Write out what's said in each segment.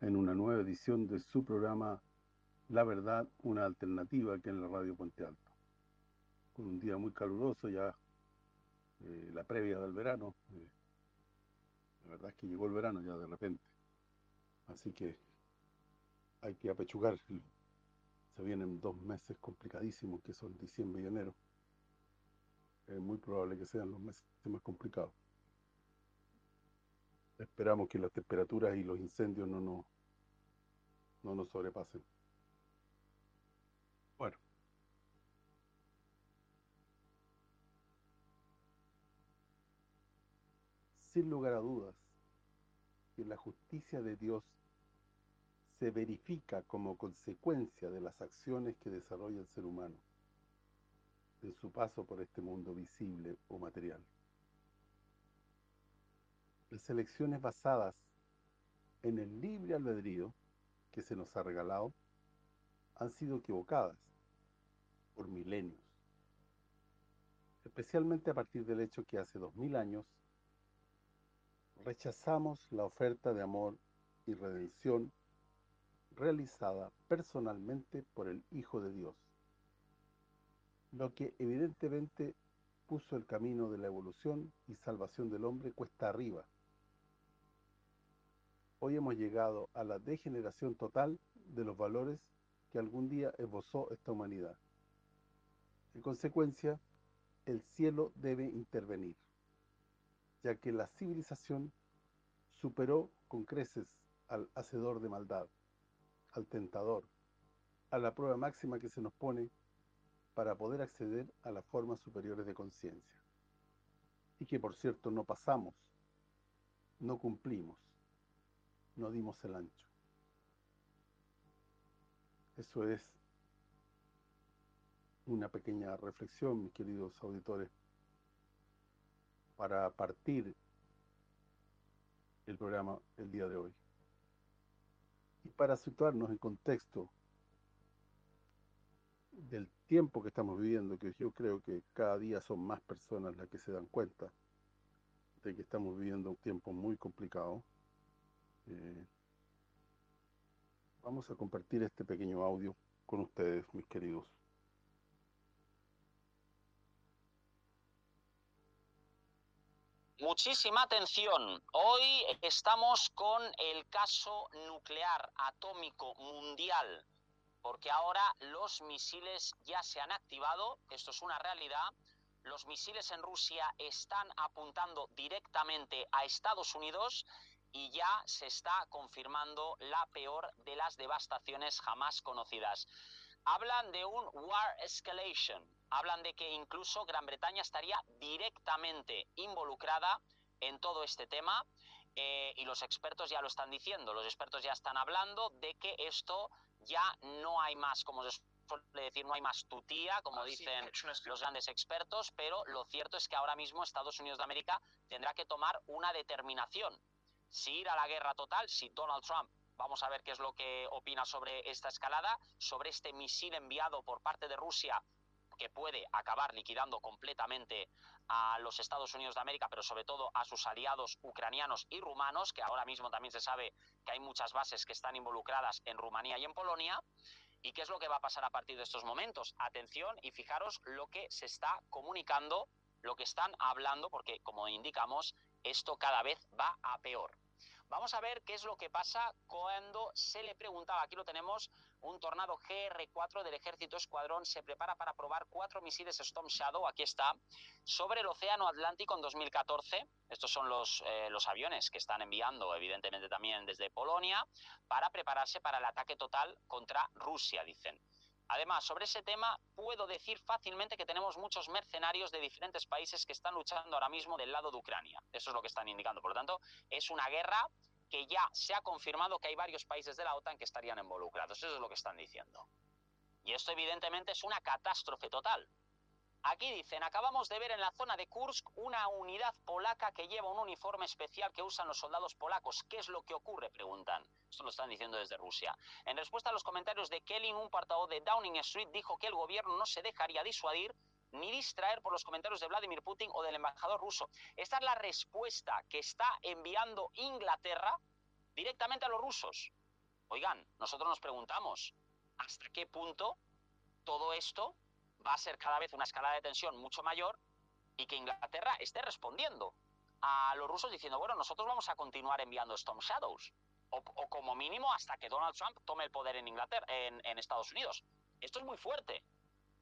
en una nueva edición de su programa La Verdad, una alternativa que en la radio Puente Alto. Con un día muy caluroso ya, eh, la previa del verano. Eh, la verdad es que llegó el verano ya de repente. Así que hay que apechugar. Se vienen dos meses complicadísimos, que son diciembre y enero. Es muy probable que sean los meses más complicados. Esperamos que las temperaturas y los incendios no nos, no nos sobrepasen. Bueno. Sin lugar a dudas, que la justicia de Dios se verifica como consecuencia de las acciones que desarrolla el ser humano en su paso por este mundo visible o material. Las elecciones basadas en el libre albedrío que se nos ha regalado han sido equivocadas por milenios. Especialmente a partir del hecho que hace dos mil años rechazamos la oferta de amor y redención realizada personalmente por el Hijo de Dios, lo que evidentemente puso el camino de la evolución y salvación del hombre cuesta arriba. Hoy hemos llegado a la degeneración total de los valores que algún día esbozó esta humanidad. En consecuencia, el cielo debe intervenir, ya que la civilización superó con creces al hacedor de maldad, al tentador, a la prueba máxima que se nos pone para poder acceder a las formas superiores de conciencia. Y que, por cierto, no pasamos, no cumplimos, no dimos el ancho. Eso es una pequeña reflexión, mis queridos auditores, para partir el programa el día de hoy. Y para situarnos en contexto del tiempo que estamos viviendo, que yo creo que cada día son más personas las que se dan cuenta de que estamos viviendo un tiempo muy complicado, eh, vamos a compartir este pequeño audio con ustedes, mis queridos. Muchísima atención. Hoy estamos con el caso nuclear atómico mundial, porque ahora los misiles ya se han activado, esto es una realidad. Los misiles en Rusia están apuntando directamente a Estados Unidos y ya se está confirmando la peor de las devastaciones jamás conocidas. Hablan de un war escalation, hablan de que incluso Gran Bretaña estaría directamente involucrada en todo este tema eh, y los expertos ya lo están diciendo, los expertos ya están hablando de que esto ya no hay más, como se suele decir, no hay más tutía, como ah, dicen los grandes expertos, pero lo cierto es que ahora mismo Estados Unidos de América tendrá que tomar una determinación si ir a la guerra total, si Donald Trump Vamos a ver qué es lo que opina sobre esta escalada, sobre este misil enviado por parte de Rusia que puede acabar liquidando completamente a los Estados Unidos de América, pero sobre todo a sus aliados ucranianos y rumanos, que ahora mismo también se sabe que hay muchas bases que están involucradas en Rumanía y en Polonia. ¿Y qué es lo que va a pasar a partir de estos momentos? Atención y fijaros lo que se está comunicando, lo que están hablando, porque como indicamos, esto cada vez va a peor. Vamos a ver qué es lo que pasa cuando se le preguntaba, aquí lo tenemos, un Tornado GR4 del Ejército Escuadrón se prepara para probar cuatro misiles Storm Shadow, aquí está, sobre el Océano Atlántico en 2014. Estos son los, eh, los aviones que están enviando, evidentemente también desde Polonia, para prepararse para el ataque total contra Rusia, dicen. Además, sobre ese tema puedo decir fácilmente que tenemos muchos mercenarios de diferentes países que están luchando ahora mismo del lado de Ucrania. Eso es lo que están indicando. Por lo tanto, es una guerra que ya se ha confirmado que hay varios países de la OTAN que estarían involucrados. Eso es lo que están diciendo. Y esto evidentemente es una catástrofe total. Aquí dicen, acabamos de ver en la zona de Kursk una unidad polaca que lleva un uniforme especial que usan los soldados polacos. ¿Qué es lo que ocurre? Preguntan. Esto lo están diciendo desde Rusia. En respuesta a los comentarios de Kelly, un portavoz de Downing Street dijo que el gobierno no se dejaría disuadir ni distraer por los comentarios de Vladimir Putin o del embajador ruso. Esta es la respuesta que está enviando Inglaterra directamente a los rusos. Oigan, nosotros nos preguntamos, ¿hasta qué punto todo esto va a ser cada vez una escala de tensión mucho mayor y que Inglaterra esté respondiendo a los rusos diciendo, bueno, nosotros vamos a continuar enviando Storm Shadows, o, como mínimo hasta que Donald Trump tome el poder en Inglaterra, en Estados Unidos. Esto es muy fuerte.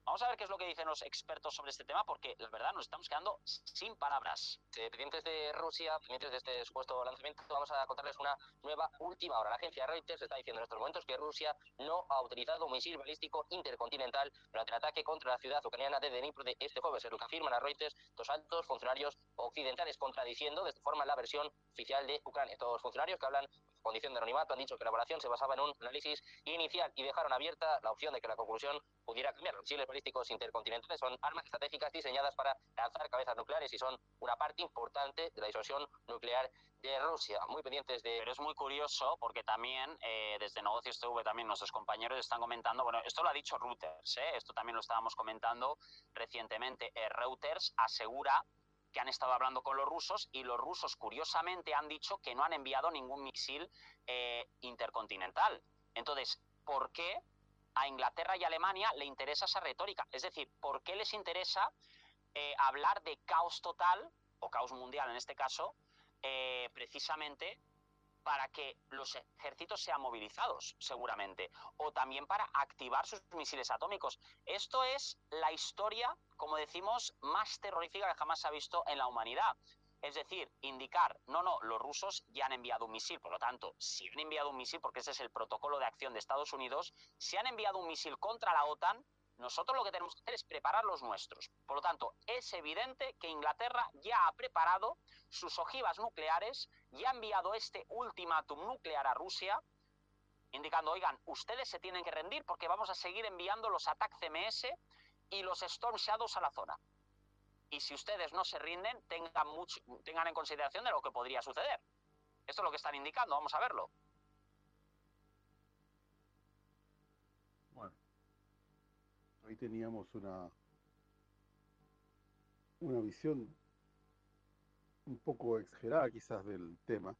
Vamos a ver qué es lo que dicen los expertos sobre este tema, porque la verdad nos estamos quedando sin palabras. Eh, pendientes de Rusia, pendientes de este supuesto lanzamiento, vamos a contarles una nueva última hora. La agencia Reuters está diciendo en estos momentos que Rusia no ha utilizado un misil balístico intercontinental durante el ataque contra la ciudad ucraniana de Dnipro de este jueves. Es lo que afirman a Reuters dos altos funcionarios occidentales, contradiciendo de esta forma la versión oficial de Ucrania. Estos funcionarios que hablan condición de anonimato han dicho que la evaluación se basaba en un análisis inicial y dejaron abierta la opción de que la conclusión pudiera cambiar. Los misiles balísticos intercontinentales son armas estratégicas diseñadas para lanzar cabezas nucleares y son una parte importante de la disuasión nuclear de Rusia. Muy pendientes de... Pero es muy curioso porque también eh, desde Negocios TV también nuestros compañeros están comentando, bueno, esto lo ha dicho Reuters, ¿eh? esto también lo estábamos comentando recientemente. Eh, Reuters asegura que han estado hablando con los rusos y los rusos curiosamente han dicho que no han enviado ningún misil eh, intercontinental. Entonces, ¿por qué a Inglaterra y Alemania le interesa esa retórica? Es decir, ¿por qué les interesa eh, hablar de caos total, o caos mundial en este caso, eh, precisamente para que los ejércitos sean movilizados, seguramente, o también para activar sus misiles atómicos. Esto es la historia, como decimos, más terrorífica que jamás se ha visto en la humanidad. Es decir, indicar, no, no, los rusos ya han enviado un misil, por lo tanto, si han enviado un misil, porque ese es el protocolo de acción de Estados Unidos, si han enviado un misil contra la OTAN, nosotros lo que tenemos que hacer es preparar los nuestros. Por lo tanto, es evidente que Inglaterra ya ha preparado sus ojivas nucleares y ha enviado este ultimátum nuclear a Rusia, indicando, oigan, ustedes se tienen que rendir porque vamos a seguir enviando los ATAC CMS y los Storm Shadows a la zona. Y si ustedes no se rinden, tengan, mucho, tengan en consideración de lo que podría suceder. Esto es lo que están indicando, vamos a verlo. Teníamos una, una visión un poco exagerada quizás del tema,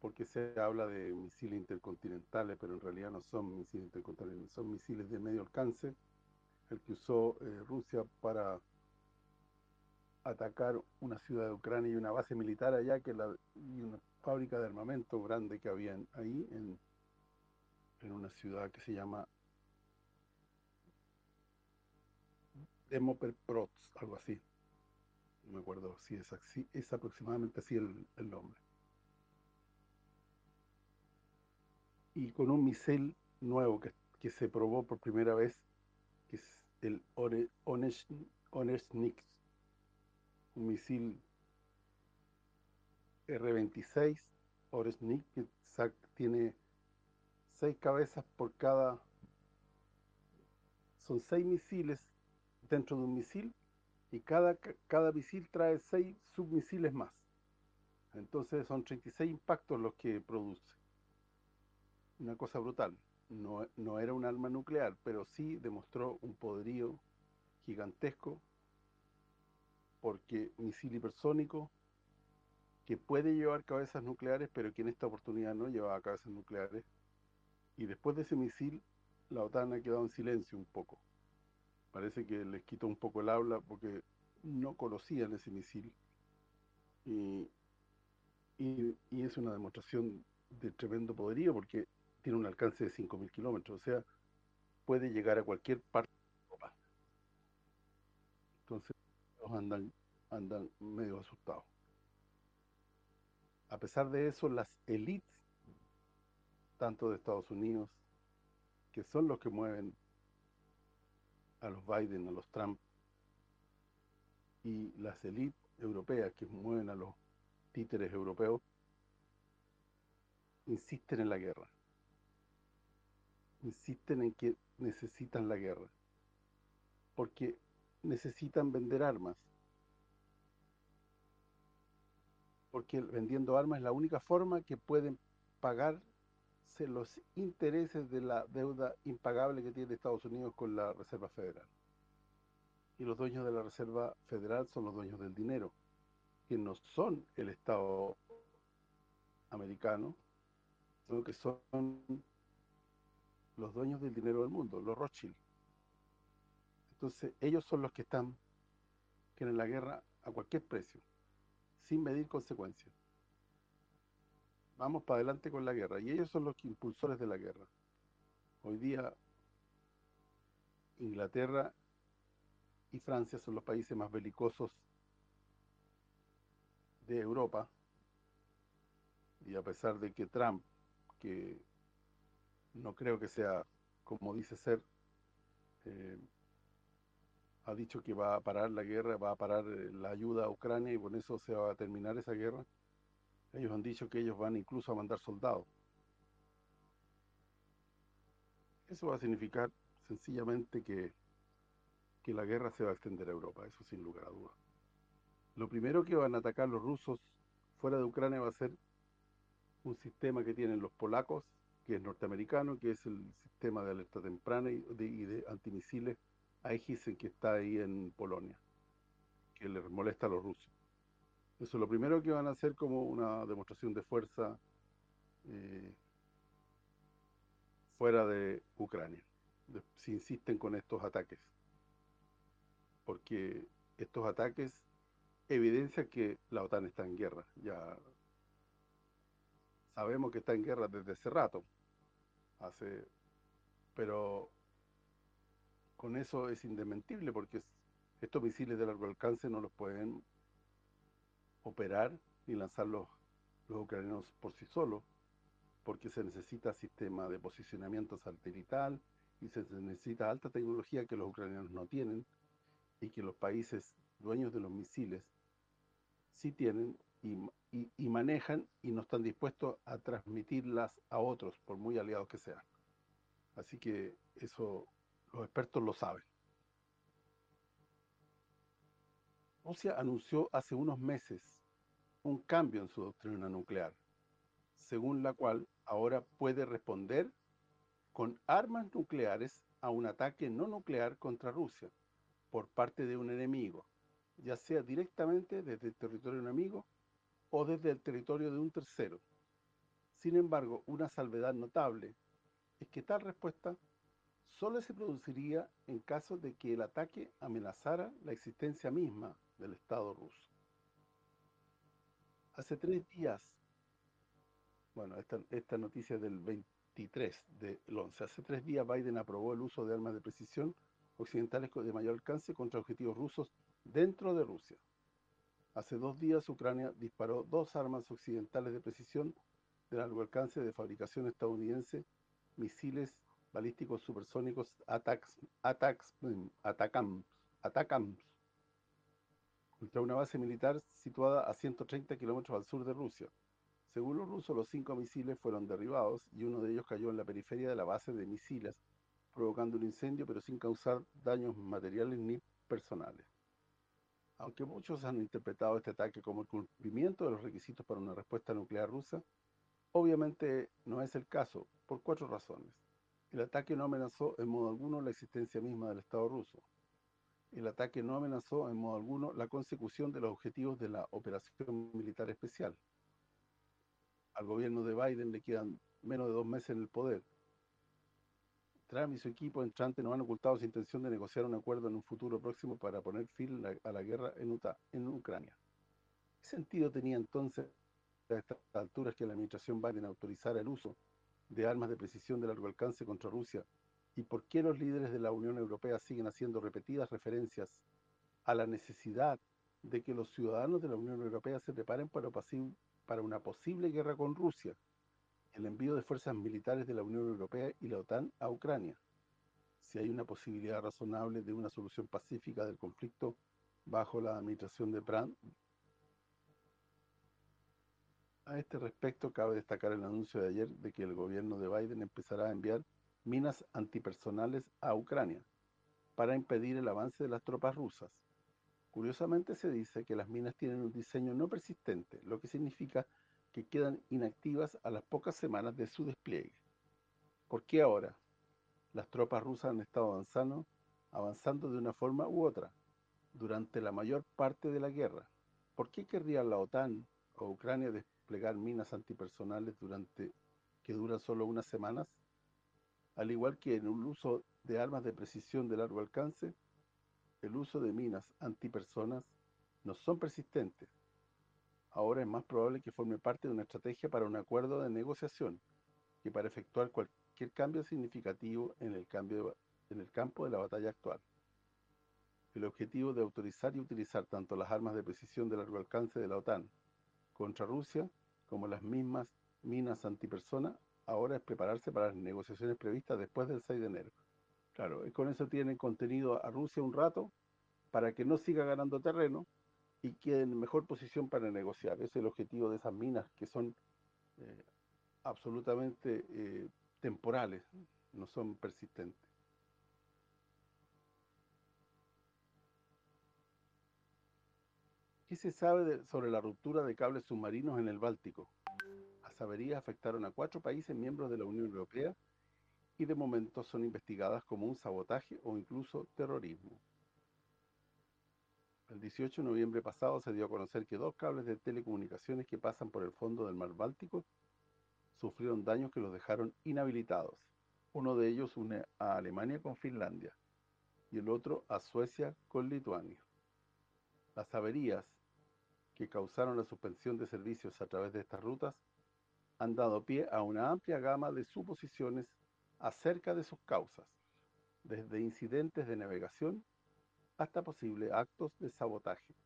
porque se habla de misiles intercontinentales, pero en realidad no son misiles intercontinentales, son misiles de medio alcance, el que usó eh, Rusia para atacar una ciudad de Ucrania y una base militar allá, que la, y una fábrica de armamento grande que había ahí, en, en una ciudad que se llama Demoperprots, algo así. No me acuerdo si es, aproximadamente así el, nombre. Y con un misil nuevo que, se probó por primera vez, que es el Onesnik, un misil R-26, Oresnik, que tiene seis cabezas por cada... Son seis misiles dentro de un misil y cada, cada misil trae 6 submisiles más. Entonces son 36 impactos los que produce. Una cosa brutal. No, no era un arma nuclear, pero sí demostró un poderío gigantesco porque misil hipersónico que puede llevar cabezas nucleares, pero que en esta oportunidad no llevaba cabezas nucleares. Y después de ese misil, la OTAN ha quedado en silencio un poco parece que les quitó un poco el habla porque no conocían ese misil y, es una demostración de tremendo poderío porque tiene un alcance de 5.000 kilómetros, o sea, puede llegar a cualquier parte de Europa. Entonces, andan, andan medio asustados. A pesar de eso, las élites, tanto de Estados Unidos, que son los que mueven a los Biden, a los Trump, y las élites europeas que mueven a los títeres europeos, insisten en la guerra. Insisten en que necesitan la guerra. Porque necesitan vender armas. Porque vendiendo armas es la única forma que pueden pagar los intereses de la deuda impagable que tiene Estados Unidos con la Reserva Federal. Y los dueños de la Reserva Federal son los dueños del dinero, que no son el Estado americanos, sino que son los dueños del dinero del mundo, los Rothschild. Entonces, ellos son los que están quieren la guerra a cualquier precio, sin medir consecuencias. Vamos para adelante con la guerra, y ellos son los impulsores de la guerra. Hoy día, Inglaterra y Francia son los países más belicosos de Europa, y a pesar de que Trump, que no creo que sea como dice ser, eh, ha dicho que va a parar la guerra, va a parar eh, la ayuda a Ucrania y con eso se va a terminar esa guerra. Ellos han dicho que ellos van incluso a mandar soldados. Eso va a significar sencillamente que, que la guerra se va a extender a Europa, eso sin lugar a dudas. Lo primero que van a atacar los rusos fuera de Ucrania va a ser un sistema que tienen los polacos, que es norteamericano, que es el sistema de alerta temprana y de, y de antimisiles que está ahí en Polonia, que les molesta a los rusos. Eso es lo primero que van a hacer como una demostración de fuerza eh, fuera de Ucrania, si insisten con estos ataques. Porque estos ataques evidencian que la OTAN está en guerra. Ya sabemos que está en guerra desde hace rato. Hace, pero con eso es indementible porque estos misiles de largo alcance no los pueden operar ni lanzar los, ucranianos por sí solos porque se necesita sistema de posicionamiento satelital y se necesita alta tecnología que los ucranianos no tienen y que los países dueños de los misiles sí tienen y, y, manejan y no están dispuestos a transmitirlas a otros, por muy aliados que sean. Así que eso los expertos lo saben. Rusia anunció hace unos meses un cambio en su doctrina nuclear, según la cual ahora puede responder con armas nucleares a un ataque no nuclear contra Rusia por parte de un enemigo, ya sea directamente desde el territorio enemigo o desde el territorio de un tercero. Sin embargo, una salvedad notable es que tal respuesta solo se produciría en caso de que el ataque amenazara la existencia misma del Estado ruso. Hace tres días, bueno, esta, noticia del 23 del 11, hace tres días Biden aprobó el uso de armas de precisión occidentales de mayor alcance contra objetivos rusos dentro de Rusia. Hace dos días Ucrania disparó dos armas occidentales de precisión de largo alcance de fabricación estadounidense, misiles balísticos supersónicos ATACMS, ATACMS, contra una base militar situada a 130 kilómetros al sur de Rusia. Según los rusos, los cinco misiles fueron derribados y uno de ellos cayó en la periferia de la base de misiles, provocando un incendio pero sin causar daños materiales ni personales. Aunque muchos han interpretado este ataque como el cumplimiento de los requisitos para una respuesta nuclear rusa, obviamente no es el caso, por cuatro razones. El ataque no amenazó en modo alguno la existencia misma del Estado ruso. El ataque no amenazó en modo alguno la consecución de los objetivos de la operación militar especial. Al gobierno de Biden le quedan menos de dos meses en el poder. Trump y su equipo entrante no han ocultado su intención de negociar un acuerdo en un futuro próximo para poner fin a la guerra en, en Ucrania. ¿Qué sentido tenía entonces a estas alturas que la administración Biden autorizara el uso de armas de precisión de largo alcance contra Rusia y por qué los líderes de la Unión Europea siguen haciendo repetidas referencias a la necesidad de que los ciudadanos de la Unión Europea se preparen para, una posible guerra con Rusia, el envío de fuerzas militares de la Unión Europea y la OTAN a Ucrania, si hay una posibilidad razonable de una solución pacífica del conflicto bajo la administración de Brandt a este respecto, cabe destacar el anuncio de ayer de que el gobierno de Biden empezará a enviar minas antipersonales a Ucrania para impedir el avance de las tropas rusas. Curiosamente se dice que las minas tienen un diseño no persistente, lo que significa que quedan inactivas a las pocas semanas de su despliegue. ¿Por qué ahora? Las tropas rusas han estado avanzando, avanzando de una forma u otra durante la mayor parte de la guerra. ¿Por qué querría la OTAN o Ucrania desplegar minas antipersonales durante que duran solo unas semanas? Al igual que en el uso de armas de precisión de largo alcance, el uso de minas antipersonas no son persistentes. Ahora es más probable que forme parte de una estrategia para un acuerdo de negociación que para efectuar cualquier cambio significativo en el, cambio en el campo de la batalla actual. El objetivo de autorizar y utilizar tanto las armas de precisión de largo alcance de la OTAN contra Rusia como las mismas minas antipersona ahora es prepararse para las negociaciones previstas después del 6 de enero. Claro, y con eso tienen contenido a Rusia un rato para que no siga ganando terreno y quede en mejor posición para negociar. Ese es el objetivo de esas minas que son eh, absolutamente eh, temporales, no son persistentes. ¿Qué se sabe sobre la ruptura de cables submarinos en el Báltico? Averías afectaron a cuatro países miembros de la Unión Europea y de momento son investigadas como un sabotaje o incluso terrorismo. El 18 de noviembre pasado se dio a conocer que dos cables de telecomunicaciones que pasan por el fondo del mar Báltico sufrieron daños que los dejaron inhabilitados. Uno de ellos une a Alemania con Finlandia y el otro a Suecia con Lituania. Las averías que causaron la suspensión de servicios a través de estas rutas han dado pie a una amplia gama de suposiciones acerca de sus causas, desde incidentes de navegación hasta posibles actos de sabotaje.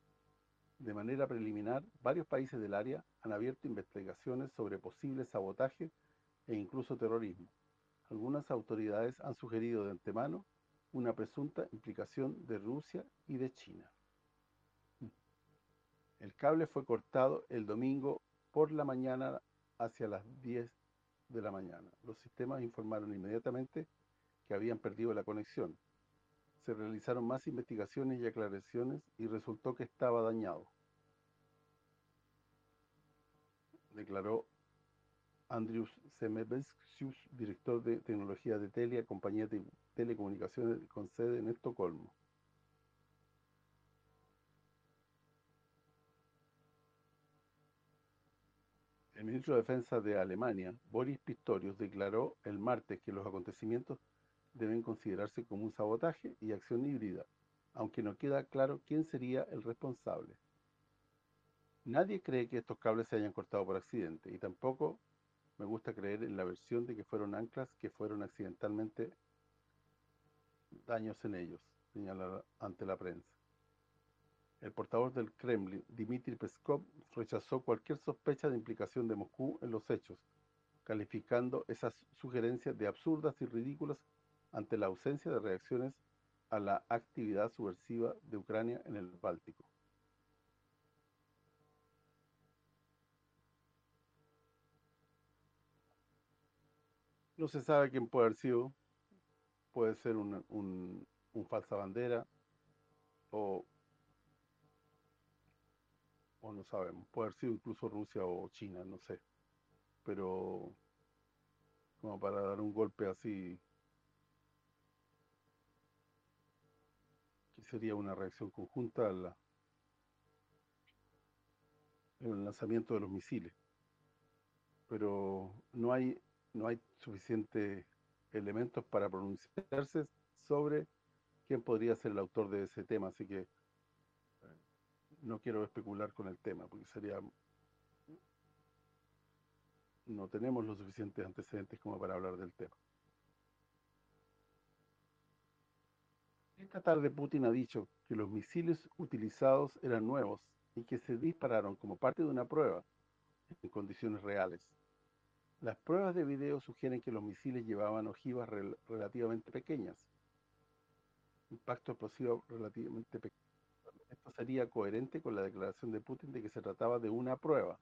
De manera preliminar, varios países del área han abierto investigaciones sobre posible sabotaje e incluso terrorismo. Algunas autoridades han sugerido de antemano una presunta implicación de Rusia y de China. El cable fue cortado el domingo por la mañana hacia las 10 de la mañana. Los sistemas informaron inmediatamente que habían perdido la conexión. Se realizaron más investigaciones y aclaraciones y resultó que estaba dañado. Declaró Andrius Semebescius, director de tecnología de Telia, compañía de telecomunicaciones con sede en Estocolmo. El ministro de Defensa de Alemania, Boris Pistorius, declaró el martes que los acontecimientos deben considerarse como un sabotaje y acción híbrida, aunque no queda claro quién sería el responsable. Nadie cree que estos cables se hayan cortado por accidente, y tampoco me gusta creer en la versión de que fueron anclas que fueron accidentalmente daños en ellos, señala ante la prensa. El portavoz del Kremlin, Dmitry Peskov, rechazó cualquier sospecha de implicación de Moscú en los hechos, calificando esas sugerencias de absurdas y ridículas ante la ausencia de reacciones a la actividad subversiva de Ucrania en el Báltico. No se sabe quién puede haber sido, puede ser un, falsa bandera o no sabemos, puede haber sido incluso Rusia o China, no sé, pero como para dar un golpe así, que sería una reacción conjunta al el lanzamiento de los misiles, pero no hay no hay suficientes elementos para pronunciarse sobre quién podría ser el autor de ese tema, así que no quiero especular con el tema, porque sería... No tenemos los suficientes antecedentes como para hablar del tema. Esta tarde Putin ha dicho que los misiles utilizados eran nuevos y que se dispararon como parte de una prueba en condiciones reales. Las pruebas de video sugieren que los misiles llevaban ojivas relativamente pequeñas, impacto explosivo relativamente pequeño sería coherente con la declaración de Putin de que se trataba de una prueba.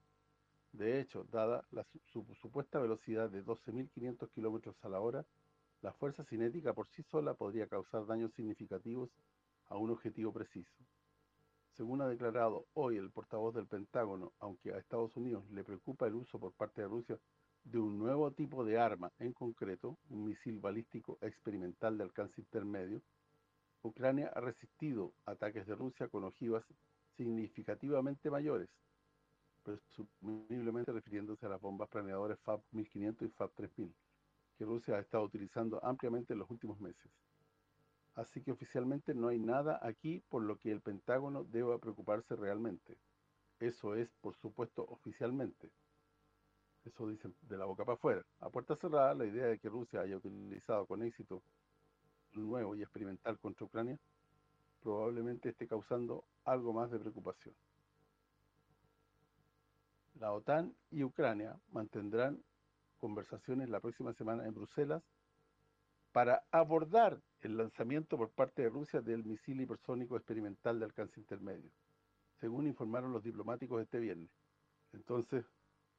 De hecho, dada la su, supuesta velocidad de 12.500 km a la hora, la fuerza cinética por sí sola podría causar daños significativos a un objetivo preciso. Según ha declarado hoy el portavoz del Pentágono, aunque a Estados Unidos le preocupa el uso por parte de Rusia de un nuevo tipo de arma, en concreto, un misil balístico experimental de alcance intermedio, Ucrania ha resistido ataques de Rusia con ojivas significativamente mayores. presumiblemente refiriéndose a las bombas planeadoras FAB-1500 y FAB-3000, que Rusia ha estado utilizando ampliamente en los últimos meses. Así que oficialmente no hay nada aquí por lo que el Pentágono deba preocuparse realmente. Eso es, por supuesto, oficialmente. Eso dicen de la boca para afuera. A puerta cerrada, la idea de que Rusia haya utilizado con éxito nuevo y experimental contra Ucrania probablemente esté causando algo más de preocupación. La OTAN y Ucrania mantendrán conversaciones la próxima semana en Bruselas para abordar el lanzamiento por parte de Rusia del misil hipersónico experimental de alcance intermedio, según informaron los diplomáticos este viernes. Entonces,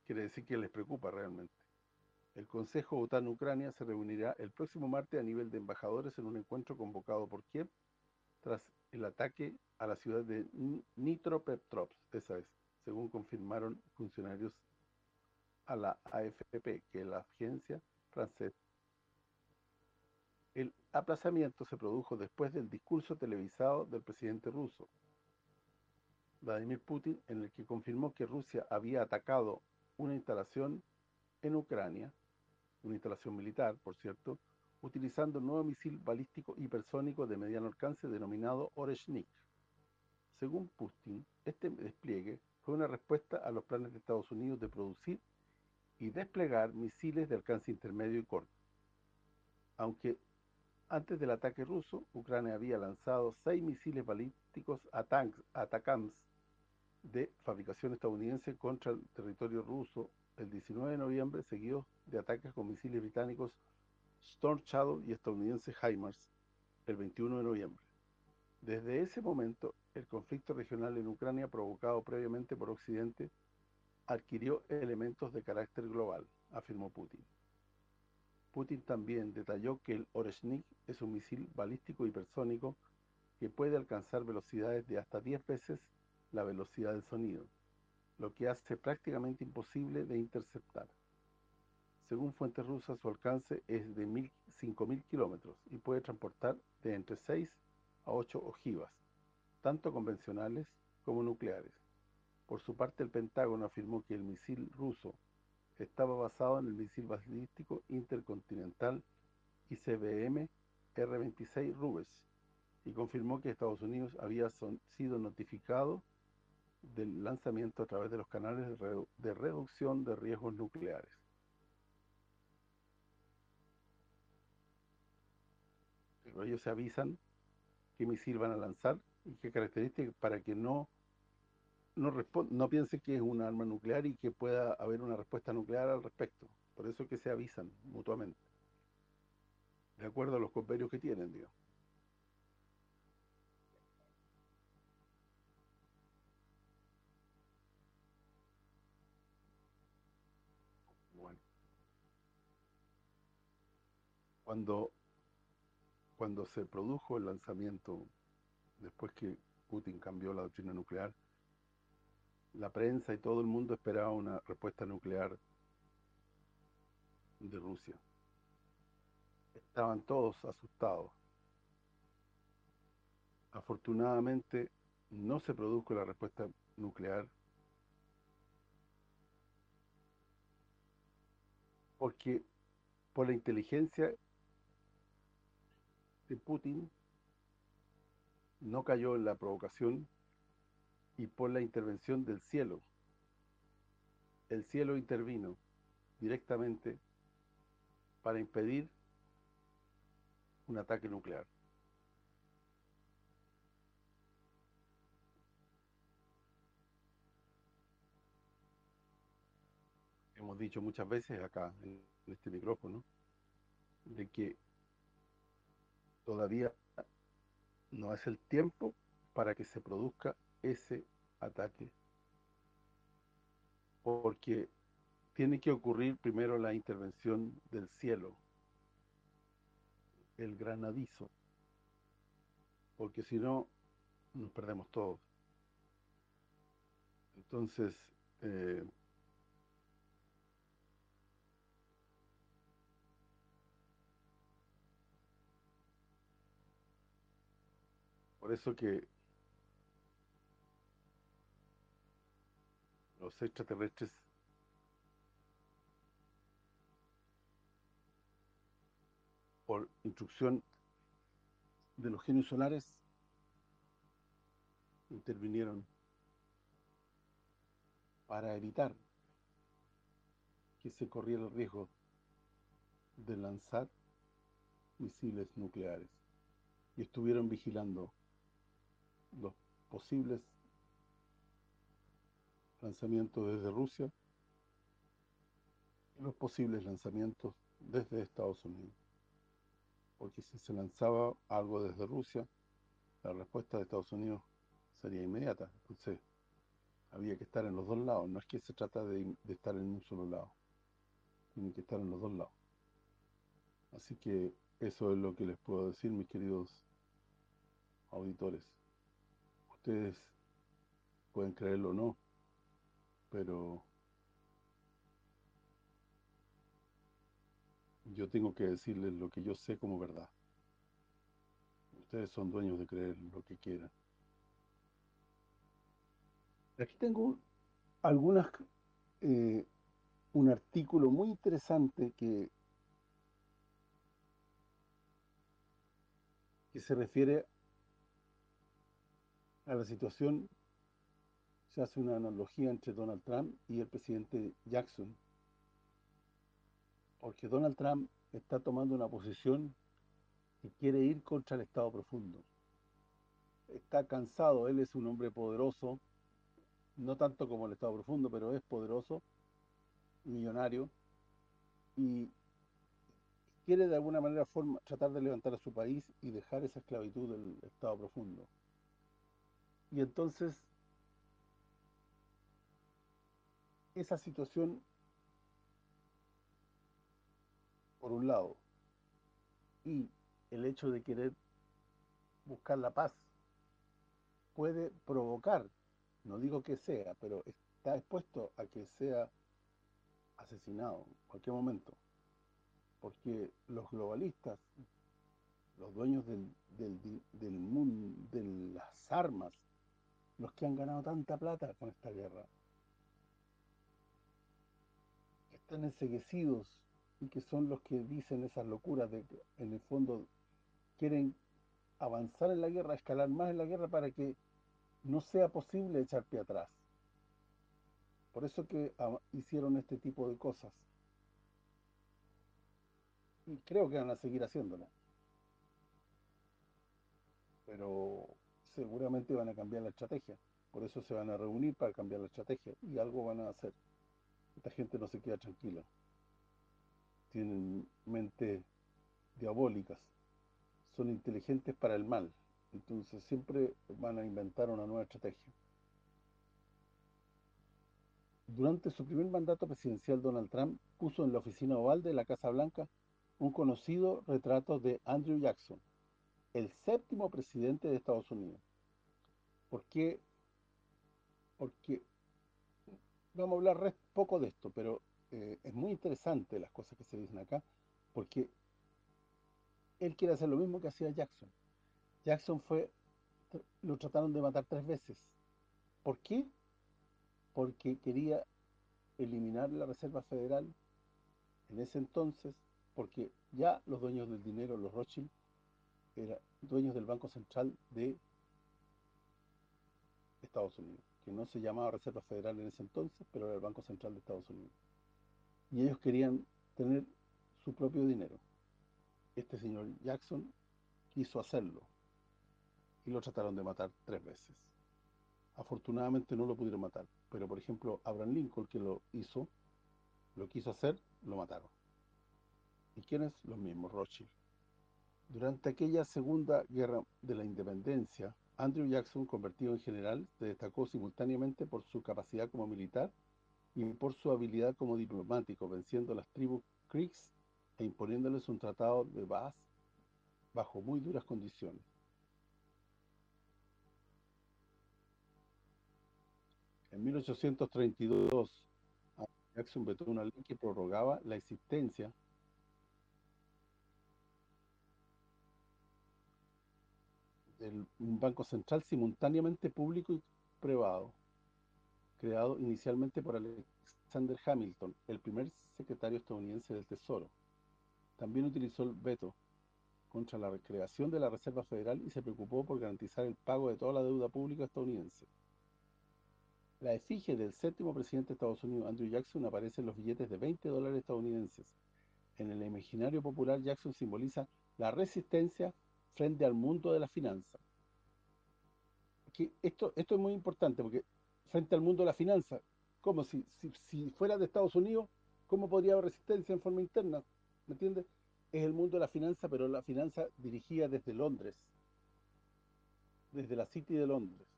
quiere decir que les preocupa realmente. El Consejo OTAN-Ucrania se reunirá el próximo martes a nivel de embajadores en un encuentro convocado por Kiev tras el ataque a la ciudad de Nitropetrovsk, esa es, según confirmaron funcionarios a la AFP, que es la agencia francesa. El aplazamiento se produjo después del discurso televisado del presidente ruso, Vladimir Putin, en el que confirmó que Rusia había atacado una instalación en Ucrania, una instalación militar, por cierto, utilizando un nuevo misil balístico hipersónico de mediano alcance denominado Oreshnik. Según Putin, este despliegue fue una respuesta a los planes de Estados Unidos de producir y desplegar misiles de alcance intermedio y corto. Aunque antes del ataque ruso, Ucrania había lanzado seis misiles balísticos ATACMS de fabricación estadounidense contra el territorio ruso el 19 de noviembre, seguidos de ataques con misiles británicos Storm Shadow y estadounidense HIMARS el 21 de noviembre. Desde ese momento, el conflicto regional en Ucrania, provocado previamente por Occidente, adquirió elementos de carácter global, afirmó Putin. Putin también detalló que el Oreshnik es un misil balístico hipersónico que puede alcanzar velocidades de hasta 10 veces la velocidad del sonido, lo que hace prácticamente imposible de interceptar. Según fuentes rusas, su alcance es de 5.000 kilómetros y puede transportar de entre 6 a 8 ojivas, tanto convencionales como nucleares. Por su parte, el Pentágono afirmó que el misil ruso estaba basado en el misil balístico intercontinental ICBM R-26 Rubes y confirmó que Estados Unidos había sido notificado del lanzamiento a través de los canales de reducción de riesgos nucleares. Pero ellos se avisan qué misil van a lanzar y qué características para que no no, no piense que es un arma nuclear y que pueda haber una respuesta nuclear al respecto. Por eso que se avisan mutuamente. De acuerdo a los convenios que tienen, digo. Cuando cuando se produjo el lanzamiento, después que Putin cambió la doctrina nuclear, la prensa y todo el mundo esperaba una respuesta nuclear de Rusia. Estaban todos asustados. Afortunadamente no se produjo la respuesta nuclear porque por la inteligencia de Putin no cayó en la provocación y por la intervención del cielo. El cielo intervino directamente para impedir un ataque nuclear. Hemos dicho muchas veces acá, en este micrófono, de que todavía no es el tiempo para que se produzca ese ataque. Porque tiene que ocurrir primero la intervención del cielo el gran aviso porque si no nos perdemos todos. Entonces eh, por eso que los extraterrestres por instrucción de los genios solares intervinieron para evitar que se corriera el riesgo de lanzar misiles nucleares. Y estuvieron vigilando los posibles lanzamientos desde Rusia y los posibles lanzamientos desde Estados Unidos. Porque si se lanzaba algo desde Rusia, la respuesta de Estados Unidos sería inmediata. Entonces, había que estar en los dos lados. No es que se trata de, estar en un solo lado. Tiene que estar en los dos lados. Así que eso es lo que les puedo decir, mis queridos auditores. Ustedes pueden creerlo o no, pero yo tengo que decirles lo que yo sé como verdad. Ustedes son dueños de creer lo que quieran. Aquí tengo algunas eh, un artículo muy interesante que que se refiere a la situación, se hace una analogía entre Donald Trump y el presidente Jackson, porque Donald Trump está tomando una posición que quiere ir contra el Estado profundo. Está cansado, él es un hombre poderoso, no tanto como el Estado profundo, pero es poderoso, millonario, y quiere de alguna manera forma tratar de levantar a su país y dejar esa esclavitud del Estado profundo. Y entonces, esa situación, por un lado, y el hecho de querer buscar la paz, puede provocar, no digo que sea, pero está expuesto a que sea asesinado en cualquier momento porque los globalistas, los dueños del, del, mundo, de las armas, los que han ganado tanta plata con esta guerra, están enseguecidos y que son los que dicen esas locuras de que en el fondo quieren avanzar en la guerra, escalar más en la guerra para que no sea posible echar pie atrás. Por eso que hicieron este tipo de cosas y creo que van a seguir haciéndolo. Pero seguramente van a cambiar la estrategia. Por eso se van a reunir para cambiar la estrategia. Y algo van a hacer. Esta gente no se queda tranquila. Tienen mentes diabólicas. Son inteligentes para el mal. Entonces siempre van a inventar una nueva estrategia. Durante su primer mandato presidencial, Donald Trump puso en la oficina oval de la Casa Blanca un conocido retrato de Andrew Jackson, el séptimo presidente de Estados Unidos. ¿Por qué? Porque vamos a hablar poco de esto, pero eh, es muy interesante las cosas que se dicen acá, porque él quiere hacer lo mismo que hacía Jackson. Jackson fue, lo trataron de matar tres veces. ¿Por qué? Porque quería eliminar la Reserva Federal en ese entonces porque ya los dueños del dinero, los Rothschild, eran dueños del Banco Central de Estados Unidos, que no se llamaba Reserva Federal en ese entonces, pero era el Banco Central de Estados Unidos. Y ellos querían tener su propio dinero. Este señor Jackson quiso hacerlo y lo trataron de matar tres veces. Afortunadamente no lo pudieron matar, pero por ejemplo Abraham Lincoln, que lo hizo, lo quiso hacer, lo mataron. ¿Y quiénes? Los mismos Rothschild. Durante aquella segunda guerra de la independencia, Andrew Jackson, convertido en general, se destacó simultáneamente por su capacidad como militar y por su habilidad como diplomático, venciendo a las tribus Creeks e imponiéndoles un tratado de paz bajo muy duras condiciones. En 1832, Jackson vetó una ley que prorrogaba la existencia un banco central simultáneamente público y privado. creado inicialmente por Alexander Hamilton, el primer secretario estadounidense del Tesoro. También utilizó el veto contra la recreación de la Reserva Federal y se preocupó por garantizar el pago de toda la deuda pública estadounidense. La efigie del séptimo presidente de Estados Unidos, Andrew Jackson, aparece en los billetes de 20 dólares estadounidenses. En el imaginario popular, Jackson simboliza la resistencia frente al mundo de la finanza. esto, es muy importante, porque frente al mundo de la finanza, como si fuera de Estados Unidos, ¿cómo podría haber resistencia en forma interna? ¿Me entiendes? Es el mundo de la finanza, pero la finanza dirigida desde Londres, desde la City de Londres,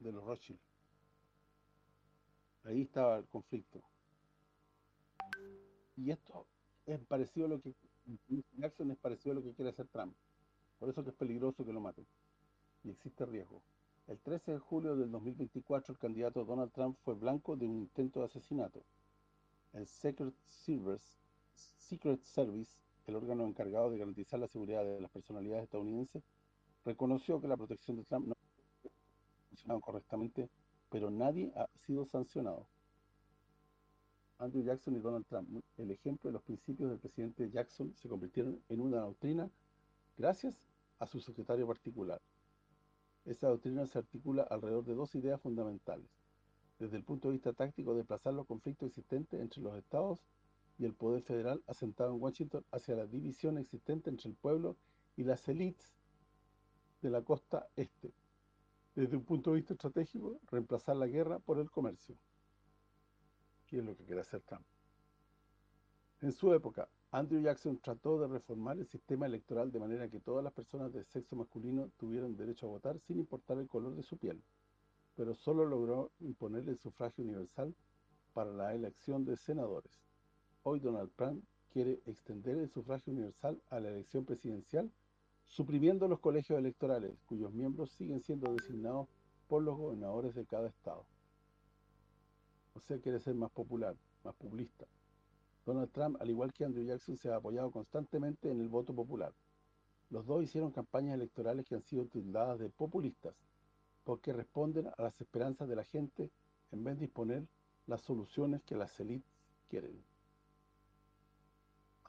de los Rothschild. Ahí estaba el conflicto. Y esto es parecido a lo que Jackson es parecido a lo que quiere hacer Trump. Por eso que es peligroso que lo maten. Y existe riesgo. El 13 de julio del 2024 el candidato Donald Trump fue blanco de un intento de asesinato. El Secret Service, Secret Service, el órgano encargado de garantizar la seguridad de las personalidades estadounidenses, reconoció que la protección de Trump no funcionado correctamente, pero nadie ha sido sancionado. Andrew Jackson y Donald Trump, el ejemplo de los principios del presidente Jackson se convirtieron en una doctrina gracias a su secretario particular. Esa doctrina se articula alrededor de dos ideas fundamentales. Desde el punto de vista táctico, desplazar los conflictos existentes entre los estados y el poder federal asentado en Washington hacia la división existente entre el pueblo y las élites de la costa este. Desde un punto de vista estratégico, reemplazar la guerra por el comercio que es lo que quiere hacer Trump. En su época, Andrew Jackson trató de reformar el sistema electoral de manera que todas las personas de sexo masculino tuvieran derecho a votar sin importar el color de su piel, pero solo logró imponer el sufragio universal para la elección de senadores. Hoy Donald Trump quiere extender el sufragio universal a la elección presidencial, suprimiendo los colegios electorales, cuyos miembros siguen siendo designados por los gobernadores de cada estado. O sea, quiere ser más popular, más populista. Donald Trump, al igual que Andrew Jackson, se ha apoyado constantemente en el voto popular. Los dos hicieron campañas electorales que han sido tildadas de populistas, porque responden a las esperanzas de la gente en vez de disponer las soluciones que las élites quieren.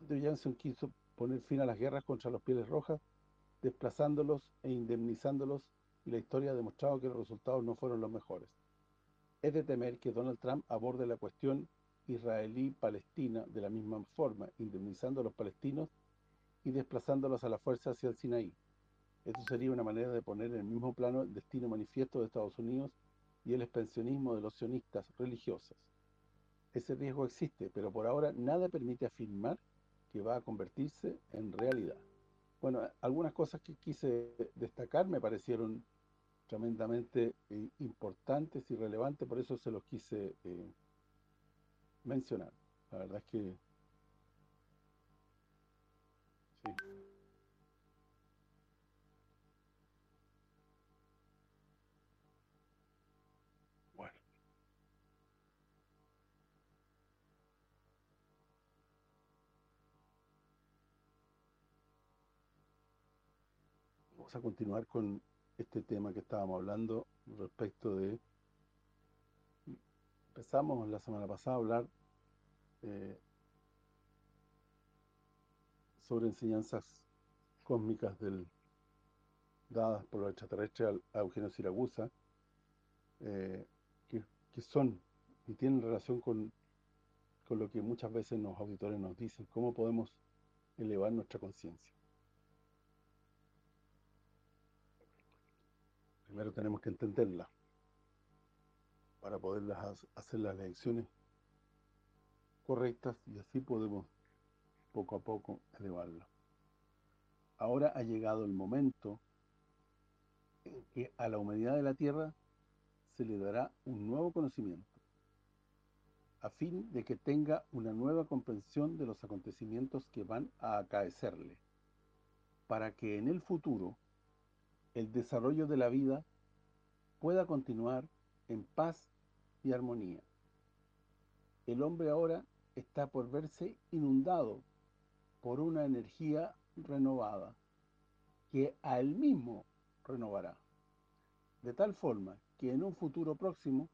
Andrew Jackson quiso poner fin a las guerras contra los pieles rojas, desplazándolos e indemnizándolos, y la historia ha demostrado que los resultados no fueron los mejores es de temer que Donald Trump aborde la cuestión israelí-palestina de la misma forma, indemnizando a los palestinos y desplazándolos a la fuerza hacia el Sinaí. Esto sería una manera de poner en el mismo plano el destino manifiesto de Estados Unidos y el expansionismo de los sionistas religiosos. Ese riesgo existe, pero por ahora nada permite afirmar que va a convertirse en realidad. Bueno, algunas cosas que quise destacar me parecieron tremendamente eh, importantes y relevantes, por eso se los quise eh, mencionar. La verdad es que... Sí. Bueno. Vamos a continuar con este tema que estábamos hablando respecto de... Empezamos la semana pasada a hablar eh, sobre enseñanzas cósmicas dadas por los extraterrestres a Eugenio Siragusa, eh, que, que, son y tienen relación con, con lo que muchas veces los auditores nos dicen, cómo podemos elevar nuestra conciencia. Primero tenemos que entenderla para poderlas hacer las elecciones correctas y así podemos poco a poco elevarla. Ahora ha llegado el momento en que a la humanidad de la Tierra se le dará un nuevo conocimiento, a fin de que tenga una nueva comprensión de los acontecimientos que van a acaecerle, para que en el futuro el desarrollo de la vida pueda continuar en paz y armonía. El hombre ahora está por verse inundado por una energía renovada, que a él mismo renovará. De tal forma que en un futuro próximo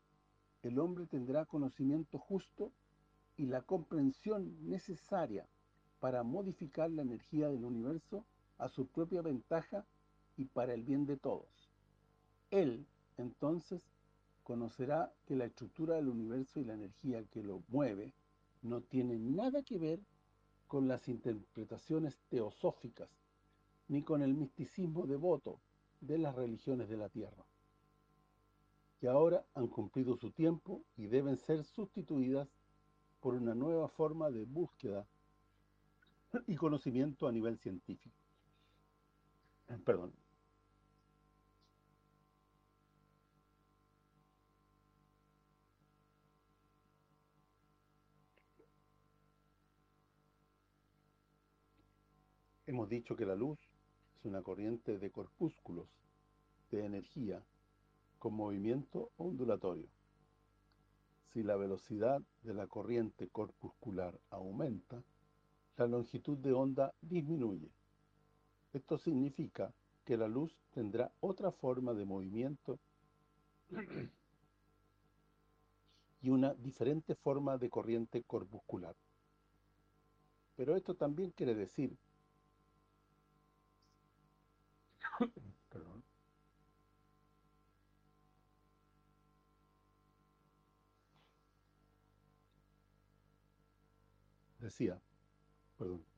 el hombre tendrá conocimiento justo y la comprensión necesaria para modificar la energía del universo a su propia ventaja y para el bien de todos. Él, entonces, conocerá que la estructura del universo y la energía que lo mueve no tienen nada que ver con las interpretaciones teosóficas ni con el misticismo devoto de las religiones de la Tierra, que ahora han cumplido su tiempo y deben ser sustituidas por una nueva forma de búsqueda y conocimiento a nivel científico. Perdón. Hemos dicho que la luz es una corriente de corpúsculos de energía con movimiento ondulatorio. Si la velocidad de la corriente corpuscular aumenta, la longitud de onda disminuye. Esto significa que la luz tendrá otra forma de movimiento y una diferente forma de corriente corpuscular. Pero esto también quiere decir Perdón. Decía, perdón.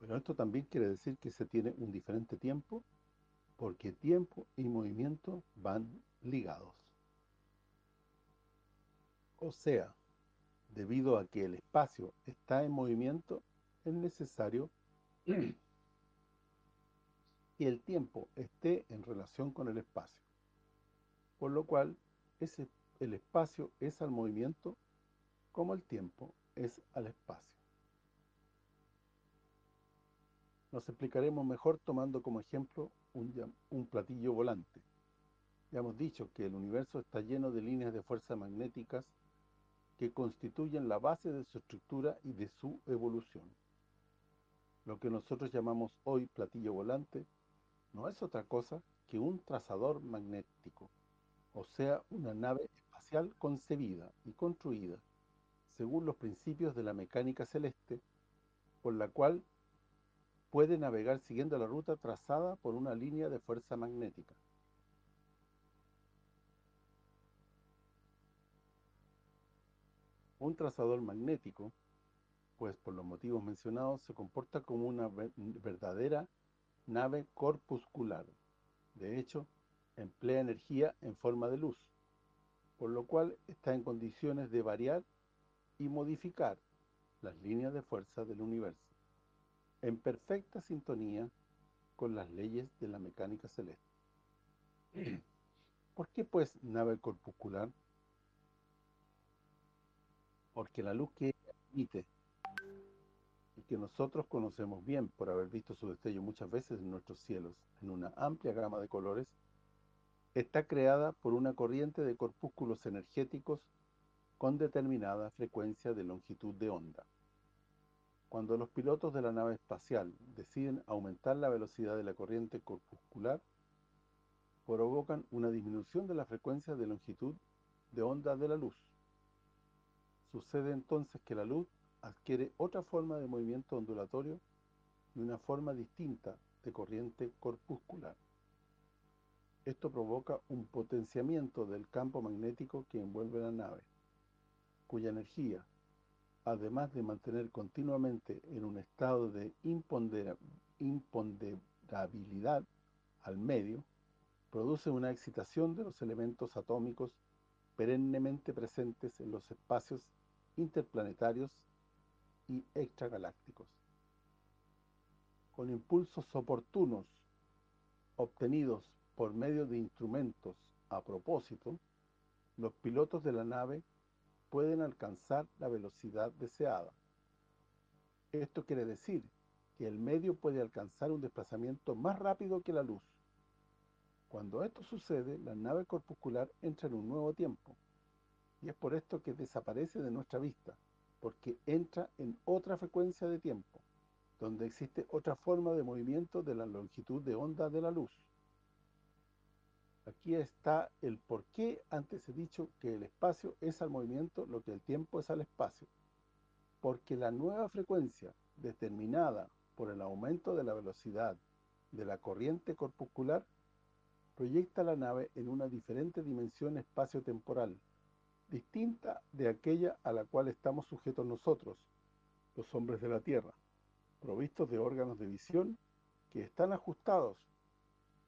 Pero esto también quiere decir que se tiene un diferente tiempo, porque tiempo y movimiento van ligados. O sea, debido a que el espacio está en movimiento, es necesario que el tiempo esté en relación con el espacio. Por lo cual, el espacio es al movimiento como el tiempo es al espacio. Nos explicaremos mejor tomando como ejemplo un, platillo volante. Ya hemos dicho que el universo está lleno de líneas de fuerza magnéticas que constituyen la base de su estructura y de su evolución. Lo que nosotros llamamos hoy platillo volante no es otra cosa que un trazador magnético, o sea, una nave espacial concebida y construida según los principios de la mecánica celeste, por la cual puede navegar siguiendo la ruta trazada por una línea de fuerza magnética. Un trazador magnético, pues por los motivos mencionados, se comporta como una verdadera nave corpuscular. De hecho, emplea energía en forma de luz, por lo cual está en condiciones de variar y modificar las líneas de fuerza del universo, en perfecta sintonía con las leyes de la mecánica celeste. ¿Por qué, pues, nave corpuscular? porque la luz que emite y que nosotros conocemos bien por haber visto su destello muchas veces en nuestros cielos, en una amplia gama de colores, está creada por una corriente de corpúsculos energéticos con determinada frecuencia de longitud de onda. Cuando los pilotos de la nave espacial deciden aumentar la velocidad de la corriente corpuscular, provocan una disminución de la frecuencia de longitud de onda de la luz. Sucede entonces que la luz adquiere otra forma de movimiento ondulatorio y una forma distinta de corriente corpuscular. Esto provoca un potenciamiento del campo magnético que envuelve la nave, cuya energía, además de mantener continuamente en un estado de imponderabilidad al medio, produce una excitación de los elementos atómicos perennemente presentes en los espacios interplanetarios y extragalácticos. Con impulsos oportunos obtenidos por medio de instrumentos a propósito, los pilotos de la nave pueden alcanzar la velocidad deseada. Esto quiere decir que el medio puede alcanzar un desplazamiento más rápido que la luz. Cuando esto sucede, la nave corpuscular entra en un nuevo tiempo, y es por esto que desaparece de nuestra vista, porque entra en otra frecuencia de tiempo. donde existe otra forma de movimiento de la longitud de onda de la luz. Aquí está el por qué antes he dicho que el espacio es al movimiento lo que el tiempo es al espacio. Porque la nueva frecuencia, determinada por el aumento de la velocidad de la corriente corpuscular, proyecta la nave en una diferente dimensión espacio-temporal, distinta de aquella a la cual estamos sujetos nosotros, los hombres de la Tierra, provistos de órganos de visión que están ajustados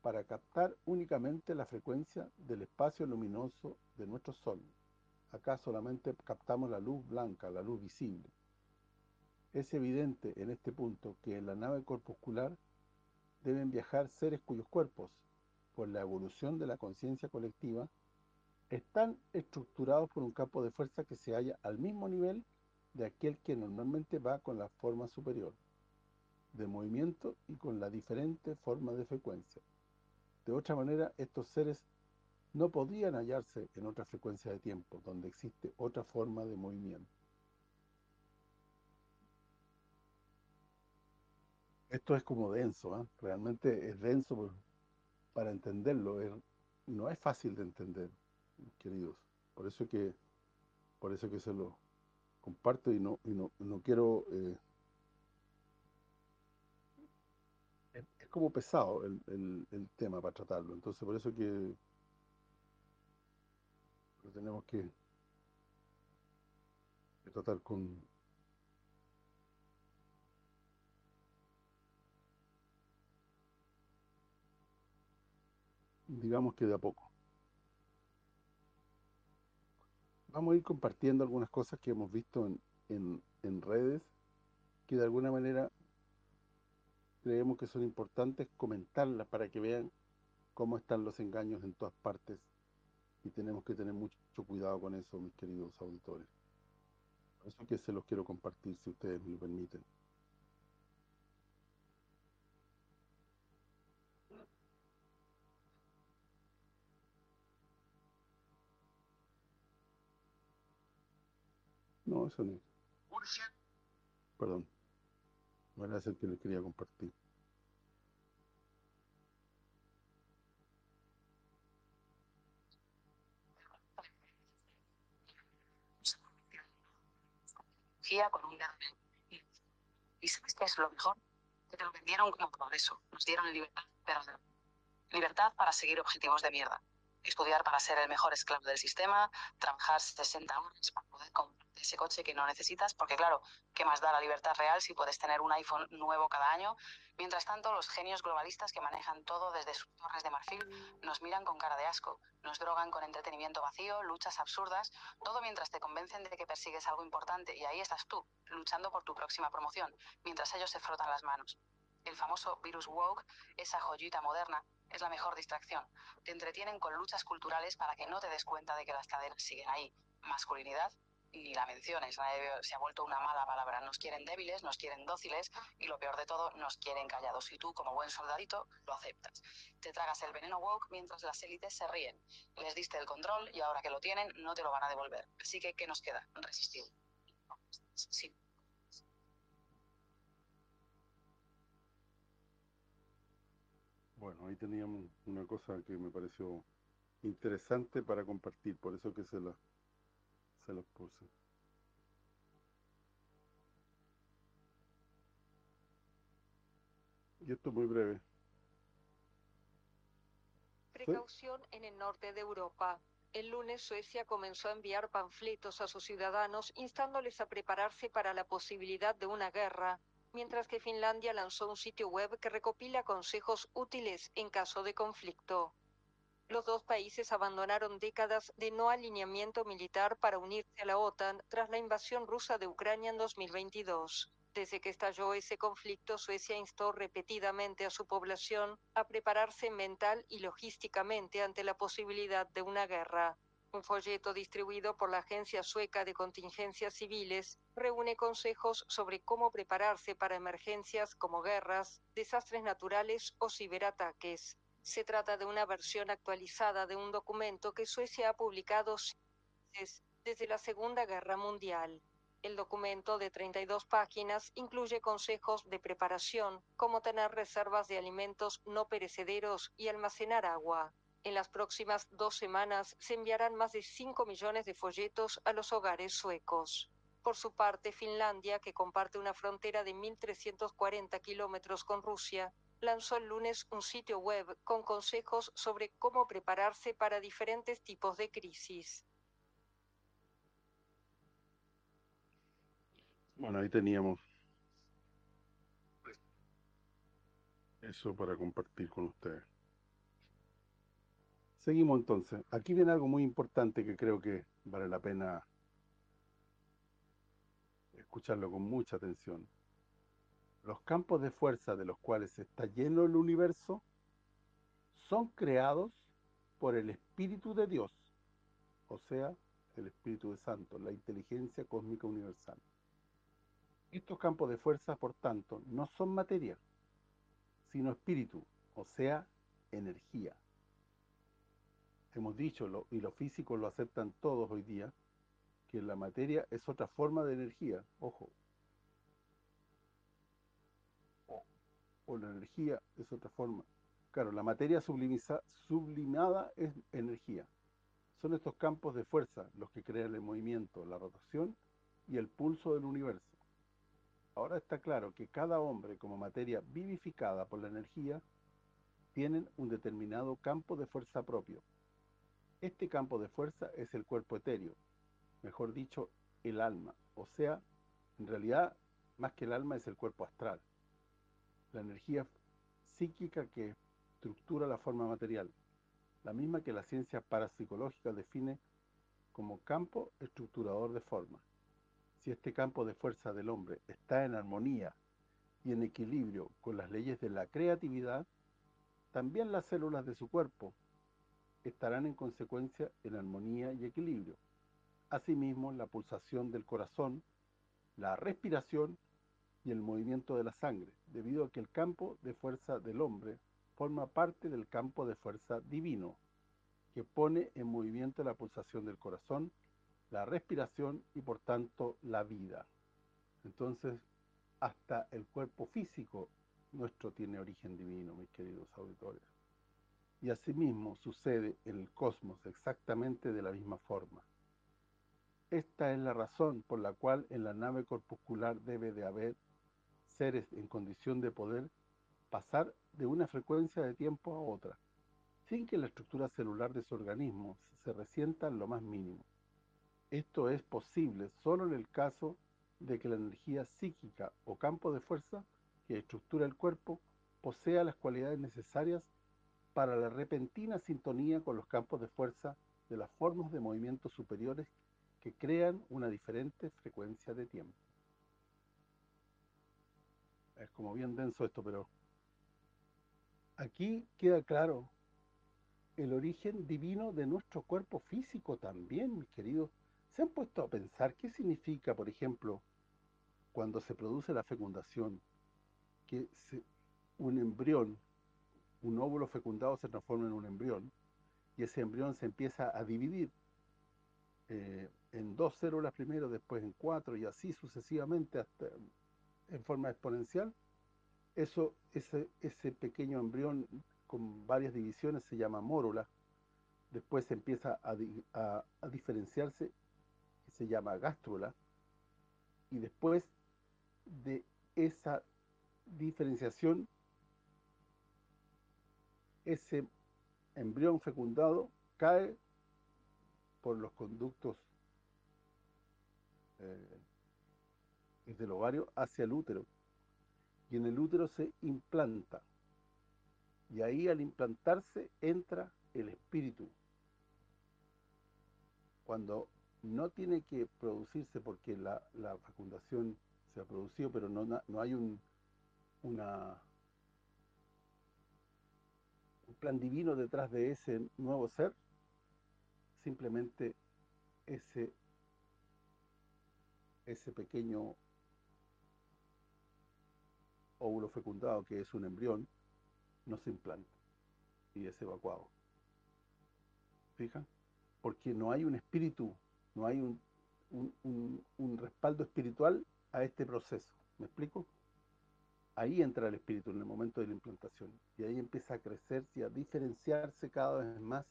para captar únicamente la frecuencia del espacio luminoso de nuestro Sol. Acá solamente captamos la luz blanca, la luz visible. Es evidente en este punto que en la nave corpuscular deben viajar seres cuyos cuerpos, por la evolución de la conciencia colectiva, están estructurados por un campo de fuerza que se halla al mismo nivel de aquel que normalmente va con la forma superior de movimiento y con la diferente forma de frecuencia. De otra manera, estos seres no podrían hallarse en otra frecuencia de tiempo, donde existe otra forma de movimiento. Esto es como denso, ¿eh? realmente es denso para entenderlo, no es fácil de entender, queridos. Por eso que por eso que se lo comparto y no, y no, no quiero... Eh, como pesado el, el, tema para tratarlo, entonces por eso que lo tenemos que, que tratar con, digamos que de a poco. Vamos a ir compartiendo algunas cosas que hemos visto en, en, redes, que de alguna manera creemos que son importantes comentarlas para que vean cómo están los engaños en todas partes y tenemos que tener mucho cuidado con eso, mis queridos auditores. Por eso que se los quiero compartir, si ustedes me lo permiten. No, eso no. Perdón. No era el que le quería compartir. con un ¿Y sabes qué es lo mejor? Que te lo vendieron como progreso. Nos dieron libertad, pero libertad para seguir objetivos de mierda. Estudiar para ser el mejor esclavo del sistema, trabajar 60 horas para poder comprar ese coche que no necesitas, porque claro, ¿qué más da la libertad real si puedes tener un iPhone nuevo cada año? Mientras tanto, los genios globalistas que manejan todo desde sus torres de marfil nos miran con cara de asco, nos drogan con entretenimiento vacío, luchas absurdas, todo mientras te convencen de que persigues algo importante y ahí estás tú, luchando por tu próxima promoción, mientras ellos se frotan las manos. El famoso virus woke, esa joyita moderna, es la mejor distracción. Te entretienen con luchas culturales para que no te des cuenta de que las cadenas siguen ahí. Masculinidad, ni la menciones, se ha vuelto una mala palabra. Nos quieren débiles, nos quieren dóciles y lo peor de todo, nos quieren callados. Y tú, como buen soldadito, lo aceptas. Te tragas el veneno woke mientras las élites se ríen. Les diste el control y ahora que lo tienen, no te lo van a devolver. Así que, ¿qué nos queda? Resistir. Sí. Bueno, ahí teníamos una cosa que me pareció interesante para compartir, por eso que se la se los puse. Y esto es muy breve. Precaución en el norte de Europa. El lunes Suecia comenzó a enviar panfletos a sus ciudadanos instándoles a prepararse para la posibilidad de una guerra, mientras que Finlandia lanzó un sitio web que recopila consejos útiles en caso de conflicto. Los dos países abandonaron décadas de no alineamiento militar para unirse a la OTAN tras la invasión rusa de Ucrania en 2022. Desde que estalló ese conflicto, Suecia instó repetidamente a su población a prepararse mental y logísticamente ante la posibilidad de una guerra. Un folleto distribuido por la Agencia Sueca de Contingencias Civiles reúne consejos sobre cómo prepararse para emergencias como guerras, desastres naturales o ciberataques. Se trata de una versión actualizada de un documento que Suecia ha publicado desde la Segunda Guerra Mundial. El documento de 32 páginas incluye consejos de preparación, como tener reservas de alimentos no perecederos y almacenar agua. En las próximas dos semanas se enviarán más de 5 millones de folletos a los hogares suecos. Por su parte, Finlandia, que comparte una frontera de 1.340 kilómetros con Rusia, lanzó el lunes un sitio web con consejos sobre cómo prepararse para diferentes tipos de crisis. Bueno, ahí teníamos eso para compartir con ustedes. Seguimos entonces. Aquí viene algo muy importante que creo que vale la pena escucharlo con mucha atención. Los campos de fuerza de los cuales está lleno el universo son creados por el Espíritu de Dios, o sea, el Espíritu de Santo, la inteligencia cósmica universal. Estos campos de fuerza, por tanto, no son materia, sino espíritu, o sea, energía. Hemos dicho, y los físicos lo aceptan todos hoy día, que la materia es otra forma de energía, ojo. O, la energía es otra forma. Claro, la materia sublimada es energía. Son estos campos de fuerza los que crean el movimiento, la rotación y el pulso del universo. Ahora está claro que cada hombre como materia vivificada por la energía tienen un determinado campo de fuerza propio. Este campo de fuerza es el cuerpo etéreo, mejor dicho, el alma. O sea, en realidad, más que el alma es el cuerpo astral. La energía psíquica que estructura la forma material, la misma que la ciencia parapsicológica define como campo estructurador de forma si este campo de fuerza del hombre está en armonía y en equilibrio con las leyes de la creatividad, también las células de su cuerpo estarán en consecuencia en armonía y equilibrio. Asimismo, la pulsación del corazón, la respiración y el movimiento de la sangre, debido a que el campo de fuerza del hombre forma parte del campo de fuerza divino, que pone en movimiento la pulsación del corazón, la respiración y por tanto la vida. Entonces, hasta el cuerpo físico nuestro tiene origen divino, mis queridos auditores. Y asimismo sucede en el cosmos exactamente de la misma forma. Esta es la razón por la cual en la nave corpuscular debe de haber seres en condición de poder pasar de una frecuencia de tiempo a otra, sin que la estructura celular de su organismo se resienta en lo más mínimo. Esto es posible solo en el caso de que la energía psíquica o campo de fuerza que estructura el cuerpo posea las cualidades necesarias para la repentina sintonía con los campos de fuerza de las formas de movimiento superiores que crean una diferente frecuencia de tiempo. Es como bien denso esto, pero aquí queda claro el origen divino de nuestro cuerpo físico también, mis queridos ¿Se han puesto a pensar qué significa, por ejemplo, cuando se produce la fecundación, que un embrión, un óvulo fecundado se transforma en un embrión, y ese embrión se empieza a dividir eh, en dos células primero, después en cuatro, y así sucesivamente hasta en forma exponencial, eso, ese, ese pequeño embrión con varias divisiones se llama mórula, después se empieza a, a diferenciarse se llama gástrula, y después de esa diferenciación, ese embrión fecundado cae por los conductos eh, desde el ovario hacia el útero, y en el útero se implanta, y ahí al implantarse entra el espíritu. Cuando no tiene que producirse porque la, fecundación se ha producido, pero no, no hay un, una, plan divino detrás de ese nuevo ser, simplemente ese, ese pequeño óvulo fecundado, que es un embrión, no se implanta y es evacuado. ¿Fijan? Porque no hay un espíritu no hay un, un respaldo espiritual a este proceso. ¿Me explico? Ahí entra el espíritu en el momento de la implantación. Y ahí empieza a crecer y a diferenciarse cada vez más.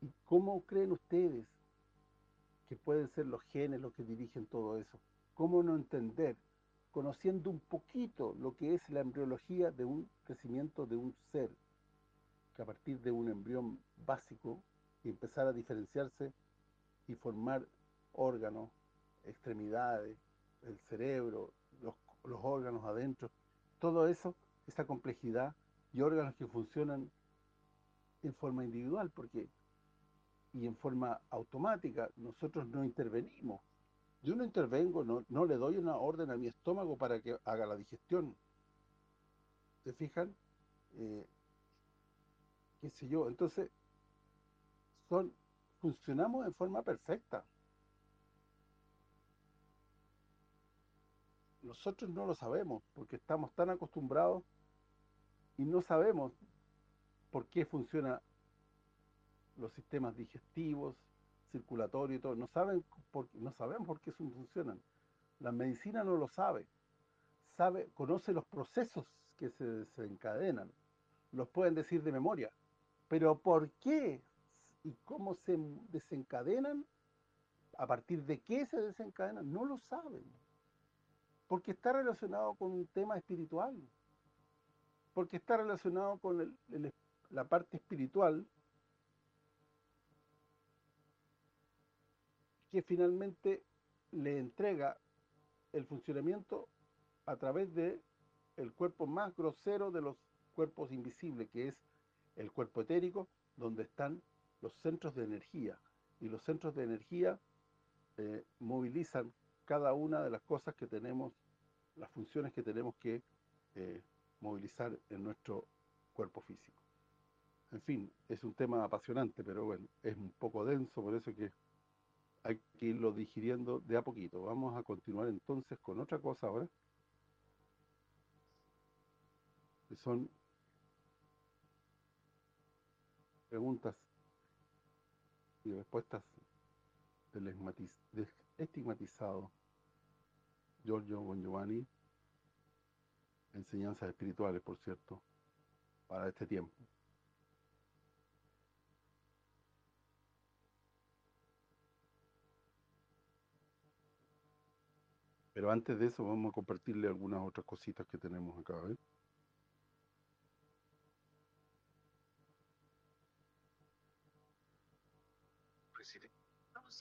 ¿Y cómo creen ustedes que pueden ser los genes los que dirigen todo eso? ¿Cómo no entender, conociendo un poquito lo que es la embriología de un crecimiento de un ser, que a partir de un embrión básico y empezar a diferenciarse y formar órganos, extremidades, el cerebro, los, los órganos adentro, todo eso, esa complejidad y órganos que funcionan en forma individual, porque y en forma automática, nosotros no intervenimos. Yo no intervengo, no, no le doy una orden a mi estómago para que haga la digestión. ¿Se fijan? Eh, qué sé yo, entonces son funcionamos en forma perfecta. Nosotros no lo sabemos, porque estamos tan acostumbrados y no sabemos por qué funcionan los sistemas digestivos, circulatorios y todo. No, saben no sabemos por qué funcionan. La medicina no lo sabe. sabe Conoce los procesos que se desencadenan. Los pueden decir de memoria. Pero ¿por qué y cómo se desencadenan? ¿A partir de qué se desencadenan? No lo saben porque está relacionado con un tema espiritual, porque está relacionado con la parte espiritual que finalmente le entrega el funcionamiento a través de el cuerpo más grosero de los cuerpos invisibles, que es el cuerpo etérico, donde están los centros de energía. Y los centros de energía eh, movilizan cada una de las cosas que tenemos, las funciones que tenemos que eh, movilizar en nuestro cuerpo físico. En fin, es un tema apasionante, pero bueno, es un poco denso, por eso que hay que irlo digiriendo de a poquito. Vamos a continuar entonces con otra cosa ahora, que son preguntas y respuestas del estigmatizado Giorgio Bongiovanni, enseñanzas espirituales, por cierto, para este tiempo. Pero antes de eso vamos a compartirle algunas otras cositas que tenemos acá, ¿eh?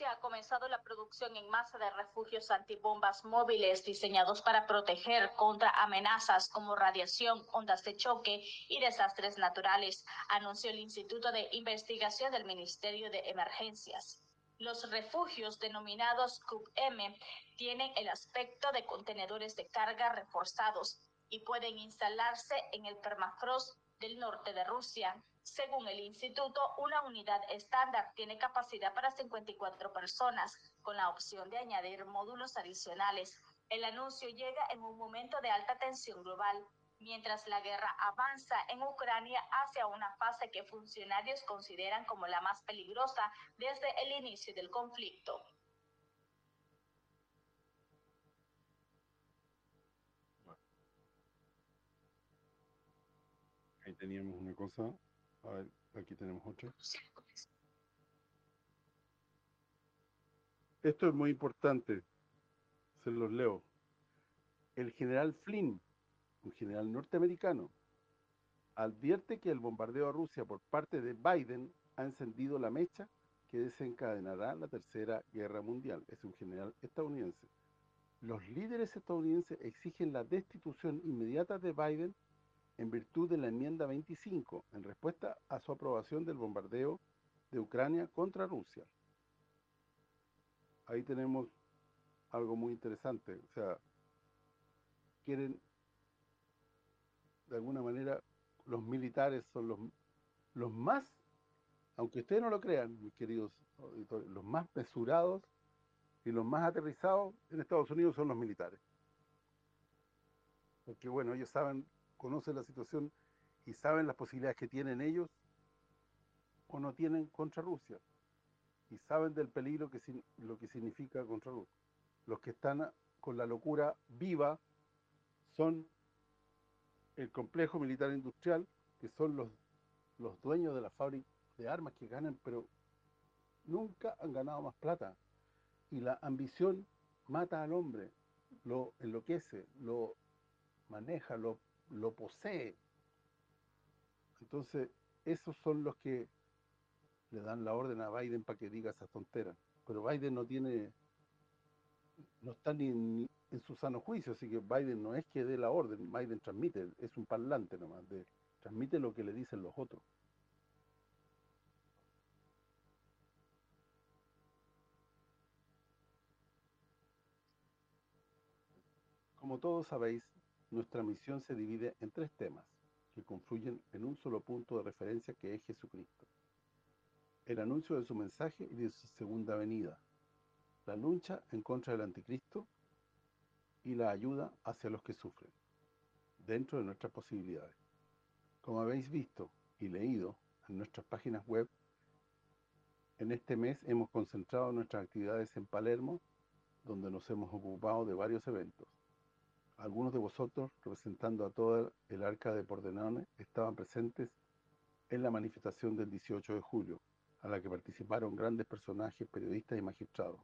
Ha comenzado la producción en masa de refugios antibombas móviles diseñados para proteger contra amenazas como radiación, ondas de choque y desastres naturales, anunció el Instituto de Investigación del Ministerio de Emergencias. Los refugios denominados CUP-M tienen el aspecto de contenedores de carga reforzados y pueden instalarse en el permafrost del norte de Rusia, según el instituto, una unidad estándar tiene capacidad para 54 personas, con la opción de añadir módulos adicionales. El anuncio llega en un momento de alta tensión global, mientras la guerra avanza en Ucrania hacia una fase que funcionarios consideran como la más peligrosa desde el inicio del conflicto. Ahí teníamos una cosa a ver, aquí tenemos otra. Esto es muy importante, se los leo. El general Flynn, un general norteamericano, advierte que el bombardeo a Rusia por parte de Biden ha encendido la mecha que desencadenará la Tercera Guerra Mundial. Es un general estadounidense. Los líderes estadounidenses exigen la destitución inmediata de Biden en virtud de la enmienda 25, en respuesta a su aprobación del bombardeo de Ucrania contra Rusia. Ahí tenemos algo muy interesante, o sea, quieren, de alguna manera, los militares son los, los más, aunque ustedes no lo crean, mis queridos auditores, los más mesurados y los más aterrizados en Estados Unidos son los militares. Porque bueno, ellos saben conocen la situación y saben las posibilidades que tienen ellos o no tienen contra Rusia. y saben del peligro que lo que significa contraluz. Los que están con la locura viva son el complejo militar industrial, que son los, los dueños de la fábrica de armas que ganan, pero nunca han ganado más plata. Y la ambición mata al hombre, lo enloquece, lo maneja, lo, lo posee. Entonces, esos son los que le dan la orden a Biden para que diga esas tonteras. Pero Biden no tiene, no está ni en, su sano juicio, así que Biden no es que dé la orden, Biden transmite, es un parlante nomás, de, transmite lo que le dicen los otros. Como todos sabéis, nuestra misión se divide en tres temas, que confluyen en un solo punto de referencia que es Jesucristo. El anuncio de su mensaje y de su segunda venida, la lucha en contra del anticristo y la ayuda hacia los que sufren, dentro de nuestras posibilidades. Como habéis visto y leído en nuestras páginas web, en este mes hemos concentrado nuestras actividades en Palermo, donde nos hemos ocupado de varios eventos. Algunos de vosotros, representando a toda el arca de Pordenone, estaban presentes en la manifestación del 18 de julio, a la que participaron grandes personajes, periodistas y magistrados.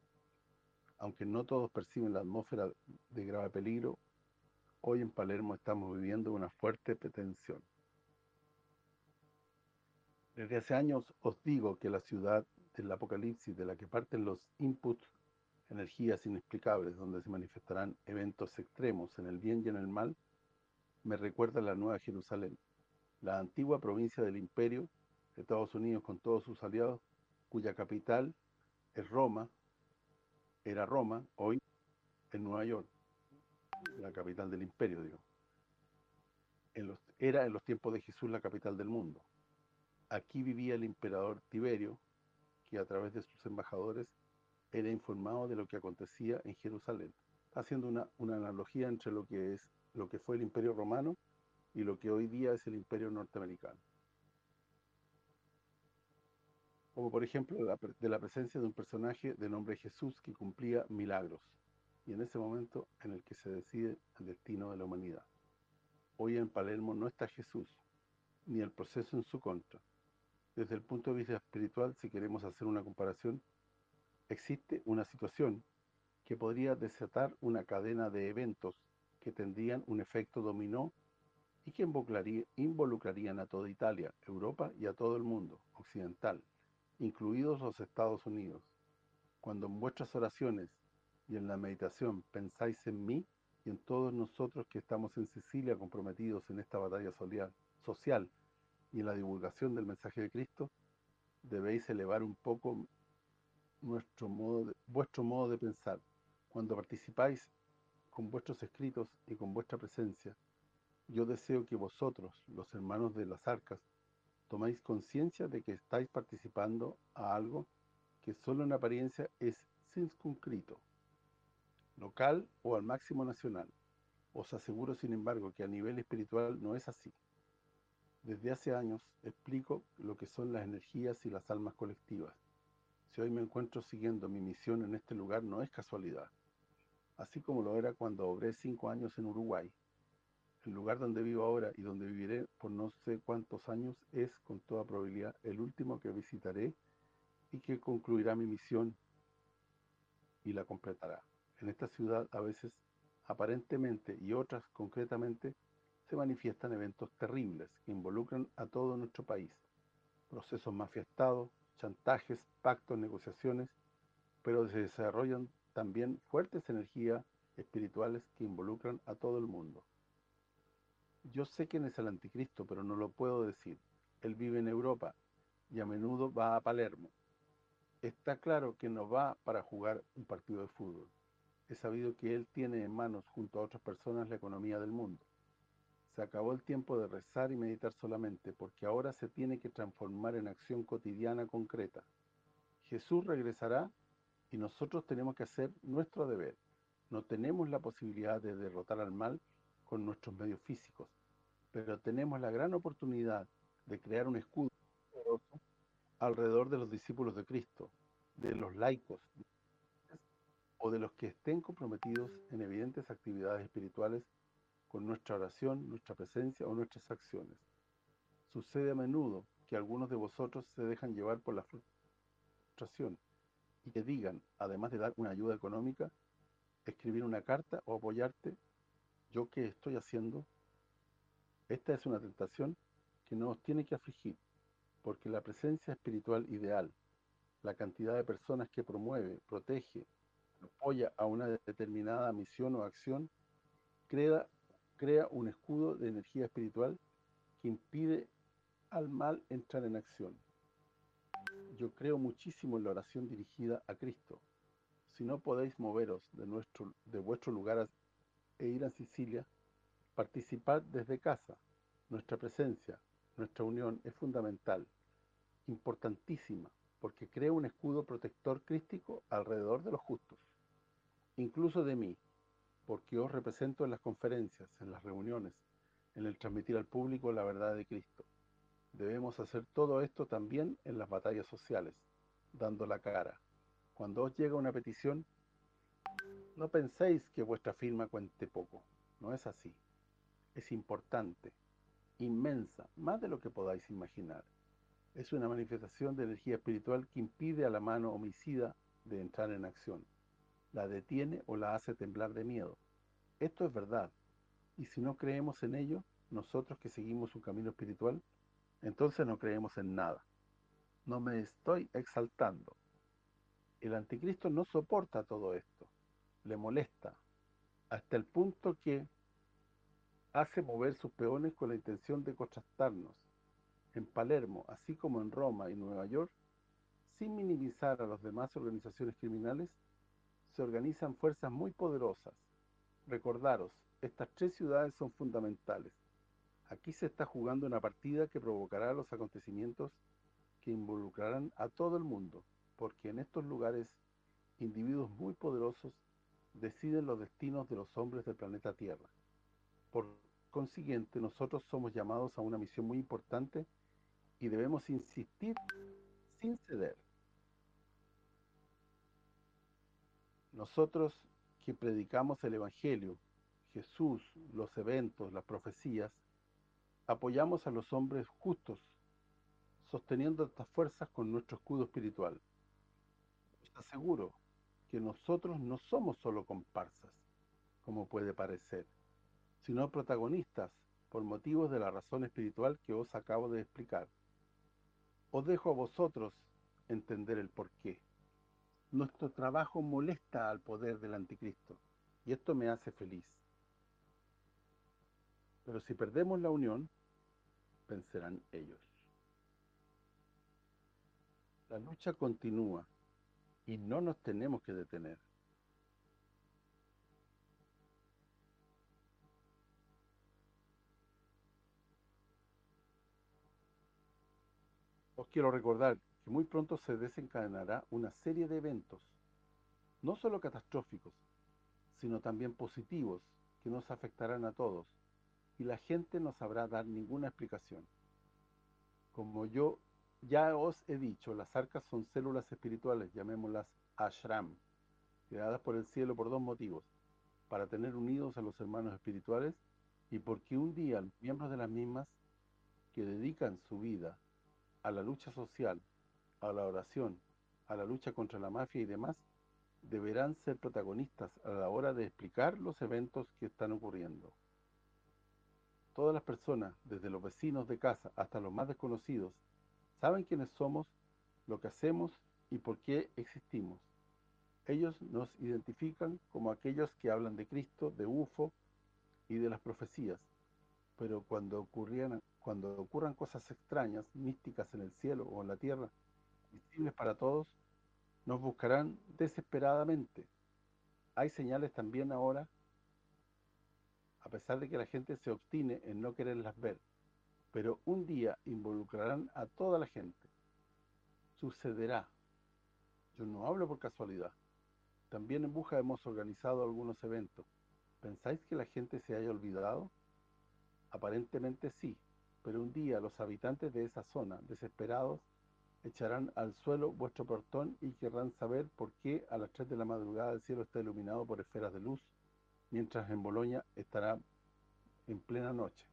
Aunque no todos perciben la atmósfera de grave peligro, hoy en Palermo estamos viviendo una fuerte pretensión. Desde hace años os digo que la ciudad del apocalipsis de la que parten los inputs energías inexplicables donde se manifestarán eventos extremos en el bien y en el mal, me recuerda la Nueva Jerusalén, la antigua provincia del imperio Estados Unidos con todos sus aliados, cuya capital es Roma, era Roma, hoy en Nueva York, la capital del imperio, digo. era en los tiempos de Jesús la capital del mundo. Aquí vivía el emperador Tiberio, que a través de sus embajadores era informado de lo que acontecía en Jerusalén, haciendo una, analogía entre lo que es lo que fue el Imperio Romano y lo que hoy día es el Imperio Norteamericano. Como por ejemplo de la presencia de un personaje de nombre Jesús que cumplía milagros, y en ese momento en el que se decide el destino de la humanidad. Hoy en Palermo no está Jesús, ni el proceso en su contra. Desde el punto de vista espiritual, si queremos hacer una comparación, existe una situación que podría desatar una cadena de eventos que tendrían un efecto dominó y que involucrarían a toda Italia, Europa y a todo el mundo occidental, incluidos los Estados Unidos. Cuando en vuestras oraciones y en la meditación pensáis en mí y en todos nosotros que estamos en Sicilia comprometidos en esta batalla social y en la divulgación del mensaje de Cristo, debéis elevar un poco nuestro modo vuestro modo de pensar. Cuando participáis con vuestros escritos y con vuestra presencia, yo deseo que vosotros, los hermanos de las arcas, tomáis conciencia de que estáis participando a algo que solo en apariencia es circunscrito, local o al máximo nacional. Os aseguro, sin embargo, que a nivel espiritual no es así. Desde hace años explico lo que son las energías y las almas colectivas hoy me encuentro siguiendo mi misión en este lugar no es casualidad, así como lo era cuando obré cinco años en Uruguay. El lugar donde vivo ahora y donde viviré por no sé cuántos años es, con toda probabilidad, el último que visitaré y que concluirá mi misión y la completará. En esta ciudad a veces, aparentemente y otras concretamente, se manifiestan eventos terribles que involucran a todo nuestro país. Procesos mafiastados, chantajes, pactos, negociaciones, pero se desarrollan también fuertes energías espirituales que involucran a todo el mundo. Yo sé quién es el anticristo, pero no lo puedo decir. Él vive en Europa y a menudo va a Palermo. Está claro que no va para jugar un partido de fútbol. He sabido que él tiene en manos junto a otras personas la economía del mundo. Se acabó el tiempo de rezar y meditar solamente, porque ahora se tiene que transformar en acción cotidiana concreta. Jesús regresará y nosotros tenemos que hacer nuestro deber. No tenemos la posibilidad de derrotar al mal con nuestros medios físicos, pero tenemos la gran oportunidad de crear un escudo alrededor de los discípulos de Cristo, de los laicos o de los que estén comprometidos en evidentes actividades espirituales con nuestra oración, nuestra presencia o nuestras acciones. Sucede a menudo que algunos de vosotros se dejan llevar por la frustración y que digan, además de dar una ayuda económica, escribir una carta o apoyarte, ¿yo qué estoy haciendo? Esta es una tentación que no os tiene que afligir, porque la presencia espiritual ideal, la cantidad de personas que promueve, protege, apoya a una determinada misión o acción, crea, crea un escudo de energía espiritual que impide al mal entrar en acción. Yo creo muchísimo en la oración dirigida a Cristo. Si no podéis moveros de, nuestro, de vuestro lugar e ir a Sicilia, participad desde casa. Nuestra presencia, nuestra unión es fundamental, importantísima, porque crea un escudo protector crístico alrededor de los justos, incluso de mí, porque os represento en las conferencias, en las reuniones, en el transmitir al público la verdad de Cristo. Debemos hacer todo esto también en las batallas sociales, dando la cara. Cuando os llega una petición, no penséis que vuestra firma cuente poco. No es así. Es importante, inmensa, más de lo que podáis imaginar. Es una manifestación de energía espiritual que impide a la mano homicida de entrar en acción. La detiene o la hace temblar de miedo. Esto es verdad. Y si no creemos en ello, nosotros que seguimos un camino espiritual, entonces no creemos en nada. No me estoy exaltando. El anticristo no soporta todo esto. Le molesta. Hasta el punto que hace mover sus peones con la intención de contrastarnos. En Palermo, así como en Roma y Nueva York, sin minimizar a las demás organizaciones criminales, se organizan fuerzas muy poderosas. Recordaros, estas tres ciudades son fundamentales. Aquí se está jugando una partida que provocará los acontecimientos que involucrarán a todo el mundo, porque en estos lugares individuos muy poderosos deciden los destinos de los hombres del planeta Tierra. Por consiguiente, nosotros somos llamados a una misión muy importante y debemos insistir sin ceder. Nosotros que predicamos el Evangelio, Jesús, los eventos, las profecías, apoyamos a los hombres justos, sosteniendo estas fuerzas con nuestro escudo espiritual. Os aseguro que nosotros no somos solo comparsas, como puede parecer, sino protagonistas por motivos de la razón espiritual que os acabo de explicar. Os dejo a vosotros entender el porqué. Nuestro trabajo molesta al poder del anticristo, y esto me hace feliz. Pero si perdemos la unión, vencerán ellos. La lucha continúa y no nos tenemos que detener. Os quiero recordar que muy pronto se desencadenará una serie de eventos, no solo catastróficos, sino también positivos, que nos afectarán a todos, y la gente no sabrá dar ninguna explicación. Como yo ya os he dicho, las arcas son células espirituales, llamémoslas ashram, creadas por el cielo por dos motivos, para tener unidos a los hermanos espirituales y porque un día miembros de las mismas que dedican su vida a la lucha social, a la oración, a la lucha contra la mafia y demás, deberán ser protagonistas a la hora de explicar los eventos que están ocurriendo. Todas las personas, desde los vecinos de casa hasta los más desconocidos, saben quiénes somos, lo que hacemos y por qué existimos. Ellos nos identifican como aquellos que hablan de Cristo, de UFO y de las profecías. Pero cuando, ocurrían, cuando ocurran cosas extrañas, místicas en el cielo o en la tierra, visibles para todos, nos buscarán desesperadamente. Hay señales también ahora a pesar de que la gente se obstine en no quererlas ver, pero un día involucrarán a toda la gente. Sucederá. Yo no hablo por casualidad. También en Buja hemos organizado algunos eventos. ¿Pensáis que la gente se haya olvidado? Aparentemente sí, pero un día los habitantes de esa zona, desesperados, echarán al suelo vuestro portón y querrán saber por qué a las 3 de la madrugada el cielo está iluminado por esferas de luz, mientras en Boloña estará en plena noche.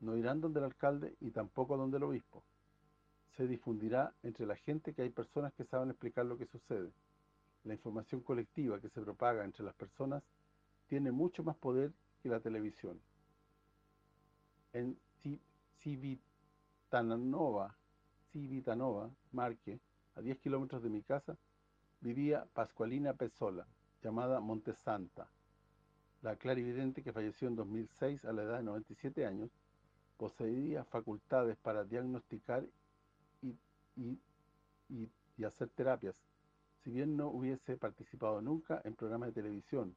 No irán donde el alcalde y tampoco donde el obispo. Se difundirá entre la gente que hay personas que saben explicar lo que sucede. La información colectiva que se propaga entre las personas tiene mucho más poder que la televisión. En Civitanova, Civitanova, Marque, a 10 kilómetros de mi casa, vivía Pascualina Pesola, llamada Montesanta. La clarividente que falleció en 2006 a la edad de 97 años, poseía facultades para diagnosticar y, y hacer terapias, si bien no hubiese participado nunca en programas de televisión,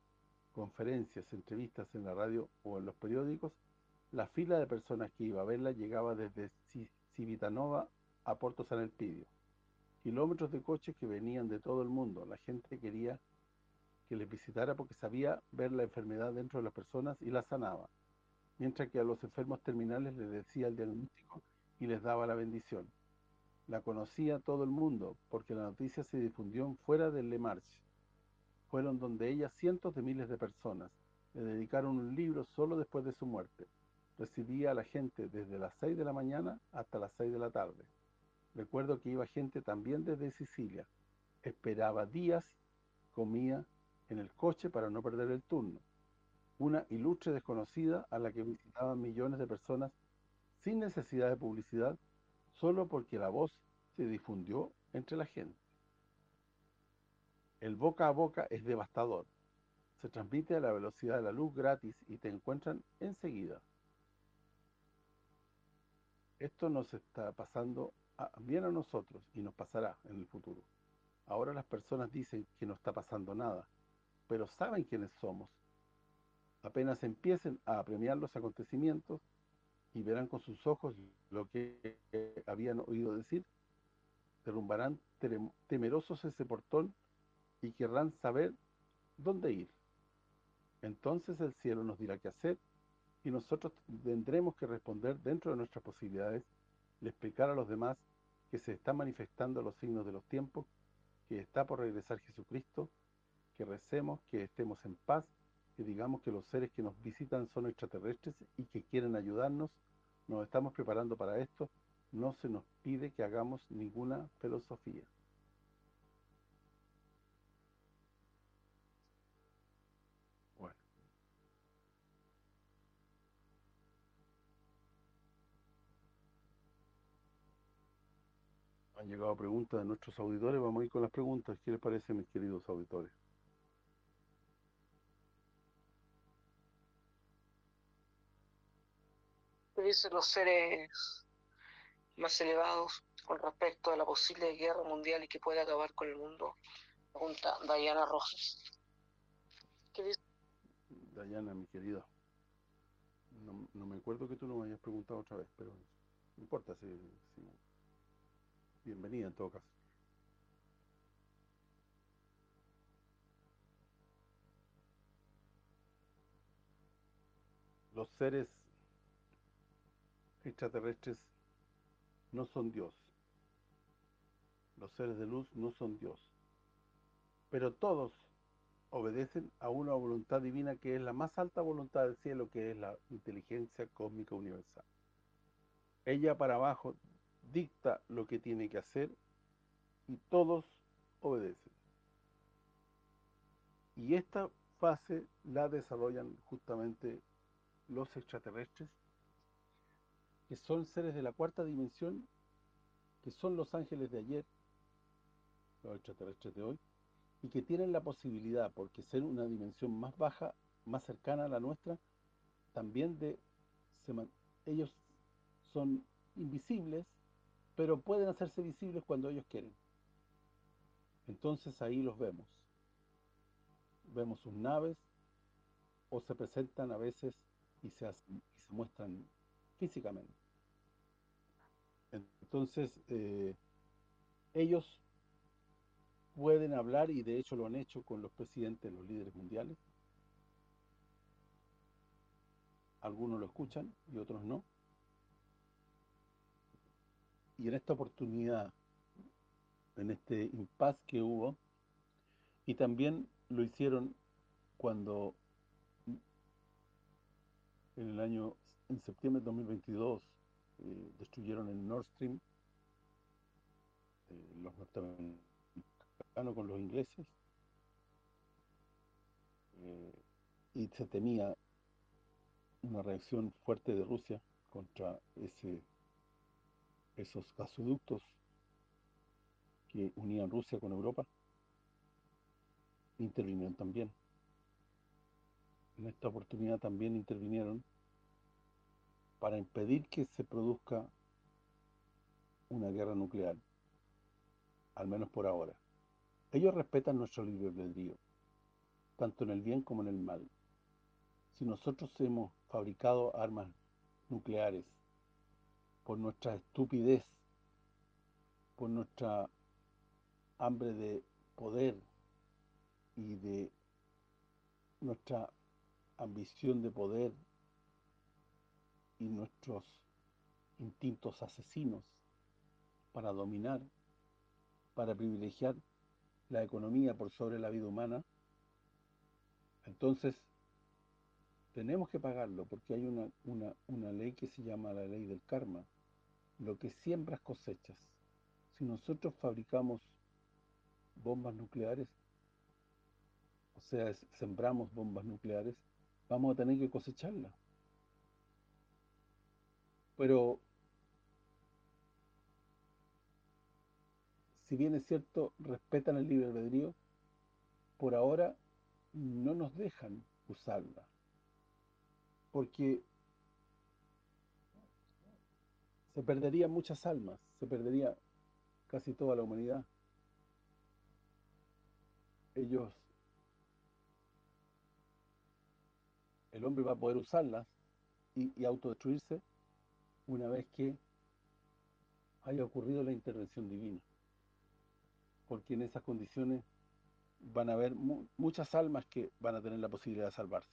conferencias, entrevistas en la radio o en los periódicos, la fila de personas que iba a verla llegaba desde Civitanova a San Elpidio. Kilómetros de coches que venían de todo el mundo. La gente quería que les visitara porque sabía ver la enfermedad dentro de las personas y la sanaba. Mientras que a los enfermos terminales les decía el diagnóstico y les daba la bendición. La conocía todo el mundo, porque la noticia se difundió fuera de Le Marche. Fueron donde ella cientos de miles de personas. Le dedicaron un libro solo después de su muerte. Recibía a la gente desde las 6 de la mañana hasta las 6 de la tarde. Recuerdo que iba gente también desde Sicilia. Esperaba días, comía en el coche para no perder el turno. Una ilustre desconocida a la que visitaban millones de personas sin necesidad de publicidad solo porque la voz se difundió entre la gente. El boca a boca es devastador. Se transmite a la velocidad de la luz gratis y te encuentran enseguida. Esto nos está pasando bien a nosotros y nos pasará en el futuro. Ahora las personas dicen que no está pasando nada, pero saben quiénes somos. Apenas empiecen a apremiar los acontecimientos, y verán con sus ojos lo que habían oído decir, derrumbarán temerosos ese portón y querrán saber dónde ir. Entonces el cielo nos dirá qué hacer y nosotros tendremos que responder dentro de nuestras posibilidades y explicar a los demás que se están manifestando los signos de los tiempos, que está por regresar Jesucristo, que recemos, que estemos en paz que digamos que los seres que nos visitan son extraterrestres y que quieren ayudarnos, nos estamos preparando para esto, no se nos pide que hagamos ninguna filosofía. Llegado preguntas de nuestros auditores, vamos a ir con las preguntas. ¿Qué les parece, mis queridos auditores? dicen los seres más elevados con respecto a la posible guerra mundial y que puede acabar con el mundo? Pregunta Dayana Rojas. ¿Qué dice? Dayana, mi querida, no, me acuerdo que tú no me hayas preguntado otra vez, pero no importa, si, bienvenida en todo caso. Los seres extraterrestres no son Dios. Los seres de luz no son Dios. Pero todos obedecen a una voluntad divina que es la más alta voluntad del cielo, que es la inteligencia cósmica universal. Ella para abajo dicta lo que tiene que hacer y todos obedecen. Y esta fase la desarrollan justamente los extraterrestres que son seres de la cuarta dimensión, que son los ángeles de ayer, los extraterrestres de hoy, y que tienen la posibilidad, porque ser una dimensión más baja, más cercana a la nuestra, también de... ellos son invisibles, pero pueden hacerse visibles cuando ellos quieren. Entonces ahí los vemos. Vemos sus naves, o se presentan a veces y se, y se muestran físicamente. Entonces, eh, ellos pueden hablar, y de hecho lo han hecho con los presidentes, los líderes mundiales. Algunos lo escuchan y otros no. Y en esta oportunidad en este impas que hubo y también lo hicieron cuando en el año, en septiembre de 2022 eh, destruyeron el Nord Stream eh, los norteamericanos con los ingleses eh, y se temía una reacción fuerte de Rusia contra ese esos gasoductos que unían Rusia con Europa intervinieron también. En esta oportunidad también intervinieron para impedir que se produzca una guerra nuclear, al menos por ahora. Ellos respetan nuestro libre albedrío, tanto en el bien como en el mal. Si nosotros hemos fabricado armas nucleares por nuestra estupidez, por nuestra hambre de poder y de nuestra ambición de poder y nuestros instintos asesinos para dominar, para privilegiar la economía por sobre la vida humana, entonces tenemos que pagarlo porque hay una, una, una ley que se llama la ley del karma. Lo que siembras cosechas. Si nosotros fabricamos bombas nucleares, o sea, sembramos bombas nucleares, vamos a tener que cosecharlas. Pero, si bien es cierto, respetan el libre albedrío, por ahora no nos dejan usarla porque se perderían muchas almas, se perdería casi toda la humanidad. Ellos, el hombre va a poder usarlas y, autodestruirse una vez que haya ocurrido la intervención divina. Porque en esas condiciones van a haber muchas almas que van a tener la posibilidad de salvarse.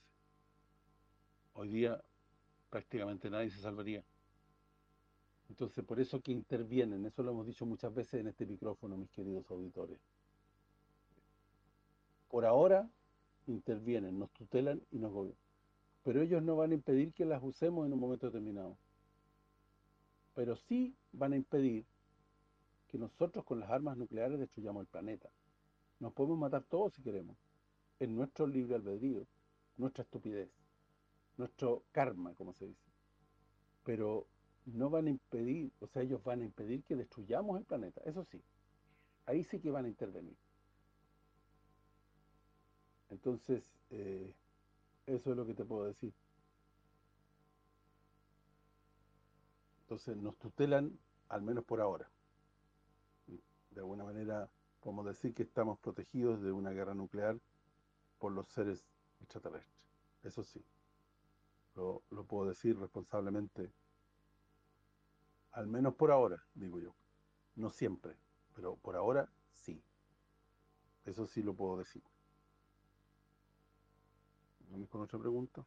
Hoy día prácticamente nadie se salvaría. Entonces, por eso que intervienen, eso lo hemos dicho muchas veces en este micrófono, mis queridos auditores. Por ahora, intervienen, nos tutelan y nos gobiernan. Pero ellos no van a impedir que las usemos en un momento determinado. Pero sí van a impedir que nosotros con las armas nucleares destruyamos el planeta. Nos podemos matar todos si queremos. Es nuestro libre albedrío, nuestra estupidez nuestro karma, como se dice. Pero no van a impedir, o sea, ellos van a impedir que destruyamos el planeta, eso sí. Ahí sí que van a intervenir. Entonces, eh, eso es lo que te puedo decir. Entonces, nos tutelan, al menos por ahora. De alguna manera, podemos decir que estamos protegidos de una guerra nuclear por los seres extraterrestres. Eso sí lo, puedo decir responsablemente, al menos por ahora, digo yo. No siempre, pero por ahora sí. Eso sí lo puedo decir. Vamos con otra pregunta.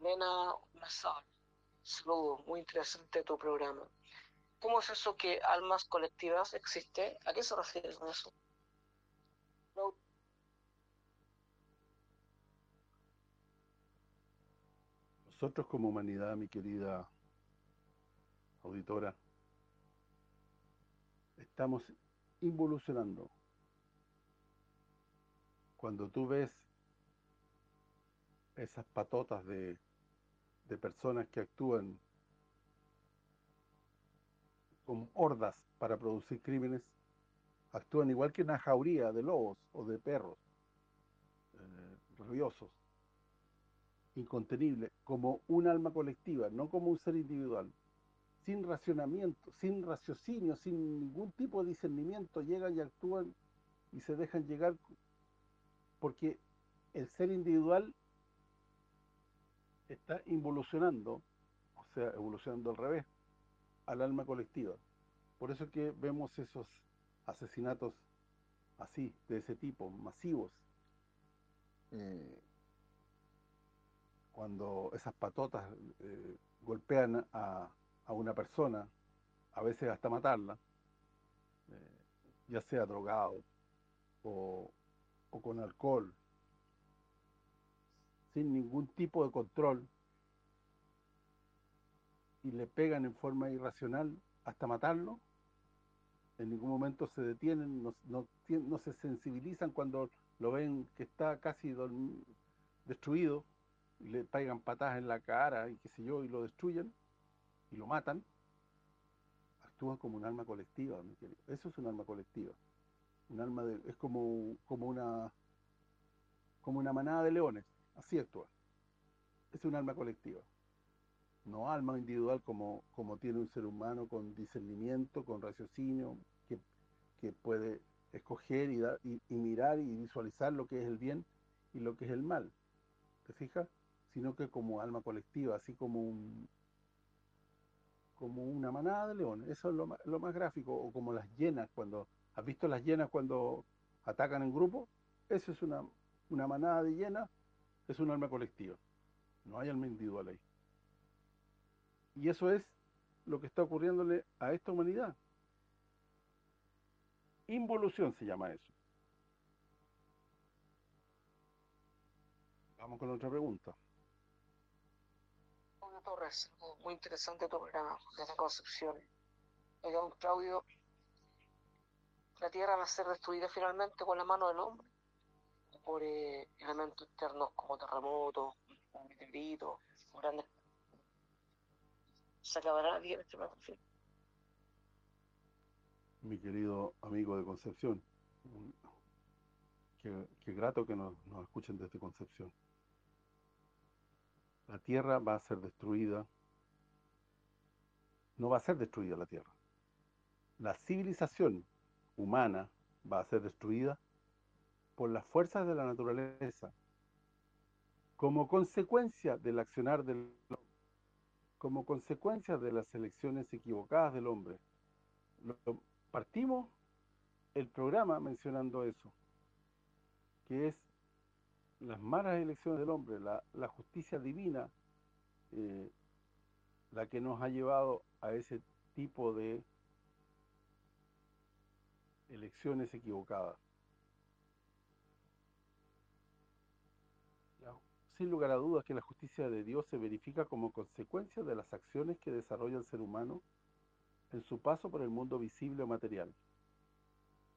Nena Mazal, saludos, muy interesante tu programa. ¿Cómo es eso que almas colectivas existe? ¿A qué se refiere con eso? Nosotros como humanidad, mi querida auditora, estamos involucionando. Cuando tú ves esas patotas de, personas que actúan como hordas para producir crímenes, actúan igual que una jauría de lobos o de perros eh, rabiosos incontenible, como un alma colectiva, no como un ser individual. Sin racionamiento, sin raciocinio, sin ningún tipo de discernimiento, llegan y actúan y se dejan llegar porque el ser individual está involucionando, o sea, evolucionando al revés, al alma colectiva. Por eso que vemos esos asesinatos así, de ese tipo, masivos. Eh, cuando esas patotas eh, golpean a, a, una persona, a veces hasta matarla, eh, ya sea drogado o, o con alcohol, sin ningún tipo de control, y le pegan en forma irracional hasta matarlo, en ningún momento se detienen, no, no, no se sensibilizan cuando lo ven que está casi destruido, le pegan patadas en la cara y qué sé yo, y lo destruyen, y lo matan, actúan como un alma colectiva, Eso es un alma colectiva. Un alma de, es como, como una como una manada de leones, así actúa. Es un alma colectiva. No alma individual como, como tiene un ser humano con discernimiento, con raciocinio, que, que puede escoger y, y, mirar y visualizar lo que es el bien y lo que es el mal. ¿Te fijas? Sino que como alma colectiva, así como un como una manada de leones. Eso es lo más, lo más gráfico. O como las llenas, cuando... ¿Has visto las llenas cuando atacan en grupo? Eso es una, una manada de llenas, es un alma colectiva. No hay alma individual ahí. Y eso es lo que está ocurriéndole a esta humanidad. Involución se llama eso. Vamos con otra pregunta. Torres, muy interesante tu programa desde Concepción. Oiga, don Claudio, la Tierra va a ser destruida finalmente con la mano del hombre por eh, elementos externos como terremotos, meteoritos, grandes. ¿Se acabará la Tierra este fin? mi querido amigo de Concepción. Qué, grato que nos, nos escuchen desde Concepción. La tierra va a ser destruida. No va a ser destruida la tierra. La civilización humana va a ser destruida por las fuerzas de la naturaleza como consecuencia del accionar del hombre, como consecuencia de las elecciones equivocadas del hombre. Partimos el programa mencionando eso, que es las malas elecciones del hombre, la, justicia divina, eh, la que nos ha llevado a ese tipo de elecciones equivocadas. Sin lugar a dudas que la justicia de Dios se verifica como consecuencia de las acciones que desarrolla el ser humano en su paso por el mundo visible o material.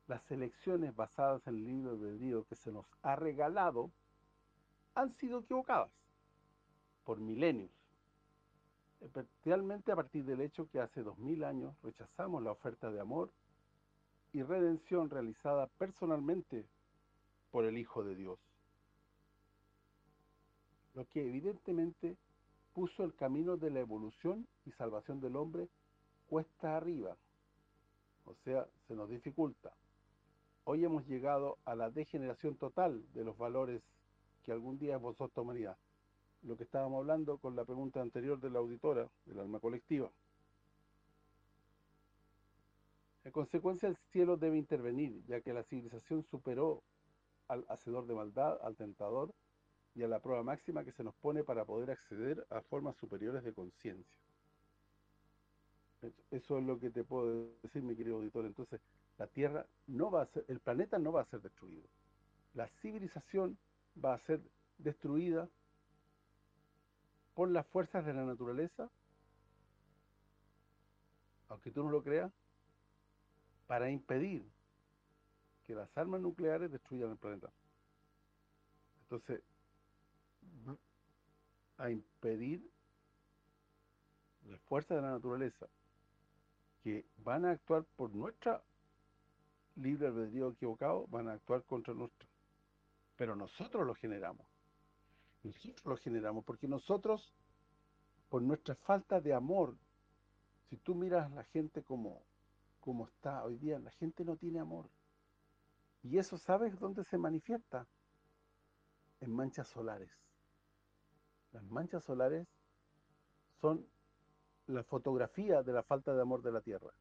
Las elecciones basadas en el libro de Dios que se nos ha regalado han sido equivocadas por milenios, especialmente a partir del hecho que hace dos mil años rechazamos la oferta de amor y redención realizada personalmente por el Hijo de Dios. Lo que evidentemente puso el camino de la evolución y salvación del hombre cuesta arriba, o sea, se nos dificulta. Hoy hemos llegado a la degeneración total de los valores que algún día vosotros esta humanidad. Lo que estábamos hablando con la pregunta anterior de la auditora, del alma colectiva. En consecuencia, el cielo debe intervenir, ya que la civilización superó al hacedor de maldad, al tentador, y a la prueba máxima que se nos pone para poder acceder a formas superiores de conciencia. Eso es lo que te puedo decir, mi querido auditor. Entonces, la Tierra no va a ser, el planeta no va a ser destruido. La civilización va a ser destruida por las fuerzas de la naturaleza, aunque tú no lo creas, para impedir que las armas nucleares destruyan el planeta. Entonces, a impedir las fuerzas de la naturaleza que van a actuar por nuestra libre albedrío equivocado, van a actuar contra nuestro. Pero nosotros lo generamos. Nosotros lo generamos, porque nosotros, por nuestra falta de amor, si tú miras la gente como, como está hoy día, la gente no tiene amor. Y eso, ¿sabes dónde se manifiesta? En manchas solares. Las manchas solares son la fotografía de la falta de amor de la tierra.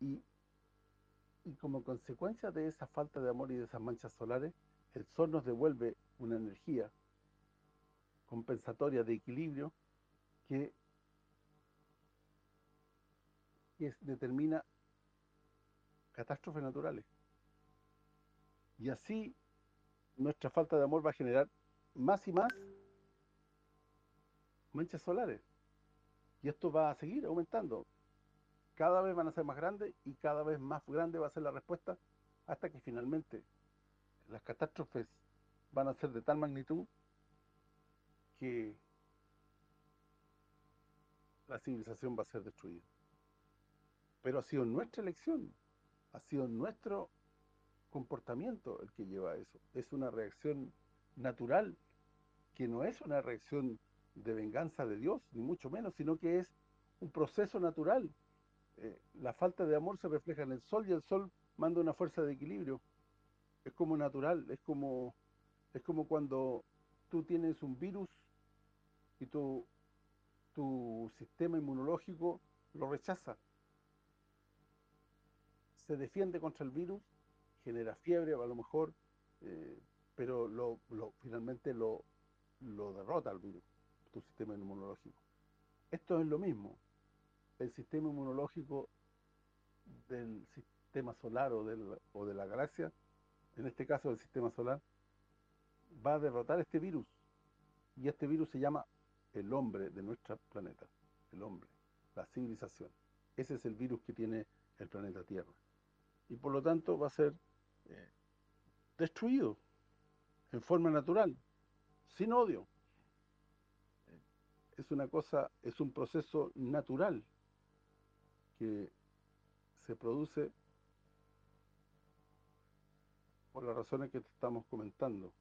Y, y como consecuencia de esa falta de amor y de esas manchas solares, el sol nos devuelve una energía compensatoria de equilibrio que, determina catástrofes naturales. Y así nuestra falta de amor va a generar más y más manchas solares. Y esto va a seguir aumentando. Cada vez van a ser más grandes y cada vez más grande va a ser la respuesta hasta que finalmente las catástrofes van a ser de tal magnitud que la civilización va a ser destruida. Pero ha sido nuestra elección, ha sido nuestro comportamiento el que lleva a eso. Es una reacción natural, que no es una reacción de venganza de Dios, ni mucho menos, sino que es un proceso natural. Eh, la falta de amor se refleja en el sol y el sol manda una fuerza de equilibrio. Es como natural, es como es como cuando tú tienes un virus y tu, tu sistema inmunológico lo rechaza. Se defiende contra el virus, genera fiebre a lo mejor, eh, pero lo, finalmente lo, lo derrota el virus, tu sistema inmunológico. Esto es lo mismo. El sistema inmunológico del sistema solar o, del, o de la galaxia, en este caso del sistema solar, va a derrotar este virus. Y este virus se llama el hombre de nuestro planeta. El hombre, la civilización. Ese es el virus que tiene el planeta Tierra. Y por lo tanto va a ser eh, destruido en forma natural, sin odio. Es una cosa, es un proceso natural que se produce por las razones que te estamos comentando.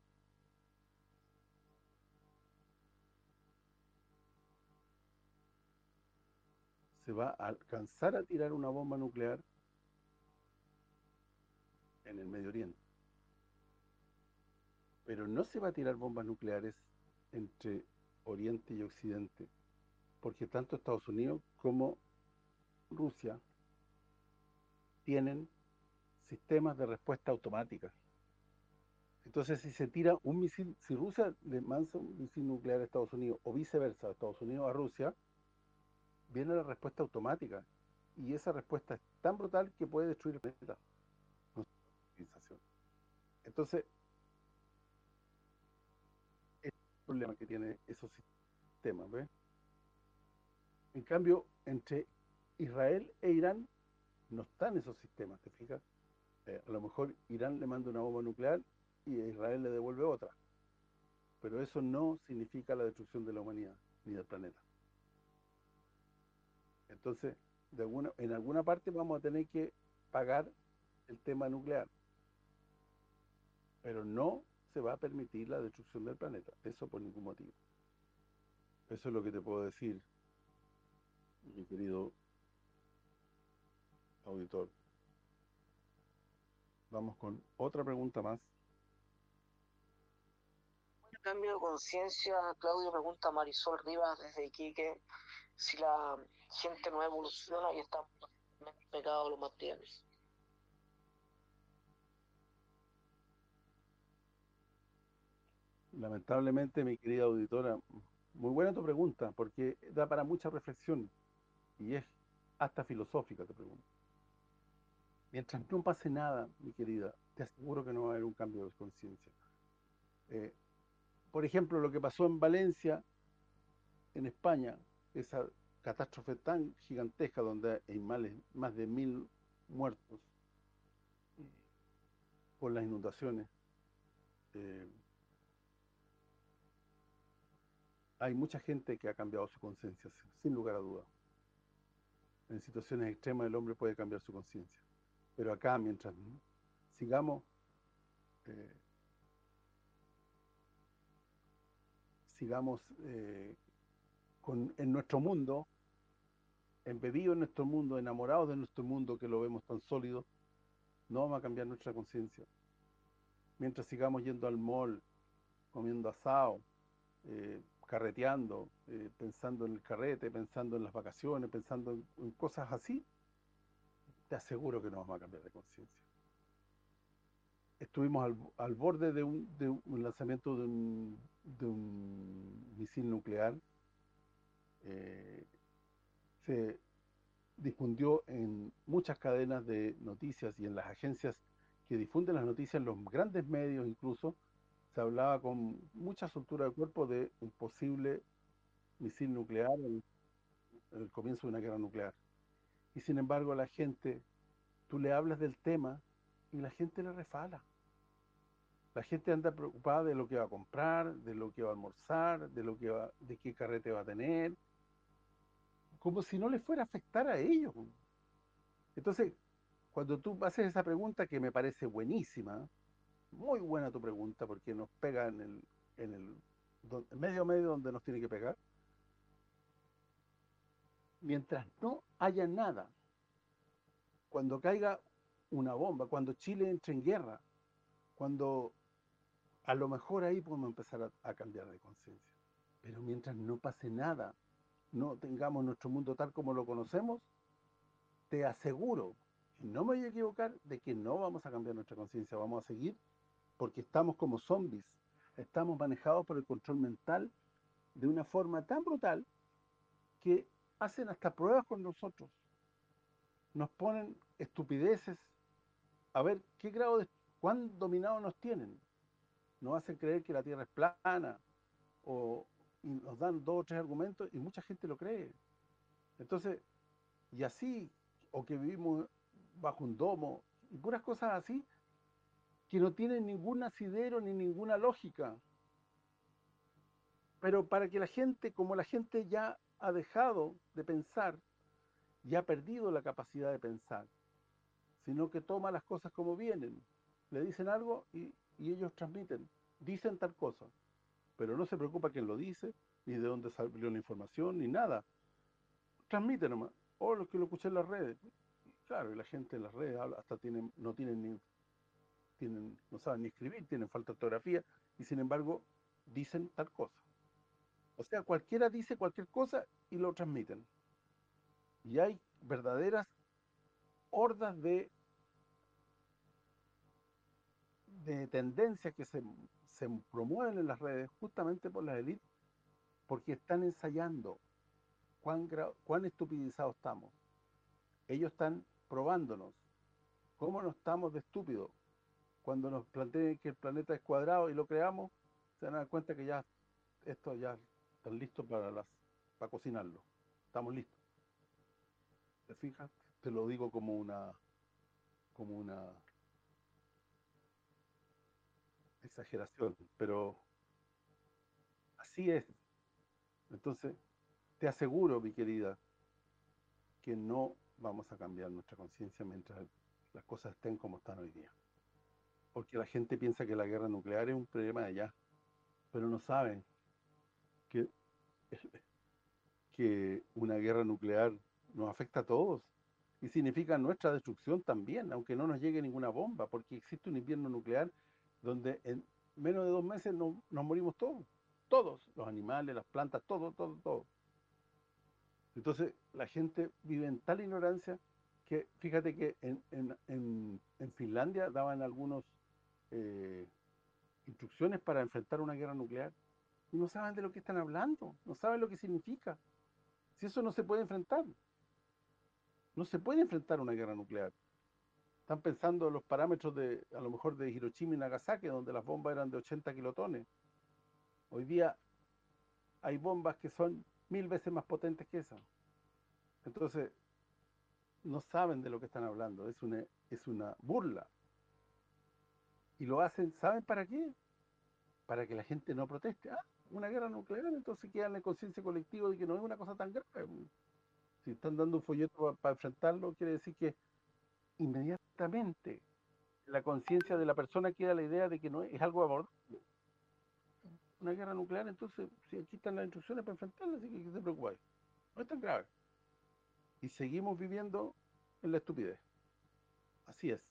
se va a alcanzar a tirar una bomba nuclear en el Medio Oriente. Pero no se va a tirar bombas nucleares entre Oriente y Occidente, porque tanto Estados Unidos como Rusia tienen sistemas de respuesta automática. Entonces, si se tira un misil, si Rusia le manda un misil nuclear a Estados Unidos, o viceversa, Estados Unidos a Rusia, viene la respuesta automática. Y esa respuesta es tan brutal que puede destruir el planeta. Entonces, es el problema que tiene esos sistemas, En cambio, entre Israel e Irán no están esos sistemas, ¿te fijas? Eh, a lo mejor Irán le manda una bomba nuclear y Israel le devuelve otra. Pero eso no significa la destrucción de la humanidad, ni del planeta. Entonces, en alguna parte vamos a tener que pagar el tema nuclear. Pero no se va a permitir la destrucción del planeta. Eso por ningún motivo. Eso es lo que te puedo decir, mi querido auditor. Vamos con otra pregunta más. Cambio de conciencia, Claudio pregunta Marisol Rivas desde Iquique si la gente no evoluciona y está pegado a los materiales. Lamentablemente, mi querida auditora, muy buena tu pregunta, porque da para mucha reflexión y es hasta filosófica tu pregunta. Mientras no pase nada, mi querida, te aseguro que no va a haber un cambio de conciencia. Eh, por ejemplo, lo que pasó en Valencia, en España, esa catástrofe tan gigantesca donde hay más de mil muertos eh, por las inundaciones. Eh, hay mucha gente que ha cambiado su conciencia, sin lugar a dudas. En situaciones extremas el hombre puede cambiar su conciencia. Pero acá, mientras sigamos eh, sigamos con, en nuestro mundo, embebidos en nuestro mundo, enamorados de nuestro mundo que lo vemos tan sólido, no vamos a cambiar nuestra conciencia. Mientras sigamos yendo al mall, comiendo asado, eh, carreteando, eh, pensando en el carrete, pensando en las vacaciones, pensando en, cosas así, te aseguro que no vamos a cambiar de conciencia. Estuvimos al, al borde de un, de un lanzamiento de un, de un misil nuclear. Eh, se difundió en muchas cadenas de noticias y en las agencias que difunden las noticias, en los grandes medios incluso, se hablaba con mucha soltura de cuerpo de un posible misil nuclear en, el comienzo de una guerra nuclear. Y sin embargo la gente, tú le hablas del tema y la gente le refala. La gente anda preocupada de lo que va a comprar, de lo que va a almorzar, de lo que va, de qué carrete va a tener, como si no le fuera a afectar a ellos. Entonces, cuando tú haces esa pregunta que me parece buenísima, muy buena tu pregunta porque nos pega en el, en el medio medio donde nos tiene que pegar, mientras no haya nada, cuando caiga una bomba, cuando Chile entre en guerra, cuando a lo mejor ahí podemos empezar a, a cambiar de conciencia. Pero mientras no pase nada, no tengamos nuestro mundo tal como lo conocemos, te aseguro, y no me voy a equivocar, de que no vamos a cambiar nuestra conciencia, vamos a seguir, porque estamos como zombies, estamos manejados por el control mental de una forma tan brutal que hacen hasta pruebas con nosotros. Nos ponen estupideces, a ver qué grado de, cuán dominados nos tienen. Nos hacen creer que la Tierra es plana, o, y nos dan dos o tres argumentos y mucha gente lo cree. Entonces, y así, o que vivimos bajo un domo, y puras cosas así, que no tienen ningún asidero ni ninguna lógica. Pero para que la gente, como la gente ya ha dejado de pensar, ya ha perdido la capacidad de pensar, sino que toma las cosas como vienen. Le dicen algo y, y ellos transmiten, dicen tal cosa pero no se preocupa quién lo dice, ni de dónde salió la información, ni nada. Transmite nomás. O lo que lo escuché en las redes. Claro, y la gente en las redes hasta tienen, no tienen ni tienen, no saben ni escribir, tienen falta de ortografía, y sin embargo dicen tal cosa. O sea, cualquiera dice cualquier cosa y lo transmiten. Y hay verdaderas hordas de de tendencias que se se promueven en las redes justamente por las élites, porque están ensayando cuán, cuán estupidizados estamos. Ellos están probándonos cómo no estamos de estúpidos. Cuando nos planteen que el planeta es cuadrado y lo creamos, se dan cuenta que ya esto ya está listo para las para cocinarlo. Estamos listos. ¿Te fijas? Te lo digo como una como una exageración, pero así es. Entonces, te aseguro, mi querida, que no vamos a cambiar nuestra conciencia mientras las cosas estén como están hoy día. Porque la gente piensa que la guerra nuclear es un problema de allá, pero no saben que, que una guerra nuclear nos afecta a todos y significa nuestra destrucción también, aunque no nos llegue ninguna bomba, porque existe un invierno nuclear donde en menos de dos meses nos, morimos todos, todos, los animales, las plantas, todo, todo, todo. Entonces, la gente vive en tal ignorancia que, fíjate que en, en, en, Finlandia daban algunos eh, instrucciones para enfrentar una guerra nuclear y no saben de lo que están hablando, no saben lo que significa. Si eso no se puede enfrentar, no se puede enfrentar una guerra nuclear. Están pensando en los parámetros de, a lo mejor, de Hiroshima y Nagasaki, donde las bombas eran de 80 kilotones. Hoy día hay bombas que son mil veces más potentes que esas. Entonces, no saben de lo que están hablando, es una, es una burla. Y lo hacen, ¿saben para qué? Para que la gente no proteste. Ah, una guerra nuclear, entonces quedan en conciencia colectiva de que no es una cosa tan grave. Si están dando un folleto para enfrentarlo, quiere decir que inmediatamente la conciencia de la persona queda la idea de que no es algo abordable. Una guerra nuclear, entonces, si aquí están las instrucciones para enfrentarla, así que, se. No es tan grave. Y seguimos viviendo en la estupidez. Así es.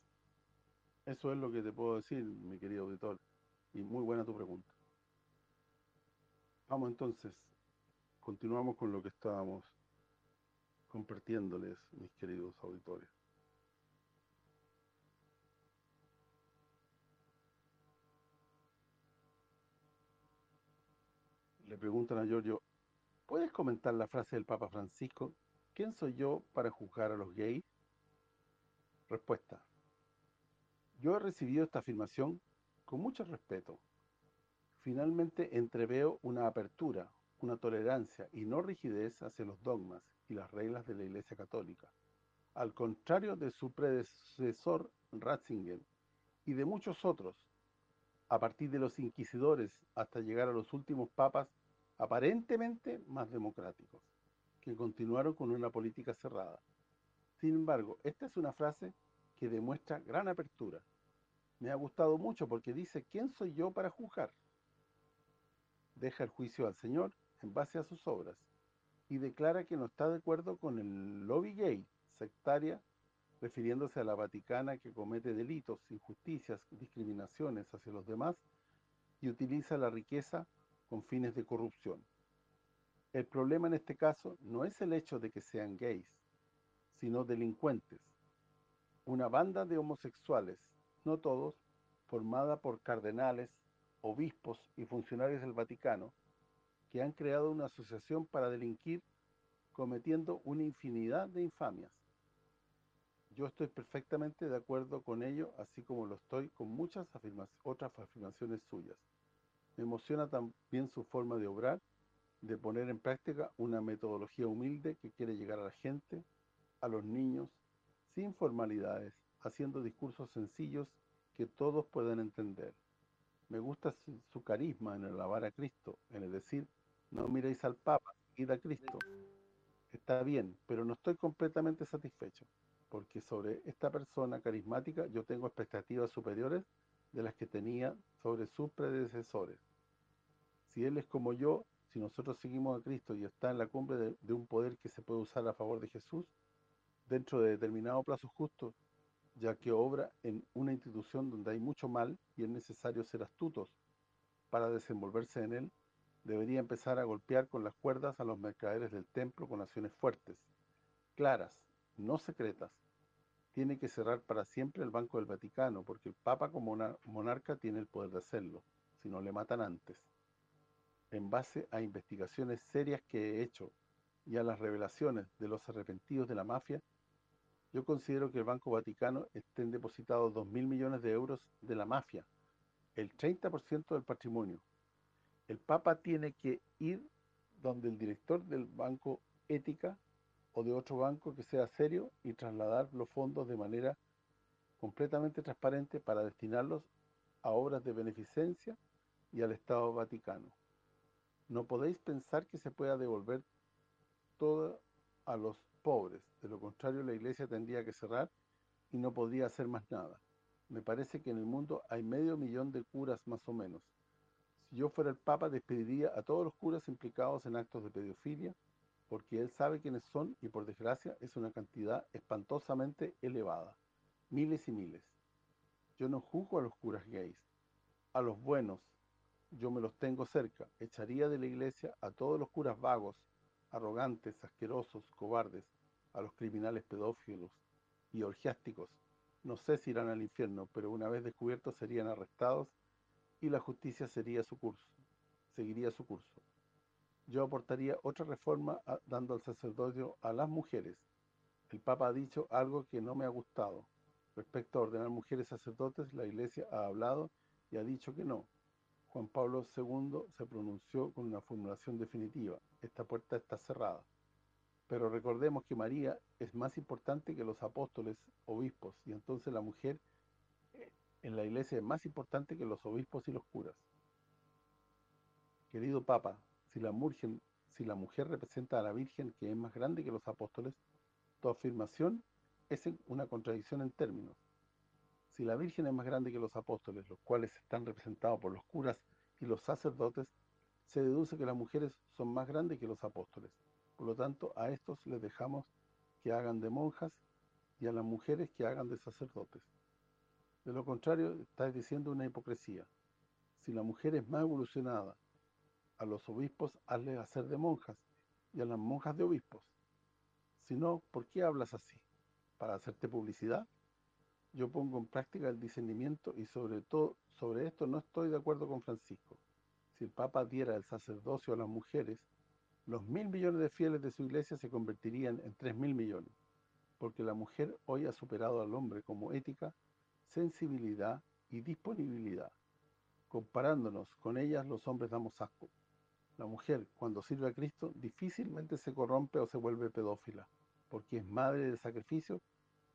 Eso es lo que te puedo decir, mi querido auditor. Y muy buena tu pregunta. Vamos entonces, continuamos con lo que estábamos compartiéndoles, mis queridos auditores. Le preguntan a Giorgio, ¿puedes comentar la frase del Papa Francisco? ¿Quién soy yo para juzgar a los gays? Respuesta. Yo he recibido esta afirmación con mucho respeto. Finalmente entreveo una apertura, una tolerancia y no rigidez hacia los dogmas y las reglas de la Iglesia Católica. Al contrario de su predecesor Ratzinger y de muchos otros, a partir de los inquisidores hasta llegar a los últimos papas aparentemente más democráticos, que continuaron con una política cerrada. Sin embargo, esta es una frase que demuestra gran apertura. Me ha gustado mucho porque dice, ¿quién soy yo para juzgar? Deja el juicio al Señor en base a sus obras y declara que no está de acuerdo con el lobby gay, sectaria, refiriéndose a la Vaticana que comete delitos, injusticias, discriminaciones hacia los demás y utiliza la riqueza con fines de corrupción. El problema en este caso no es el hecho de que sean gays, sino delincuentes. Una banda de homosexuales, no todos, formada por cardenales, obispos y funcionarios del Vaticano, que han creado una asociación para delinquir cometiendo una infinidad de infamias. Yo estoy perfectamente de acuerdo con ello, así como lo estoy con muchas otras afirmaciones suyas. Me emociona también su forma de obrar, de poner en práctica una metodología humilde que quiere llegar a la gente, a los niños, sin formalidades, haciendo discursos sencillos que todos puedan entender. Me gusta su, carisma en el alabar a Cristo, en el decir, no miréis al Papa, id a Cristo. Está bien, pero no estoy completamente satisfecho, porque sobre esta persona carismática yo tengo expectativas superiores de las que tenía sobre sus predecesores. Si él es como yo, si nosotros seguimos a Cristo y está en la cumbre de, de un poder que se puede usar a favor de Jesús, dentro de determinado plazo justo, ya que obra en una institución donde hay mucho mal y es necesario ser astutos para desenvolverse en él, debería empezar a golpear con las cuerdas a los mercaderes del templo con acciones fuertes, claras, no secretas. Tiene que cerrar para siempre el Banco del Vaticano, porque el Papa como monarca tiene el poder de hacerlo, si no le matan antes. En base a investigaciones serias que he hecho y a las revelaciones de los arrepentidos de la mafia, yo considero que el Banco Vaticano estén depositados 2.000 millones de euros de la mafia, el 30% del patrimonio. El Papa tiene que ir donde el director del Banco Ética o de otro banco que sea serio y trasladar los fondos de manera completamente transparente para destinarlos a obras de beneficencia y al Estado Vaticano. No podéis pensar que se pueda devolver todo a los pobres. De lo contrario, la iglesia tendría que cerrar y no podría hacer más nada. Me parece que en el mundo hay medio millón de curas más o menos. Si yo fuera el Papa, despediría a todos los curas implicados en actos de pedofilia, porque él sabe quiénes son y por desgracia es una cantidad espantosamente elevada. Miles y miles. Yo no juzgo a los curas gays. A los buenos, yo me los tengo cerca. Echaría de la iglesia a todos los curas vagos, arrogantes, asquerosos, cobardes, a los criminales pedófilos y orgiásticos. No sé si irán al infierno, pero una vez descubiertos serían arrestados y la justicia sería su curso, seguiría su curso. Yo aportaría otra reforma dando al sacerdocio a las mujeres. El Papa ha dicho algo que no me ha gustado. Respecto a ordenar mujeres sacerdotes, la Iglesia ha hablado y ha dicho que no. Juan Pablo II se pronunció con una formulación definitiva. Esta puerta está cerrada. Pero recordemos que María es más importante que los apóstoles, obispos, y entonces la mujer eh, en la iglesia es más importante que los obispos y los curas. Querido Papa, si la, mujer representa a la Virgen que es más grande que los apóstoles, tu afirmación es una contradicción en términos. Si la Virgen es más grande que los apóstoles, los cuales están representados por los curas y los sacerdotes, se deduce que las mujeres son más grandes que los apóstoles. Por lo tanto, a estos les dejamos que hagan de monjas y a las mujeres que hagan de sacerdotes. De lo contrario, estáis diciendo una hipocresía. Si la mujer es más evolucionada, a los obispos hazle hacer de monjas y a las monjas de obispos. Si no, ¿por qué hablas así? ¿Para hacerte publicidad? yo pongo en práctica el discernimiento y sobre todo sobre esto no estoy de acuerdo con Francisco. Si el Papa diera el sacerdocio a las mujeres, los mil millones de fieles de su iglesia se convertirían en tres mil millones, porque la mujer hoy ha superado al hombre como ética, sensibilidad y disponibilidad. Comparándonos con ellas, los hombres damos asco. La mujer, cuando sirve a Cristo, difícilmente se corrompe o se vuelve pedófila, porque es madre de sacrificio,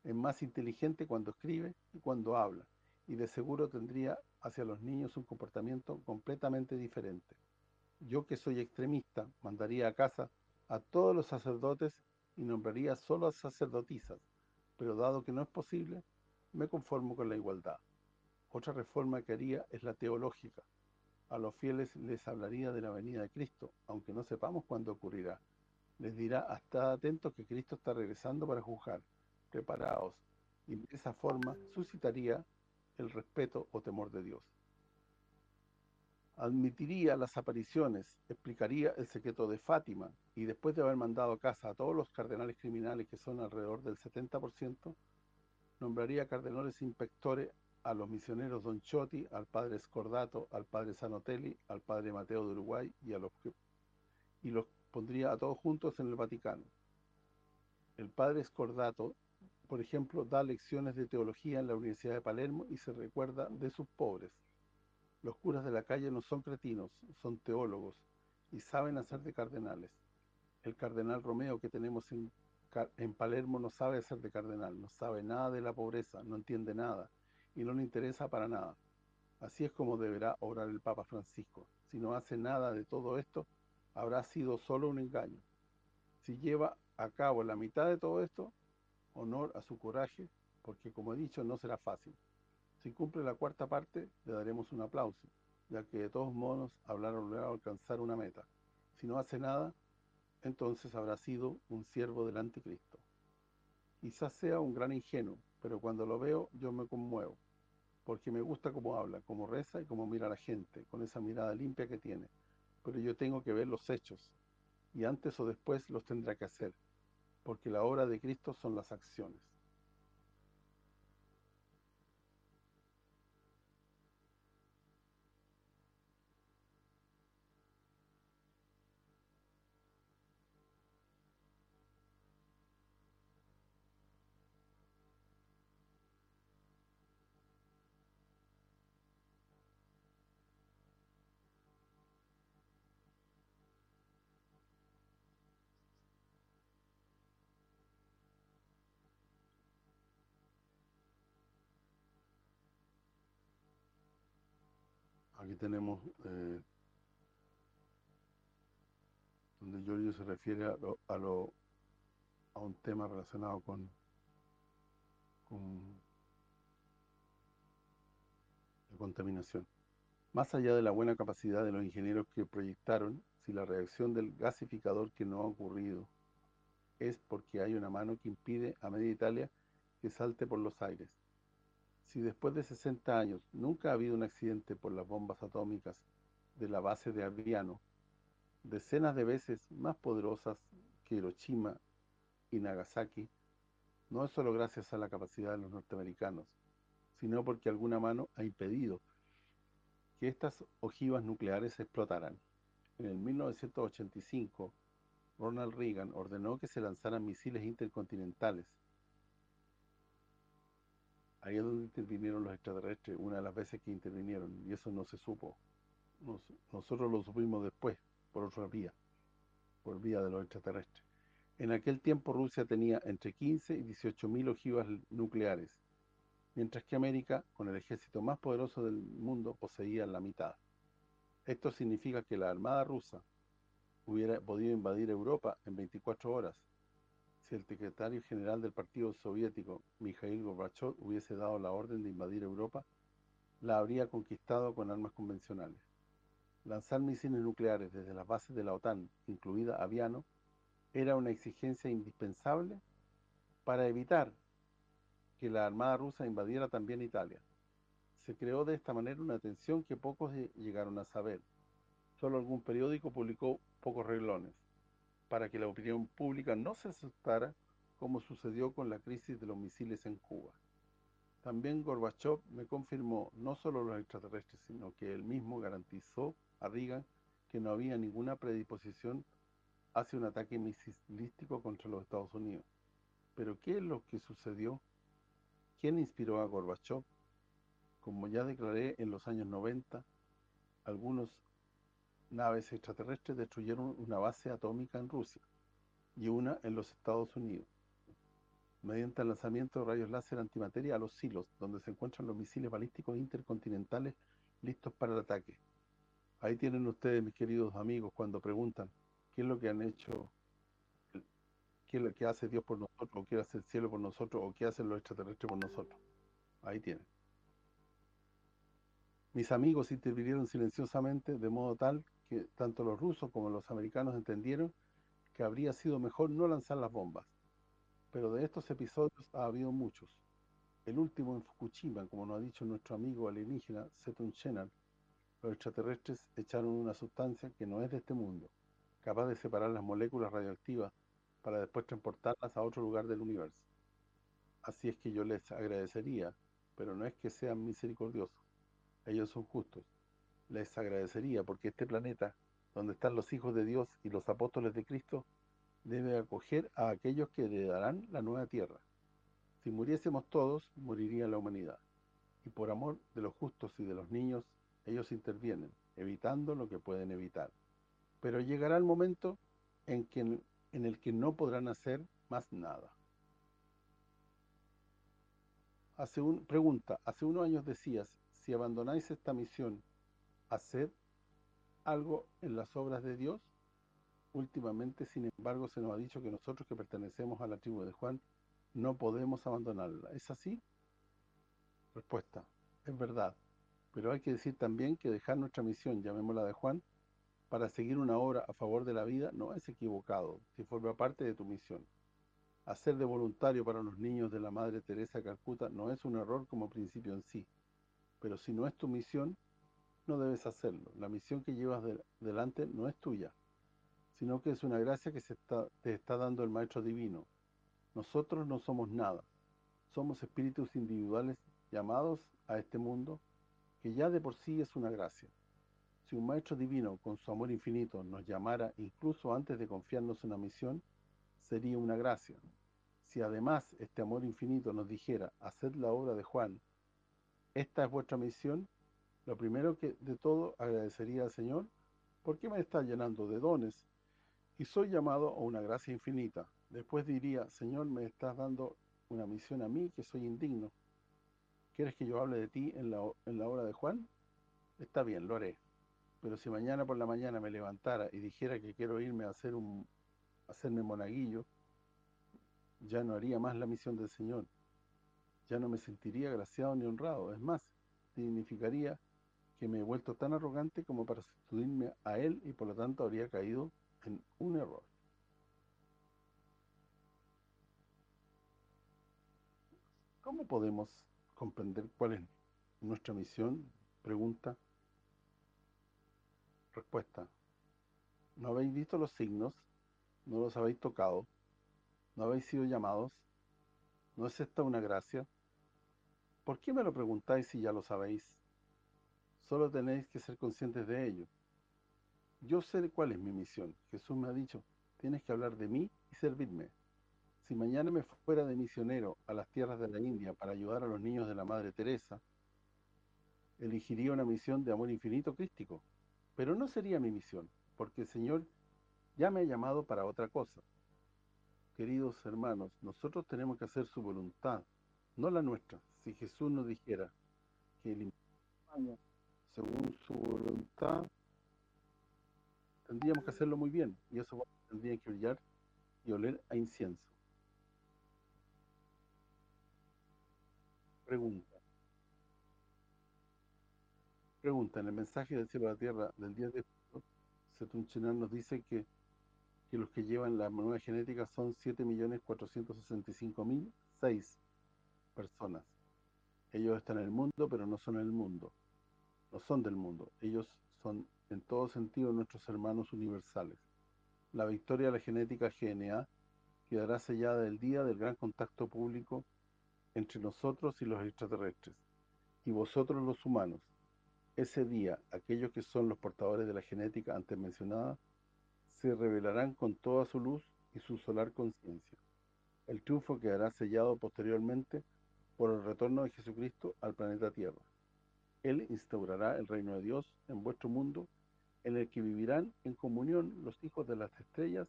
es más inteligente cuando escribe y cuando habla, y de seguro tendría hacia los niños un comportamiento completamente diferente. Yo que soy extremista, mandaría a casa a todos los sacerdotes y nombraría solo a sacerdotisas, pero dado que no es posible, me conformo con la igualdad. Otra reforma que haría es la teológica. A los fieles les hablaría de la venida de Cristo, aunque no sepamos cuándo ocurrirá. Les dirá, hasta atentos que Cristo está regresando para juzgar. Preparaos. Y de esa forma suscitaría el respeto o temor de Dios. Admitiría las apariciones, explicaría el secreto de Fátima, y después de haber mandado a casa a todos los cardenales criminales, que son alrededor del 70%, nombraría cardenales inspectores a los misioneros Don Chotti, al padre Scordato, al padre Sanotelli, al padre Mateo de Uruguay y a los y los pondría a todos juntos en el Vaticano. El padre Scordato, por ejemplo, da lecciones de teología en la Universidad de Palermo y se recuerda de sus pobres. Los curas de la calle no son cretinos, son teólogos y saben hacer de cardenales. El cardenal Romeo que tenemos en, en Palermo no sabe hacer de cardenal, no sabe nada de la pobreza, no entiende nada y no le interesa para nada. Así es como deberá obrar el Papa Francisco. Si no hace nada de todo esto, habrá sido solo un engaño. Si lleva a cabo la mitad de todo esto, honor a su coraje, porque como he dicho, no será fácil. Si cumple la cuarta parte, le daremos un aplauso, ya que de todos modos habrá logrado alcanzar una meta. Si no hace nada, entonces habrá sido un siervo del anticristo. Quizás sea un gran ingenuo, pero cuando lo veo yo me conmuevo porque me gusta cómo habla, cómo reza y cómo mira a la gente, con esa mirada limpia que tiene. Pero yo tengo que ver los hechos, y antes o después los tendrá que hacer, porque la obra de Cristo son las acciones. Aquí tenemos eh, donde Giorgio se refiere a, lo, a, lo, a un tema relacionado con, con la contaminación. Más allá de la buena capacidad de los ingenieros que proyectaron, si la reacción del gasificador que no ha ocurrido es porque hay una mano que impide a media Italia que salte por los aires si después de 60 años nunca ha habido un accidente por las bombas atómicas de la base de Aviano, decenas de veces más poderosas que Hiroshima y Nagasaki, no es solo gracias a la capacidad de los norteamericanos, sino porque alguna mano ha impedido que estas ojivas nucleares explotaran. En el 1985, Ronald Reagan ordenó que se lanzaran misiles intercontinentales ahí es donde intervinieron los extraterrestres, una de las veces que intervinieron, y eso no se supo. nosotros lo supimos después, por otra vía, por vía de los extraterrestres. En aquel tiempo Rusia tenía entre 15 y 18 mil ojivas nucleares, mientras que América, con el ejército más poderoso del mundo, poseía la mitad. Esto significa que la armada rusa hubiera podido invadir Europa en 24 horas, si el secretario general del Partido Soviético, Mikhail Gorbachev, hubiese dado la orden de invadir Europa, la habría conquistado con armas convencionales. Lanzar misiles nucleares desde las bases de la OTAN, incluida Aviano, era una exigencia indispensable para evitar que la armada rusa invadiera también Italia. Se creó de esta manera una tensión que pocos llegaron a saber. Solo algún periódico publicó pocos reglones para que la opinión pública no se asustara como sucedió con la crisis de los misiles en Cuba. También Gorbachev me confirmó no solo los extraterrestres, sino que él mismo garantizó a Reagan que no había ninguna predisposición hacia un ataque misilístico contra los Estados Unidos. Pero ¿qué es lo que sucedió? ¿Quién inspiró a Gorbachev? Como ya declaré en los años 90, algunos naves extraterrestres destruyeron una base atómica en Rusia y una en los Estados Unidos mediante el lanzamiento de rayos láser antimateria a los silos, donde se encuentran los misiles balísticos intercontinentales listos para el ataque. Ahí tienen ustedes, mis queridos amigos, cuando preguntan qué es lo que han hecho, qué es lo que hace Dios por nosotros, o qué hace el cielo por nosotros, o qué hacen los extraterrestres por nosotros. Ahí tienen. Mis amigos intervinieron silenciosamente, de modo tal que tanto los rusos como los americanos entendieron que habría sido mejor no lanzar las bombas pero de estos episodios ha habido muchos. El último en Fukushima, como nos ha dicho nuestro amigo alienígena Setun Chenan, los extraterrestres echaron una sustancia que no es de este mundo, capaz de separar las moléculas radioactivas para después transportarlas a otro lugar del universo. Así es que yo les agradecería, pero no es que sean misericordiosos, ellos son justos. Les agradecería porque este planeta, donde están los hijos de Dios y los apóstoles de Cristo, debe acoger a aquellos que heredarán la nueva tierra. Si muriésemos todos, moriría la humanidad. Y por amor de los justos y de los niños, ellos intervienen, evitando lo que pueden evitar. Pero llegará el momento en, que, en el que no podrán hacer más nada. Hace un, pregunta, hace unos años decías, si abandonáis esta misión, ¿haced algo en las obras de Dios? Últimamente, sin embargo, se nos ha dicho que nosotros que pertenecemos a la tribu de Juan no podemos abandonarla. ¿Es así? Respuesta. Es verdad. Pero hay que decir también que dejar nuestra misión, llamémosla de Juan, para seguir una obra a favor de la vida no es equivocado, si forma parte de tu misión. Hacer de voluntario para los niños de la Madre Teresa Calcuta no es un error como principio en sí. Pero si no es tu misión, no debes hacerlo. La misión que llevas delante no es tuya sino que es una gracia que se está, te está dando el Maestro Divino. Nosotros no somos nada, somos espíritus individuales llamados a este mundo, que ya de por sí es una gracia. Si un Maestro Divino, con su amor infinito, nos llamara incluso antes de confiarnos una misión, sería una gracia. Si además este amor infinito nos dijera, haced la obra de Juan, esta es vuestra misión, lo primero que de todo agradecería al Señor, ¿por qué me está llenando de dones y soy llamado a una gracia infinita. Después diría, Señor, me estás dando una misión a mí que soy indigno. ¿Quieres que yo hable de ti en la, en la hora de Juan? Está bien, lo haré. Pero si mañana por la mañana me levantara y dijera que quiero irme a hacer un hacerme monaguillo, ya no haría más la misión del Señor. Ya no me sentiría agraciado ni honrado. Es más, significaría que me he vuelto tan arrogante como para sustituirme a Él y por lo tanto habría caído en un error. ¿Cómo podemos comprender cuál es nuestra misión? Pregunta. Respuesta. ¿No habéis visto los signos? ¿No los habéis tocado? ¿No habéis sido llamados? ¿No es esta una gracia? ¿Por qué me lo preguntáis si ya lo sabéis? Solo tenéis que ser conscientes de ello. Yo sé cuál es mi misión. Jesús me ha dicho, tienes que hablar de mí y servirme. Si mañana me fuera de misionero a las tierras de la India para ayudar a los niños de la Madre Teresa, elegiría una misión de amor infinito crístico. Pero no sería mi misión, porque el Señor ya me ha llamado para otra cosa. Queridos hermanos, nosotros tenemos que hacer su voluntad, no la nuestra. Si Jesús nos dijera que el según su voluntad, tendríamos que hacerlo muy bien y eso tendría que brillar y oler a incienso. Pregunta. Pregunta, en el mensaje del cielo a la tierra del día de hoy, Setun Chenan nos dice que, que los que llevan la nueva genética son 7.465.006 personas. Ellos están en el mundo, pero no son el mundo. Son del mundo. Ellos son en todo sentido nuestros hermanos universales. La victoria de la genética GNA quedará sellada el día del gran contacto público entre nosotros y los extraterrestres, y vosotros los humanos. Ese día, aquellos que son los portadores de la genética antes mencionada, se revelarán con toda su luz y su solar conciencia. El triunfo quedará sellado posteriormente por el retorno de Jesucristo al planeta Tierra. Él instaurará el reino de Dios en vuestro mundo, en el que vivirán en comunión los hijos de las estrellas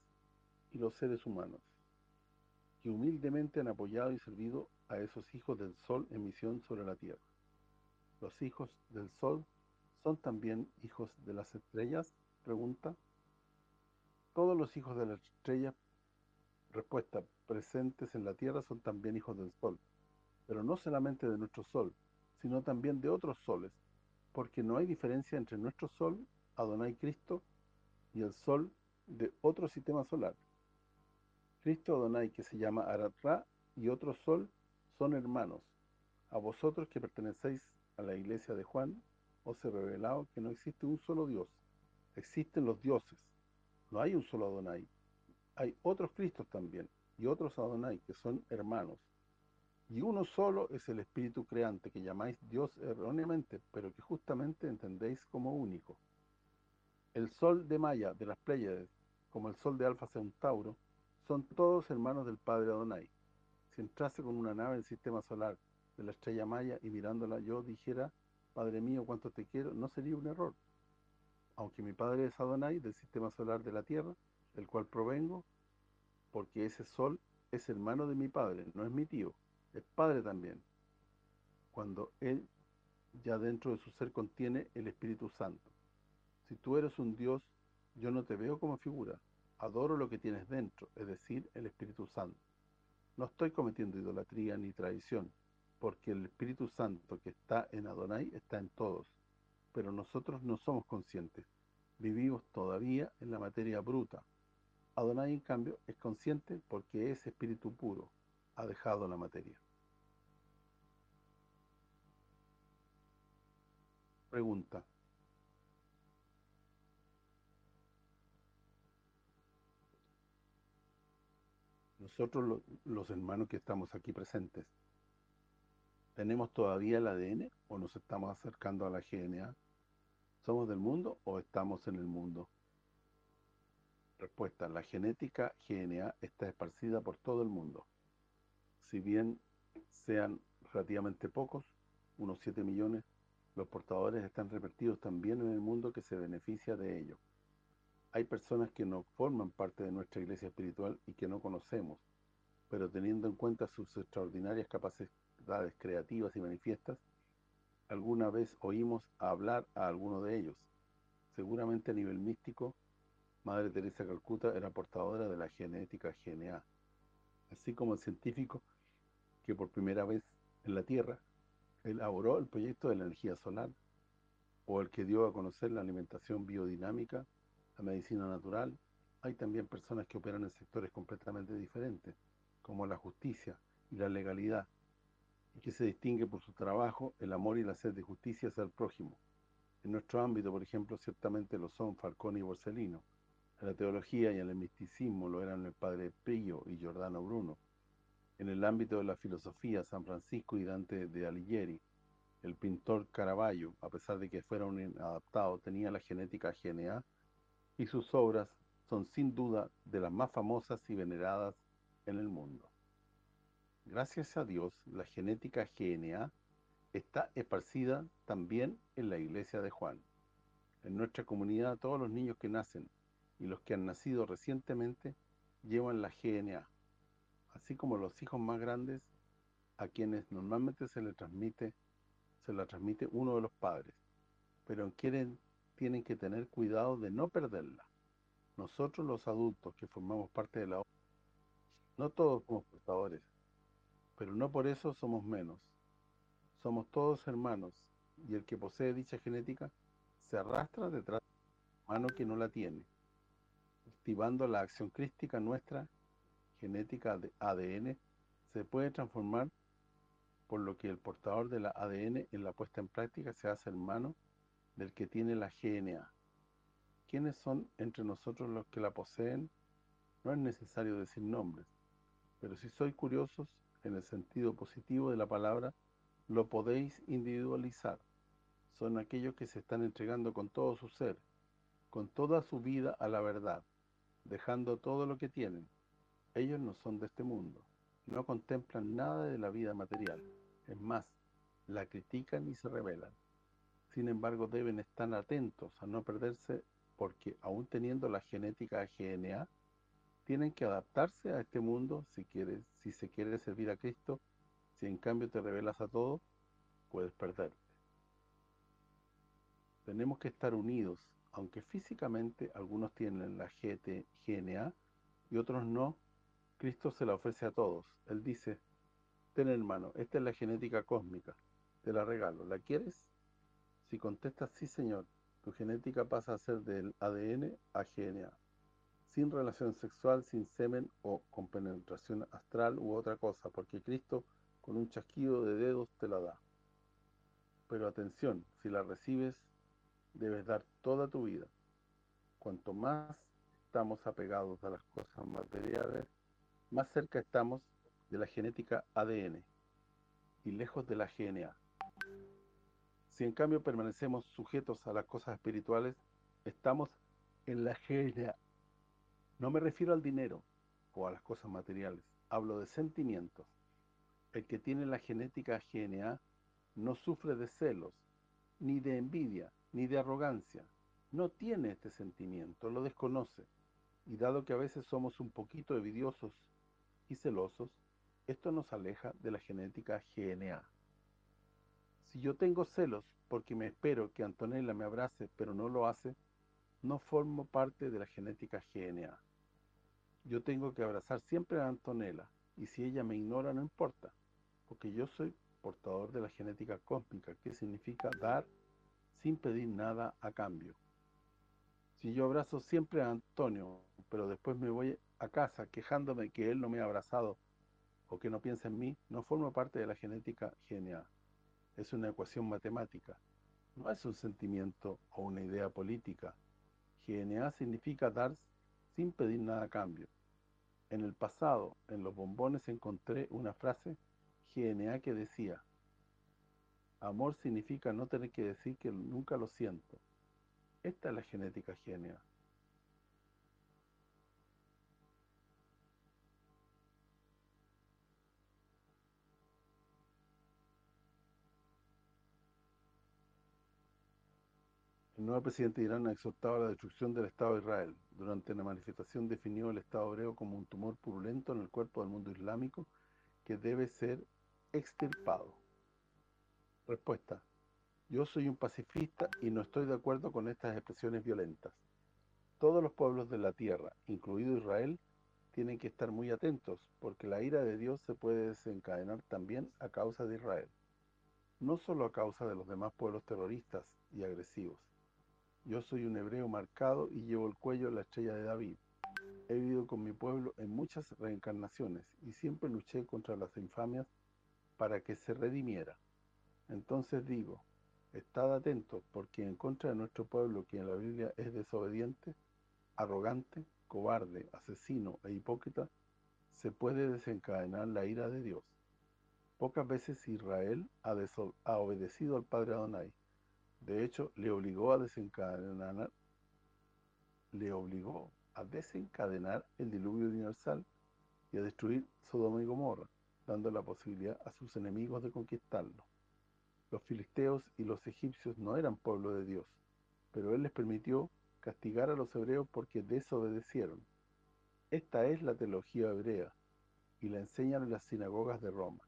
y los seres humanos, que humildemente han apoyado y servido a esos hijos del sol en misión sobre la tierra. ¿Los hijos del sol son también hijos de las estrellas? Pregunta. Todos los hijos de las estrellas, respuesta, presentes en la tierra son también hijos del sol, pero no solamente de nuestro sol, sino también de otros soles, porque no hay diferencia entre nuestro sol, Adonai Cristo, y el sol de otro sistema solar. Cristo Adonai, que se llama Aratra, y otro sol son hermanos. A vosotros que pertenecéis a la iglesia de Juan, os he revelado que no existe un solo Dios. Existen los dioses. No hay un solo Adonai. Hay otros Cristos también, y otros Adonai, que son hermanos. Y uno solo es el Espíritu Creante, que llamáis Dios erróneamente, pero que justamente entendéis como único. El sol de Maya, de las Pléyades, como el sol de Alfa Centauro, son todos hermanos del Padre Adonai. Si entrase con una nave en el sistema solar de la estrella Maya y mirándola yo dijera, Padre mío, cuánto te quiero, no sería un error. Aunque mi Padre es Adonai, del sistema solar de la Tierra, del cual provengo, porque ese sol es hermano de mi Padre, no es mi tío es Padre también, cuando Él ya dentro de su ser contiene el Espíritu Santo. Si tú eres un Dios, yo no te veo como figura, adoro lo que tienes dentro, es decir, el Espíritu Santo. No estoy cometiendo idolatría ni traición, porque el Espíritu Santo que está en Adonai está en todos, pero nosotros no somos conscientes, vivimos todavía en la materia bruta. Adonai, en cambio, es consciente porque es espíritu puro, ha dejado la materia. Pregunta. Nosotros los hermanos que estamos aquí presentes, ¿tenemos todavía el ADN o nos estamos acercando a la GNA? ¿Somos del mundo o estamos en el mundo? Respuesta, la genética GNA está esparcida por todo el mundo si bien sean relativamente pocos, unos 7 millones, los portadores están repartidos también en el mundo que se beneficia de ello. Hay personas que no forman parte de nuestra iglesia espiritual y que no conocemos, pero teniendo en cuenta sus extraordinarias capacidades creativas y manifiestas, alguna vez oímos hablar a alguno de ellos. Seguramente a nivel místico, Madre Teresa Calcuta era portadora de la genética GNA, así como el científico que por primera vez en la Tierra elaboró el proyecto de la energía solar, o el que dio a conocer la alimentación biodinámica, la medicina natural. Hay también personas que operan en sectores completamente diferentes, como la justicia y la legalidad, y que se distingue por su trabajo, el amor y la sed de justicia hacia el prójimo. En nuestro ámbito, por ejemplo, ciertamente lo son Falcone y Borsellino. En la teología y en el misticismo lo eran el padre Pillo y Giordano Bruno en el ámbito de la filosofía, San Francisco y Dante de Alighieri, el pintor Caravaggio, a pesar de que fuera un adaptado, tenía la genética GNA y sus obras son sin duda de las más famosas y veneradas en el mundo. Gracias a Dios, la genética GNA está esparcida también en la iglesia de Juan. En nuestra comunidad todos los niños que nacen y los que han nacido recientemente llevan la GNA así como los hijos más grandes a quienes normalmente se le transmite se la transmite uno de los padres, pero quieren tienen que tener cuidado de no perderla. Nosotros los adultos que formamos parte de la no todos somos portadores, pero no por eso somos menos. Somos todos hermanos, y el que posee dicha genética se arrastra detrás del hermano que no la tiene, activando la acción crística nuestra genética de ADN se puede transformar por lo que el portador de la ADN en la puesta en práctica se hace hermano del que tiene la GNA. ¿Quiénes son entre nosotros los que la poseen? No es necesario decir nombres, pero si sois curiosos, en el sentido positivo de la palabra, lo podéis individualizar. Son aquellos que se están entregando con todo su ser, con toda su vida a la verdad, dejando todo lo que tienen. Ellos no son de este mundo, no contemplan nada de la vida material. Es más, la critican y se rebelan. Sin embargo, deben estar atentos a no perderse porque, aún teniendo la genética GNA, tienen que adaptarse a este mundo si quieres, si se quiere servir a Cristo. Si en cambio te revelas a todo, puedes perderte. Tenemos que estar unidos, aunque físicamente algunos tienen la GNA y otros no, Cristo se la ofrece a todos. Él dice, ten hermano, esta es la genética cósmica, te la regalo, ¿la quieres? Si contestas sí señor, tu genética pasa a ser del ADN a GNA, sin relación sexual, sin semen o con penetración astral u otra cosa, porque Cristo con un chasquido de dedos te la da. Pero atención, si la recibes, debes dar toda tu vida. Cuanto más estamos apegados a las cosas materiales, más cerca estamos de la genética ADN y lejos de la GNA. Si en cambio permanecemos sujetos a las cosas espirituales, estamos en la GNA. No me refiero al dinero o a las cosas materiales, hablo de sentimientos. El que tiene la genética GNA no sufre de celos, ni de envidia, ni de arrogancia. No tiene este sentimiento, lo desconoce. Y dado que a veces somos un poquito envidiosos y celosos, esto nos aleja de la genética GNA. Si yo tengo celos porque me espero que Antonella me abrace pero no lo hace, no formo parte de la genética GNA. Yo tengo que abrazar siempre a Antonella y si ella me ignora no importa, porque yo soy portador de la genética cósmica, que significa dar sin pedir nada a cambio. Si yo abrazo siempre a Antonio, pero después me voy a casa quejándome que él no me ha abrazado o que no piensa en mí, no forma parte de la genética GNA. Es una ecuación matemática, no es un sentimiento o una idea política. GNA significa dar sin pedir nada a cambio. En el pasado, en los bombones encontré una frase GNA que decía Amor significa no tener que decir que nunca lo siento. Esta es la genética GNA. El nuevo presidente de Irán ha exhortado a la destrucción del Estado de Israel. Durante la manifestación definió el Estado hebreo como un tumor purulento en el cuerpo del mundo islámico que debe ser extirpado. Respuesta. Yo soy un pacifista y no estoy de acuerdo con estas expresiones violentas. Todos los pueblos de la tierra, incluido Israel, tienen que estar muy atentos, porque la ira de Dios se puede desencadenar también a causa de Israel, no solo a causa de los demás pueblos terroristas y agresivos. Yo soy un hebreo marcado y llevo el cuello la estrella de David. He vivido con mi pueblo en muchas reencarnaciones y siempre luché contra las infamias para que se redimiera. Entonces digo, estad atentos, porque en contra de nuestro pueblo, que en la Biblia es desobediente, arrogante, cobarde, asesino e hipócrita, se puede desencadenar la ira de Dios. Pocas veces Israel ha, ha obedecido al Padre Adonai, de hecho, le obligó a desencadenar le obligó a desencadenar el diluvio universal y a destruir Sodoma y Gomorra, dando la posibilidad a sus enemigos de conquistarlo. Los filisteos y los egipcios no eran pueblo de Dios, pero Él les permitió castigar a los hebreos porque desobedecieron. Esta es la teología hebrea, y la enseñan en las sinagogas de Roma.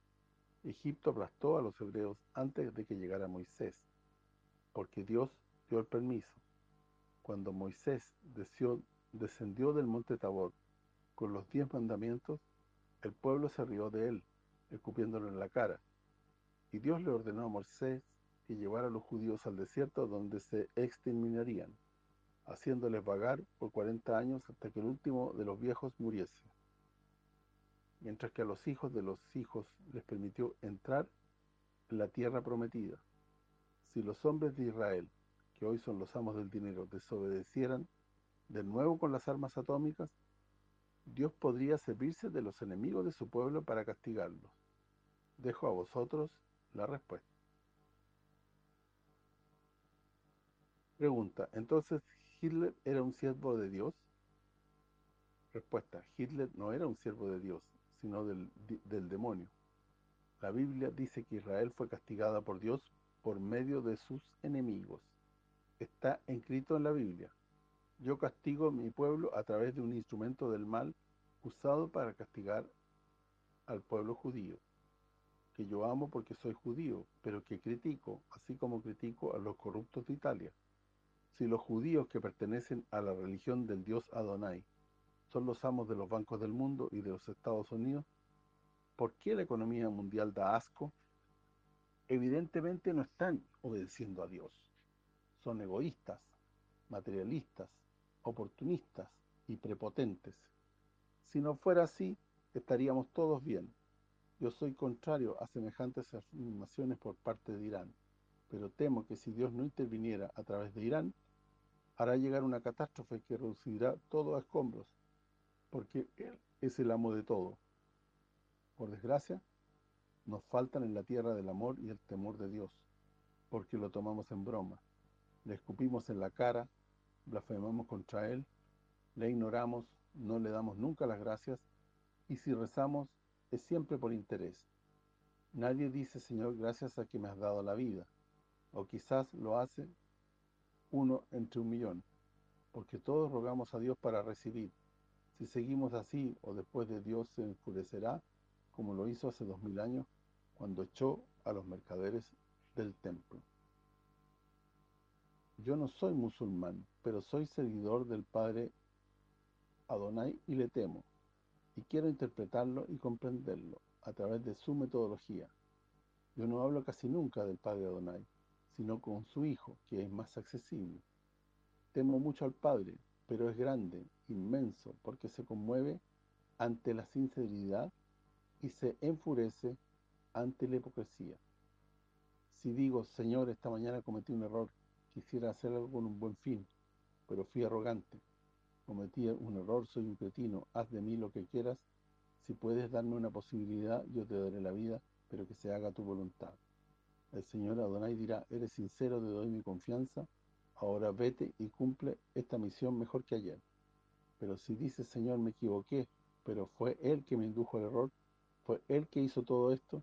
Egipto aplastó a los hebreos antes de que llegara Moisés, porque Dios dio el permiso. Cuando Moisés descendió del monte Tabor con los diez mandamientos, el pueblo se rió de él, escupiéndolo en la cara. Y Dios le ordenó a Moisés que llevara a los judíos al desierto donde se exterminarían, haciéndoles vagar por 40 años hasta que el último de los viejos muriese. Mientras que a los hijos de los hijos les permitió entrar en la tierra prometida. Si los hombres de Israel, que hoy son los amos del dinero, desobedecieran de nuevo con las armas atómicas, Dios podría servirse de los enemigos de su pueblo para castigarlos. Dejo a vosotros la respuesta. Pregunta, ¿entonces Hitler era un siervo de Dios? Respuesta, Hitler no era un siervo de Dios, sino del, del demonio. La Biblia dice que Israel fue castigada por Dios por medio de sus enemigos. Está escrito en la Biblia. Yo castigo a mi pueblo a través de un instrumento del mal usado para castigar al pueblo judío, que yo amo porque soy judío, pero que critico, así como critico a los corruptos de Italia. Si los judíos que pertenecen a la religión del dios Adonai son los amos de los bancos del mundo y de los Estados Unidos, ¿por qué la economía mundial da asco? Evidentemente no están obedeciendo a Dios. Son egoístas, materialistas, oportunistas y prepotentes. Si no fuera así, estaríamos todos bien. Yo soy contrario a semejantes afirmaciones por parte de Irán, pero temo que si Dios no interviniera a través de Irán, hará llegar una catástrofe que reducirá todo a escombros, porque Él es el amo de todo. Por desgracia, nos faltan en la tierra del amor y el temor de Dios, porque lo tomamos en broma. Le escupimos en la cara, blasfemamos contra Él, le ignoramos, no le damos nunca las gracias, y si rezamos, es siempre por interés. Nadie dice, Señor, gracias a que me has dado la vida, o quizás lo hace uno entre un millón, porque todos rogamos a Dios para recibir. Si seguimos así, o después de Dios se enfurecerá, como lo hizo hace dos mil años, cuando echó a los mercaderes del templo. Yo no soy musulmán, pero soy seguidor del Padre Adonai y le temo, y quiero interpretarlo y comprenderlo a través de su metodología. Yo no hablo casi nunca del Padre Adonai, sino con su Hijo, que es más accesible. Temo mucho al Padre, pero es grande, inmenso, porque se conmueve ante la sinceridad y se enfurece ante la hipocresía. Si digo, Señor, esta mañana cometí un error, quisiera hacer algo con un buen fin, pero fui arrogante, cometí un error, soy un cretino, haz de mí lo que quieras, si puedes darme una posibilidad, yo te daré la vida, pero que se haga tu voluntad. El Señor Adonai dirá, eres sincero, te doy mi confianza, ahora vete y cumple esta misión mejor que ayer. Pero si dices, Señor, me equivoqué, pero fue Él que me indujo al error, fue Él que hizo todo esto,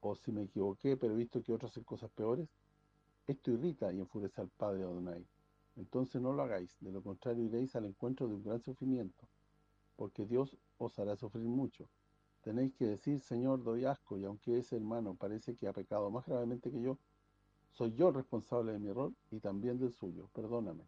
o si me equivoqué, pero he visto que otros hacen cosas peores, esto irrita y enfurece al Padre Adonai. Entonces no lo hagáis, de lo contrario iréis al encuentro de un gran sufrimiento, porque Dios os hará sufrir mucho. Tenéis que decir, Señor, doy asco, y aunque ese hermano parece que ha pecado más gravemente que yo, soy yo responsable de mi error y también del suyo. Perdóname.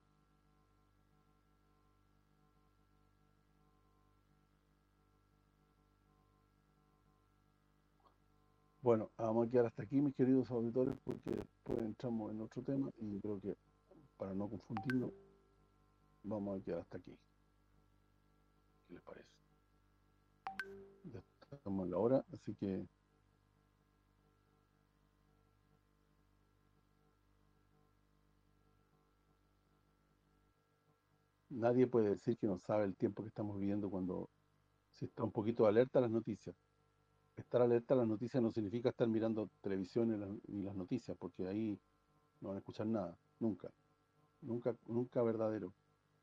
Bueno, vamos a quedar hasta aquí, mis queridos auditores, porque después entramos en otro tema y creo que para no confundirnos, vamos a quedar hasta aquí. ¿Qué les parece? Ya estamos en la hora, así que... Nadie puede decir que no sabe el tiempo que estamos viviendo cuando se está un poquito alerta a las noticias. Estar alerta a las noticias no significa estar mirando televisión y las noticias, porque ahí no van a escuchar nada, nunca. Nunca, nunca verdadero.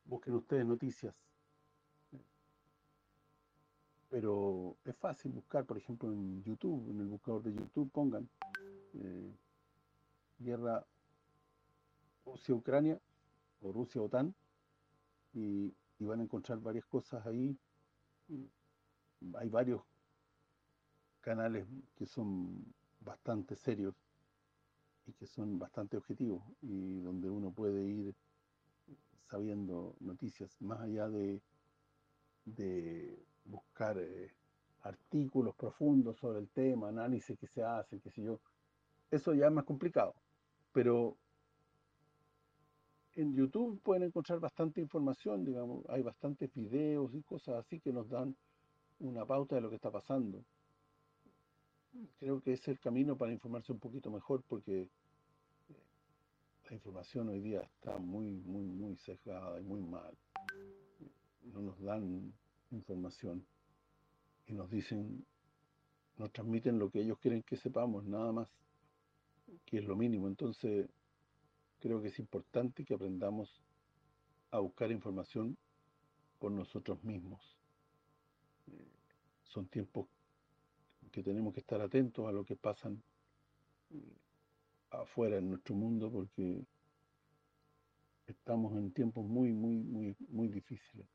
Busquen ustedes noticias. Pero es fácil buscar, por ejemplo, en YouTube, en el buscador de YouTube, pongan eh, guerra Rusia-Ucrania o Rusia-OTAN y, y van a encontrar varias cosas ahí. Hay varios canales que son bastante serios y que son bastante objetivos y donde uno puede ir sabiendo noticias más allá de, de buscar eh, artículos profundos sobre el tema, análisis que se hacen, qué sé yo. Eso ya es más complicado, pero en YouTube pueden encontrar bastante información, digamos, hay bastantes videos y cosas así que nos dan una pauta de lo que está pasando. Creo que es el camino para informarse un poquito mejor porque eh, la información hoy día está muy, muy, muy sesgada y muy mal. No nos dan información y nos dicen nos transmiten lo que ellos quieren que sepamos, nada más, que es lo mínimo. Entonces, creo que es importante que aprendamos a buscar información por nosotros mismos. Eh, son tiempos que tenemos que estar atentos a lo que pasan eh, afuera en nuestro mundo porque estamos en tiempos muy, muy, muy, muy difíciles.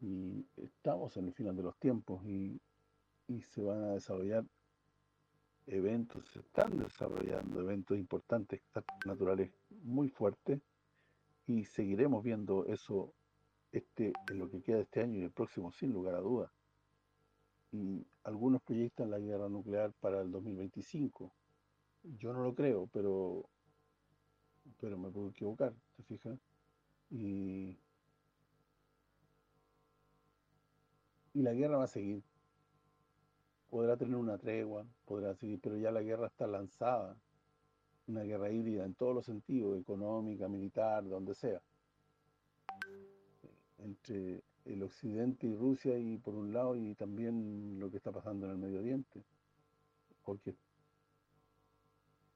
Y estamos en el final de los tiempos y, y se van a desarrollar eventos, se están desarrollando eventos importantes, naturales muy fuertes y seguiremos viendo eso este en lo que queda este año y el próximo sin lugar a dudas. Algunos proyectan la guerra nuclear para el 2025. Yo no lo creo, pero pero me puedo equivocar, ¿te fijas? Y, y la guerra va a seguir. Podrá tener una tregua, podrá seguir, pero ya la guerra está lanzada. Una guerra híbrida en todos los sentidos, económica, militar, donde sea. Entre el occidente y Rusia y por un lado y también lo que está pasando en el Medio Oriente. Porque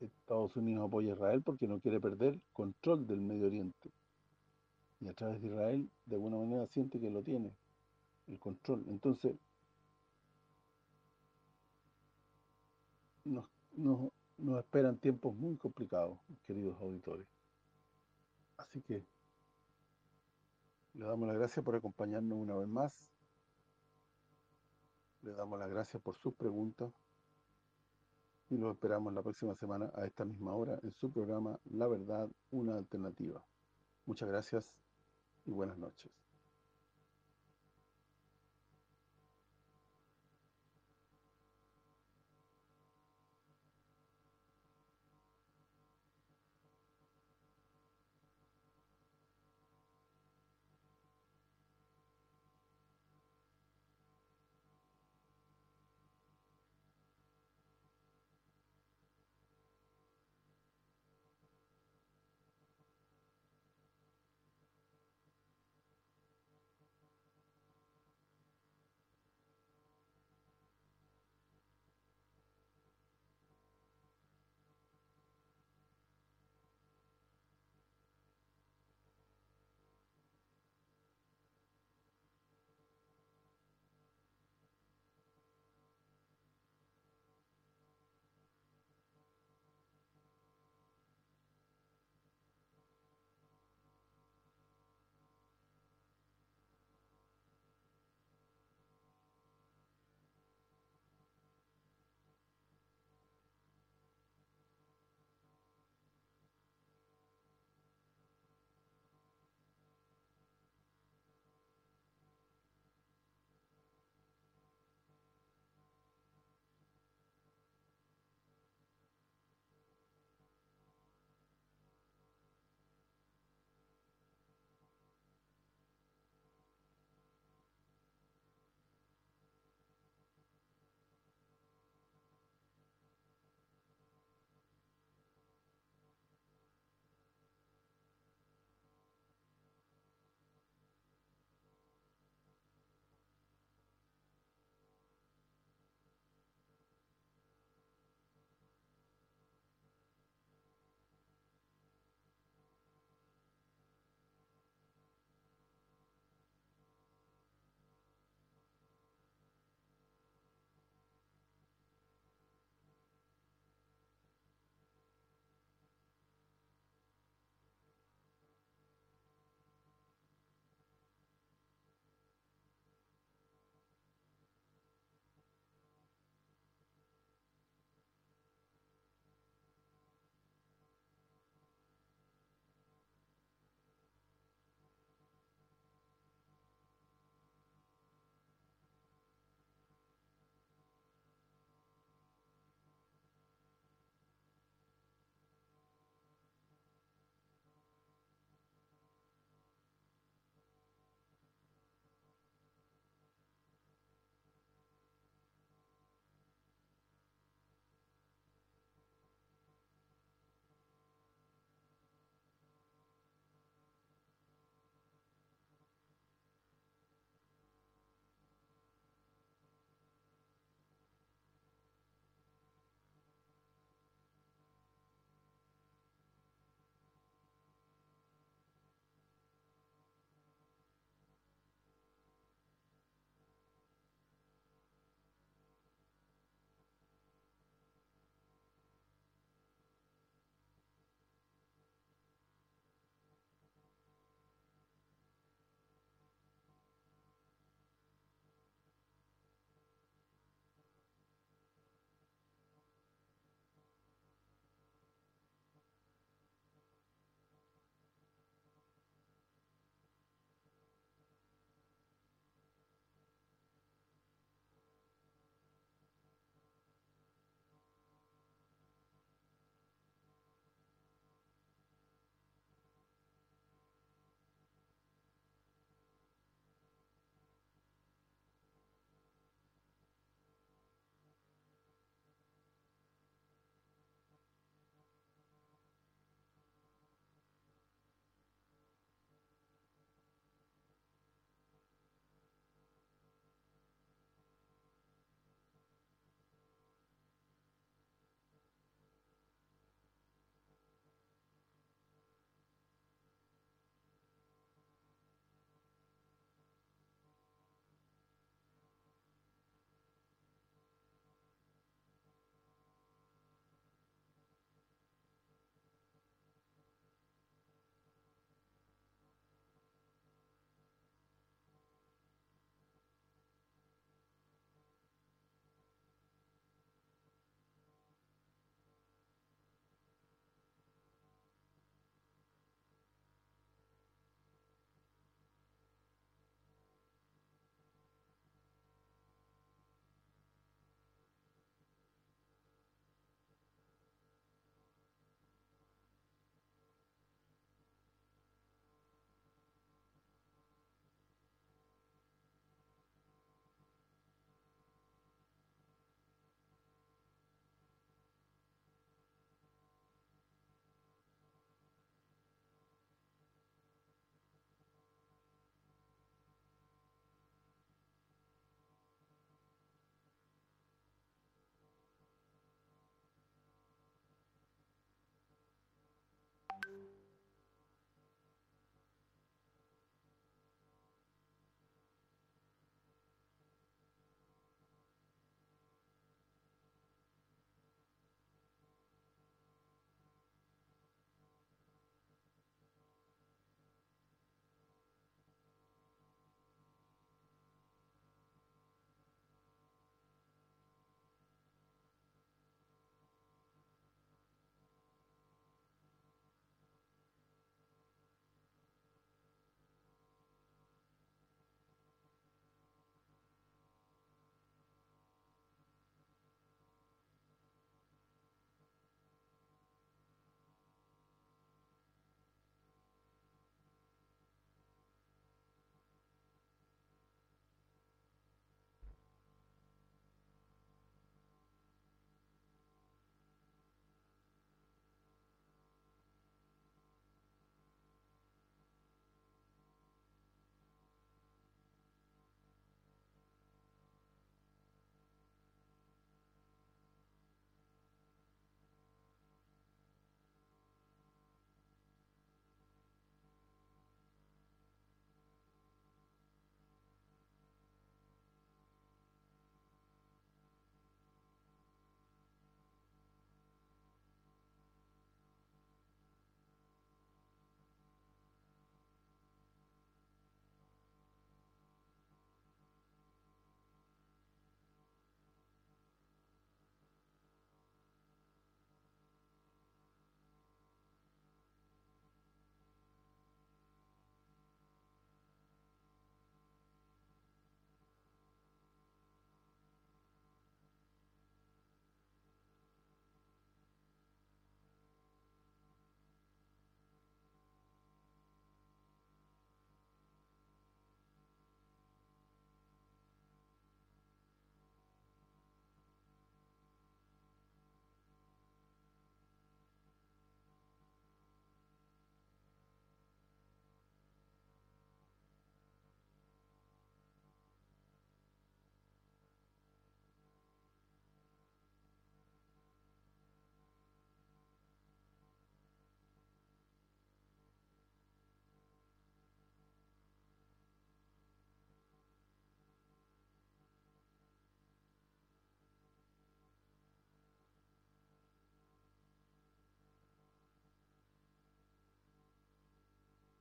Estados Unidos apoya a Israel porque no quiere perder control del Medio Oriente. Y a través de Israel, de alguna manera, siente que lo tiene, el control. Entonces, nos, nos esperan tiempos muy complicados, queridos auditores. Así que le damos las gracias por acompañarnos una vez más. Le damos las gracias por sus preguntas y los esperamos la próxima semana a esta misma hora en su programa La Verdad, una alternativa. Muchas gracias y buenas noches.